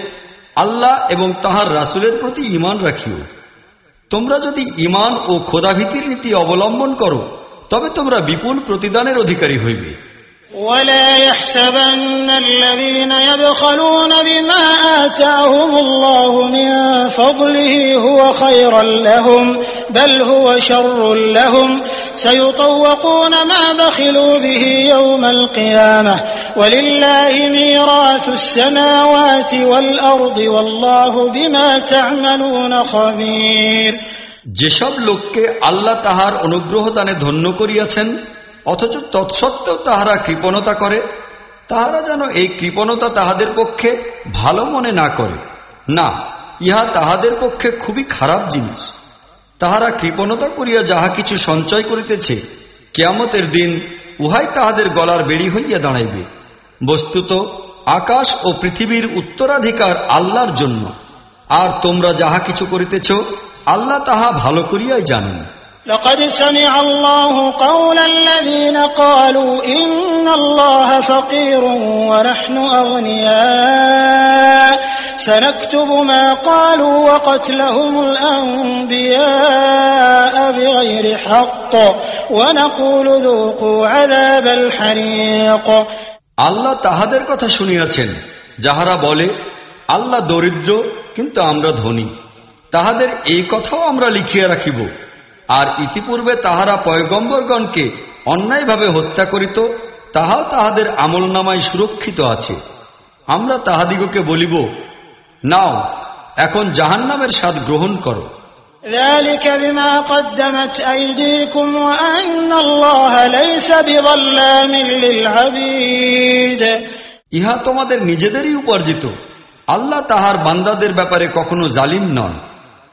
আল্লাহ এবং তাহার রাসুলের প্রতি ইমান রাখিও। তোমরা যদি ইমান ও খোদাভীতির নীতি অবলম্বন করো, তবে তোমরা বিপুল প্রতিদানের অধিকারী হইবে। ولا يحسبن الذين يبخلون بما آتاهم الله من فضله هو خيرا لهم بل هو شر لهم سيطوقون ما بخلوا به يوم القيامة ولله ميراث السماوات والأرض والله بما تعملون خبير যেসব লোককে আল্লাহ তাহার অনুগ্রহ দানে ধন্য করিয়াছেন অথচ তৎসত্ত্বেও তাহারা কৃপণতা করে। তাহারা যেন এই কৃপণতা তাহাদের পক্ষে ভালো মনে না করে। না, ইহা তাহাদের পক্ষে খুবই খারাপ জিনিস। তাহারা কৃপণতা করিয়া যাহা কিছু সঞ্চয় করিতেছে, কেয়ামতের দিন উহাই তাহাদের গলার বেড়ি হইয়া দাঁড়াইবে। বস্তুত আকাশ ও পৃথিবীর উত্তরাধিকার আল্লাহর জন্য। আর তোমরা যাহা কিছু করিতেছ, আল্লাহ তাহা ভালো করিয়াই জানেন। لقد سمع الله قول الذين قالوا إن الله فقير ونحن أغنياء سنكتب ما قالوا وقتلهم الأنبياء بغير حق ونقول ذوقوا عذاب الحريق আল্লাহ তাহাদের কথা শুনিয়াছেন যাহারা বলে আল্লাহ দরিদ্র কিন্তু আমরা ধনী তাহাদের এই কথাও আমরা লিখিয়া রাখিব আর ইতিপূর্বে তাহারা পয়গম্বরগণকে অন্যায়ভাবে হত্যা করিত তাহাও তাহাদের আমল নামায় সুরক্ষিত আছে। আমরা তাহাদিগকে বলিব নাও এখন জাহান নামের স্বাদ গ্রহণ করো। ইহা তোমাদের নিজেদেরই উপার্জিত। আল্লাহ তাহার বান্দাদের ব্যাপারে কখনো জালিম নন।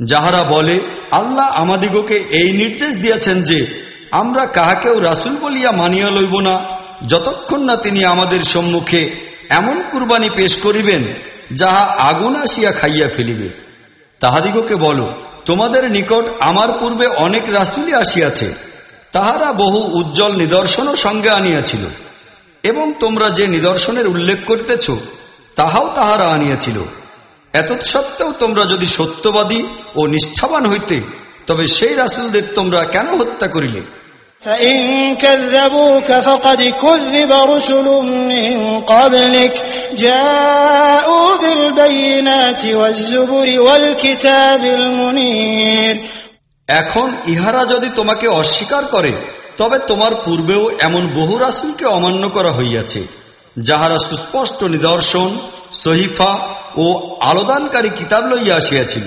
যাহারা বলে, আল্লাহ আমাদিগকে এই নির্দেশ দিয়েছেন যে, আমরা কাহাকেও রাসুল বলিয়া মানিয়া লইব না। যতক্ষণ না তিনি আমাদের সম্মুখে এমন কুরবানি পেশ করিবেন, যাহা আগুন আসিয়া খাইয়া ফেলিবে। তাহাদিগকে বলো, তোমাদের নিকট আমার পূর্বে অনেক রাসুলই আসিয়াছে, তাহারা বহু উজ্জ্বল নিদর্শনও সঙ্গে আনিয়াছিল, এবং তোমরা যে নিদর্শনের উল্লেখ করিতেছ, তাহাও তাহারা আনিয়াছিল। এতৎসত্ত্বেও তোমরা যদি সত্যবাদী ও নিষ্ঠাবান হইতে তবে সেই রাসুলদের তোমরা কেন হত্যা করিলে فإن كذبوك فقد كذب رسل من قبلك جاءوا بالبينات والزبر والكتاب المنير এখন ইহারা যদি তোমাকে অস্বীকার করে তবে তোমার পূর্বেও এমন বহু রাসুলকে অমান্য করা হইয়াছে যাহারা সুস্পষ্ট নিদর্শন সহিফা ও আলোদানকারী কিতাব লইয়া আসিয়াছিল।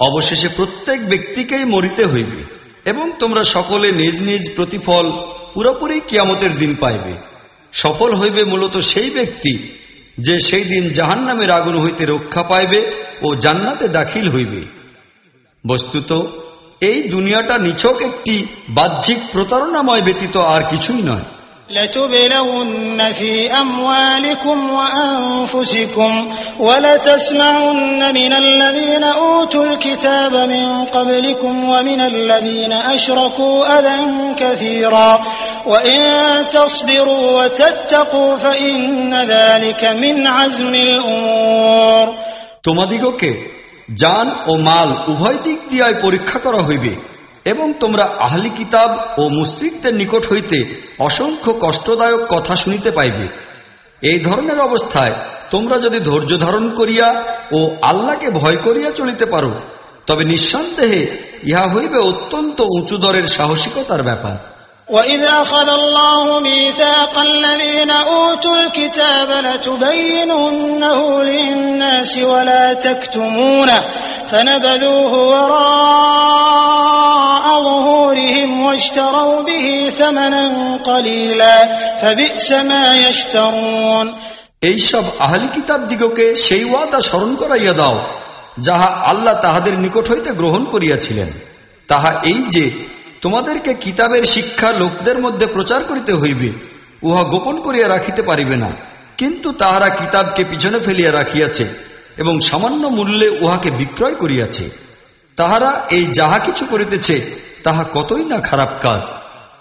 অবশেষে প্রত্যেক ব্যক্তিকেই মরিতে হইবে, এবং তোমরা সকলে নিজ নিজ প্রতিফল পুরোপুরি কিয়ামতের দিন পাইবে। সফল হইবে মূলত সেই ব্যক্তি যে সেই দিন জাহান নামের আগুন হইতে রক্ষা পাইবে ও জান্নাতে দাখিল হইবে। বস্তুত, এই দুনিয়াটা নিছক একটি বাহ্যিক প্রতারণাময় ব্যতীত আর কিছুই নয়। لتبلون في أموالكم وأنفسكم ولتسمعن من الذين أوتوا الكتاب من قبلكم ومن الذين أشركوا أذى كثيرا وإن تصبروا وتتقوا فإن ذلك من عزم الأمور তোমাদিগকে যান ও মাল উভয় দিক দিয়াই পরীক্ষা করা হইবে এবং তোমরা আহলি কিতাব ও মুসলিকদের নিকট হইতে অসংখ্য কষ্টদায়ক কথা শুনিতে পাইবে। এই ধরনের অবস্থায় তোমরা যদি ধৈর্য ধারণ করিয়া ও আল্লাহকে ভয় করিয়া চলিতে পারো, তবে নিঃসন্দেহে ইহা হইবে অত্যন্ত উঁচু দরের সাহসিকতার ব্যাপার। وإذ أخذ الله ميثاق الذين أوتوا الكتاب لتبيننه للناس ولا تكتمونه فنبذوه وراء ظهورهم واشتروا به ثمنا قليلا فبئس ما يشترون এইসব আহলি কিতাব দিগকে সেই ওয়াদা স্মরণ করাইয়া দাও যাহা আল্লাহ তাহাদের নিকট হইতে গ্রহণ করিয়াছিলেন তাহা এই যে তোমাদেরকে কিতাবের শিক্ষা লোকদের মধ্যে প্রচার করিতে হইবে, উহা গোপন করিয়া রাখিতে পারিবে না। কিন্তু তাহারা কিতাবকে পিছনে ফেলিয়া রাখিয়াছে এবং সামান্য মূল্যে উহাকে বিক্রয় করিয়াছে। তাহারা এই যাহা কিছু করিতেছে, তাহা কতই না খারাপ কাজ।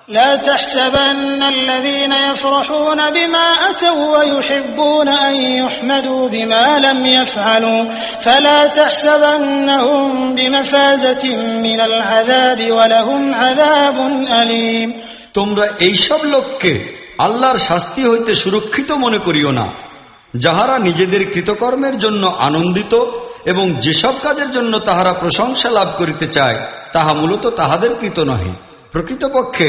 لا تحسبن الذين يفرحون بما أتوا ويحبون أن يحمدوا بما لم يفعلوا فلا تحسبنهم بمفازة من العذاب ولهم عذاب أليم তোমরা এইসব লোককে আল্লাহর শাস্তি হইতে সুরক্ষিত মনে করিও না যাহারা নিজেদের কৃতকর্মের জন্য আনন্দিত এবং যেসব কাজের জন্য তাহারা প্রশংসা লাভ করিতে চায় তাহা মূলত তাহাদের কৃত নহে প্রকৃতপক্ষে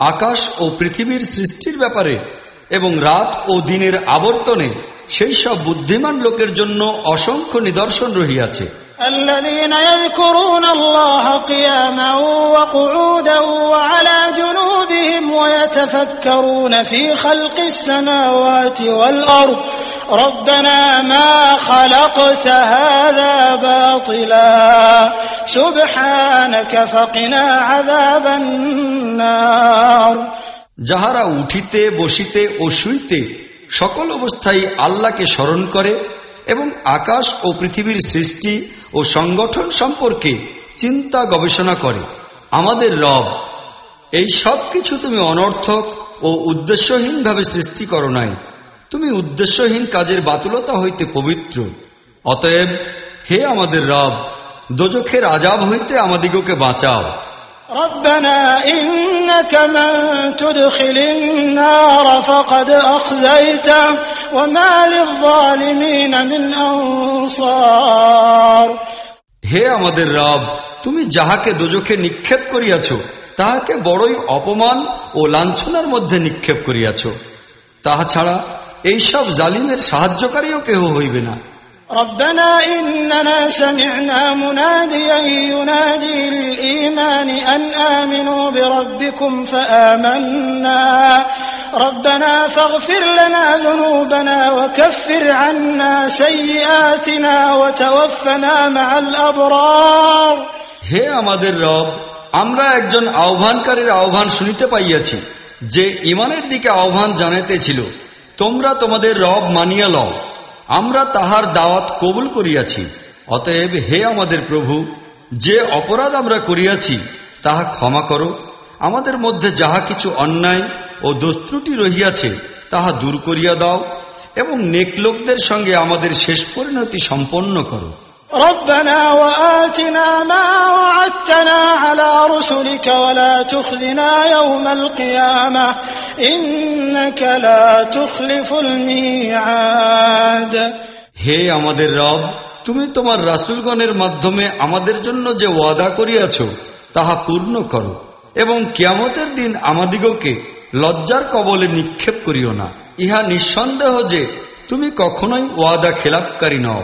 আকাশ ও পৃথিবীর সৃষ্টির ব্যাপারে এবং রাত ও দিনের আবর্তনে সেই সব বুদ্ধিমান লোকের জন্য অসংখ্য নিদর্শন রহিয়াছে। الذين يذكرون الله قياما وقعودا وعلى جنوبهم ويتفكرون في خلق السماوات والأرض ربنا ما خلقت هذا باطلا سبحانك فقنا عذاب النار যাহারা উঠিতে বসিতে ও শুইতে সকল অবস্থায় আল্লাহকে স্মরণ করে এবং আকাশ ও পৃথিবীর সৃষ্টি ও সংগঠন সম্পর্কে চিন্তা গবেষণা করে। আমাদের রব, এই সব কিছু তুমি অনর্থক ও উদ্দেশ্যহীনভাবে সৃষ্টি করো নাই। তুমি উদ্দেশ্যহীন কাজের বাতুলতা হইতে পবিত্র। অতএব হে আমাদের রব, দোজখের আজাব হইতে আমাদিগকে বাঁচাও। ربنا إنك من تدخل النار فقد أخزيته وما للظالمين من أنصار হে আমাদের রব তুমি যাহাকে দোজখে নিক্ষেপ করিয়াছ তাহাকে বড়ই অপমান ও লাঞ্ছনার মধ্যে নিক্ষেপ করিয়াছ তাহা ছাড়া এইসব জালিমের সাহায্যকারীও কেহ হইবে না ربنا إننا سمعنا مناديا ينادي للإيمان أن آمنوا بربكم فآمنا ربنا فاغفر لنا ذنوبنا وكفر عنا سيئاتنا وتوفنا مع الأبرار হে আমাদের রব আমরা একজন আহ্বানকারীর আহ্বান শুনিতে পাইয়াছি যে ইমানের দিকে আহ্বান জানাইতেছিল তোমরা তোমাদের রব মানিয়া লও আমরা তাহার দাওয়াত কবুল করিয়াছি। অতএব হে আমাদের প্রভু, যে অপরাধ আমরা করিয়াছি, তাহা ক্ষমা করো। আমাদের মধ্যে যাহা কিছু অন্যায় ও দস্ত্রুটি রহিয়াছে, তাহা দূর করিয়া দাও এবং নেকলোকদের সঙ্গে আমাদের শেষ পরিণতি সম্পন্ন করো। ربنا وآتنا ما وعدتنا على رسلك ولا تخزنا يوم القيامة إنك لا تخلف الميعاد হে আমাদের রব তুমি তোমার রাসুলগণের মাধ্যমে আমাদের জন্য যে ওয়াদা করিয়াছ তাহা পূর্ণ করো এবং কিয়ামতের দিন আমাদিগকে লজ্জার কবলে নিক্ষেপ করিও না ইহা নিঃসন্দেহ যে তুমি কখনোই ওয়াদা খেলাপকারী নও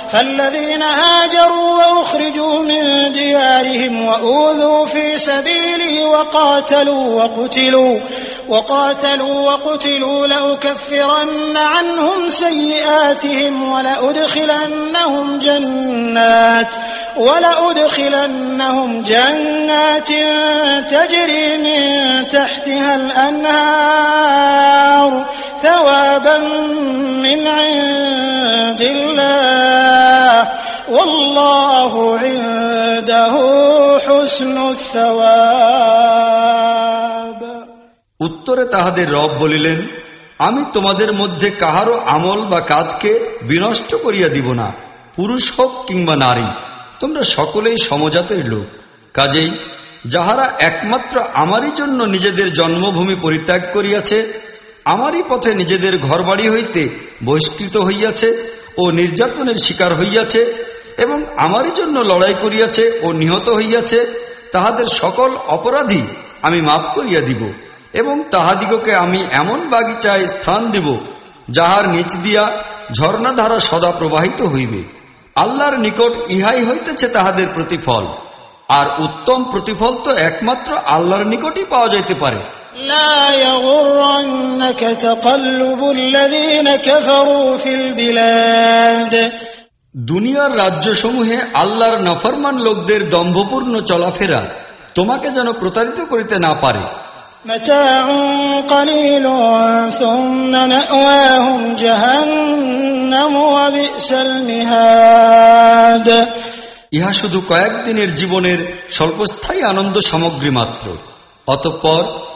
فالذين هاجروا وأخرجوا من ديارهم وأوذوا في سبيلي وقاتلوا وقتلوا وقاتلوا وقتلوا لأكفرن عنهم سيئاتهم ولأدخلنهم جنات ولأدخلنهم جنات تجري من تحتها الأنهار ثوابا من عند الله والله عنده حسن الثواب উত্তরে তাহাদের রব বলিলেন আমি তোমাদের মধ্যে কাহারও আমল বা কাজকে বিনষ্ট করিয়া দিব না পুরুষ হোক কিংবা নারী তোমরা সকলেই সমজাতের লোক কাজেই যাহারা একমাত্র আমারই জন্য নিজেদের জন্মভূমি পরিত্যাগ করিয়াছে আমারই পথে নিজেদের ঘরবাড়ি হইতে বহিষ্কৃত হইয়াছে ও নির্যাতনের শিকার হইয়াছে এবং আমারই জন্য লড়াই করিয়াছে ও নিহত হইয়াছে, তাহাদের সকল অপরাধী আমি মাফ করিয়া দিব এবং তাহাদিগকে আমি এমন বাগিচায় স্থান দিব যাহার নিচ দিয়া ঝর্ণাধারা সদা প্রবাহিত হইবে। আল্লাহর নিকট ইহাই হইতেছে তাহাদের প্রতিফল। আর উত্তম প্রতিফল তো একমাত্র আল্লাহর নিকটই পাওয়া যাইতে পারে। لا يغرنك تقلب الذين كفروا في البلاد দুনিয়ার রাজ্যসমূহে আল্লাহর নফরমান লোকদের দম্ভপূর্ণ চলাফেরা তোমাকে যেন প্রতারিত করিতে না পারে متاع قليل ثم مأواهم جهنم وبئس المهاد ইহা শুধু কয়েকদিনের জীবনের স্বল্পস্থায়ী আনন্দ সামগ্রী মাত্র অতঃপর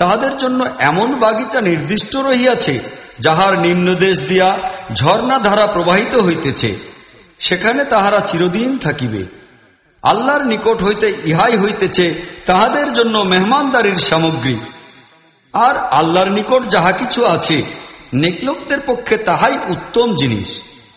তাহাদের জন্য এমন বাগিচা নির্দিষ্ট রহিয়াছে, যাহার নিম্নদেশ দিয়া ঝর্ণা ধারা প্রবাহিত হইতেছে। সেখানে তাহারা চিরদিন থাকিবে। আল্লাহর নিকট হইতে ইহাই হইতেছে তাহাদের জন্য মেহমানদারির সামগ্রী। আর আল্লাহর নিকট যাহা কিছু আছে, নেকলোকদের পক্ষে তাহাই উত্তম জিনিস।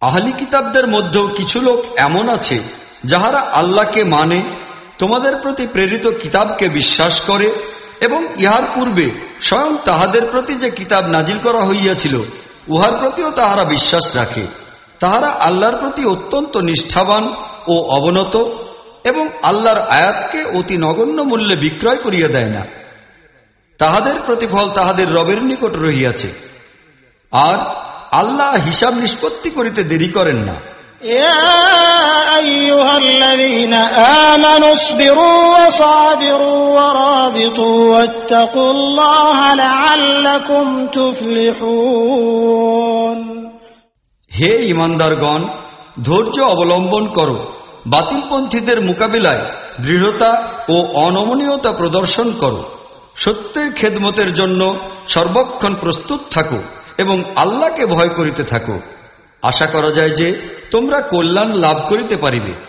আহলি কিতাবদের মধ্যেও কিছু লোক এমন আছে, যাহারা আল্লাহকে মানে তোমাদের প্রতি প্রেরিত কিতাবকে বিশ্বাস করে এবং ইহার পূর্বে স্বয়ং তাহাদের প্রতি যে কিতাব নাজিল করা হইয়াছিল, উহার প্রতিও তাহারা বিশ্বাস রাখে। তাহারা আল্লাহর প্রতি অত্যন্ত নিষ্ঠাবান ও অবনত এবং আল্লাহর আয়াতকে অতি নগণ্য মূল্যে বিক্রয় করিয়া দেয় না। তাহাদের প্রতিফল তাহাদের রবের নিকট রহিয়াছে। আর আল্লাহ হিসাব নিষ্পত্তি করিতে দেরি করেন না। হে ইমানদারগণ ধৈর্য অবলম্বন করো। বাতিলপন্থীদের মোকাবিলায় দৃঢ়তা ও অনমনীয়তা প্রদর্শন করো। সত্যের খেদমতের জন্য সর্বক্ষণ প্রস্তুত থাকুক এবং আল্লাহকে ভয় করিতে থাকো। আশা করা যায় যে তোমরা কল্যাণ লাভ করিতে পারিবে।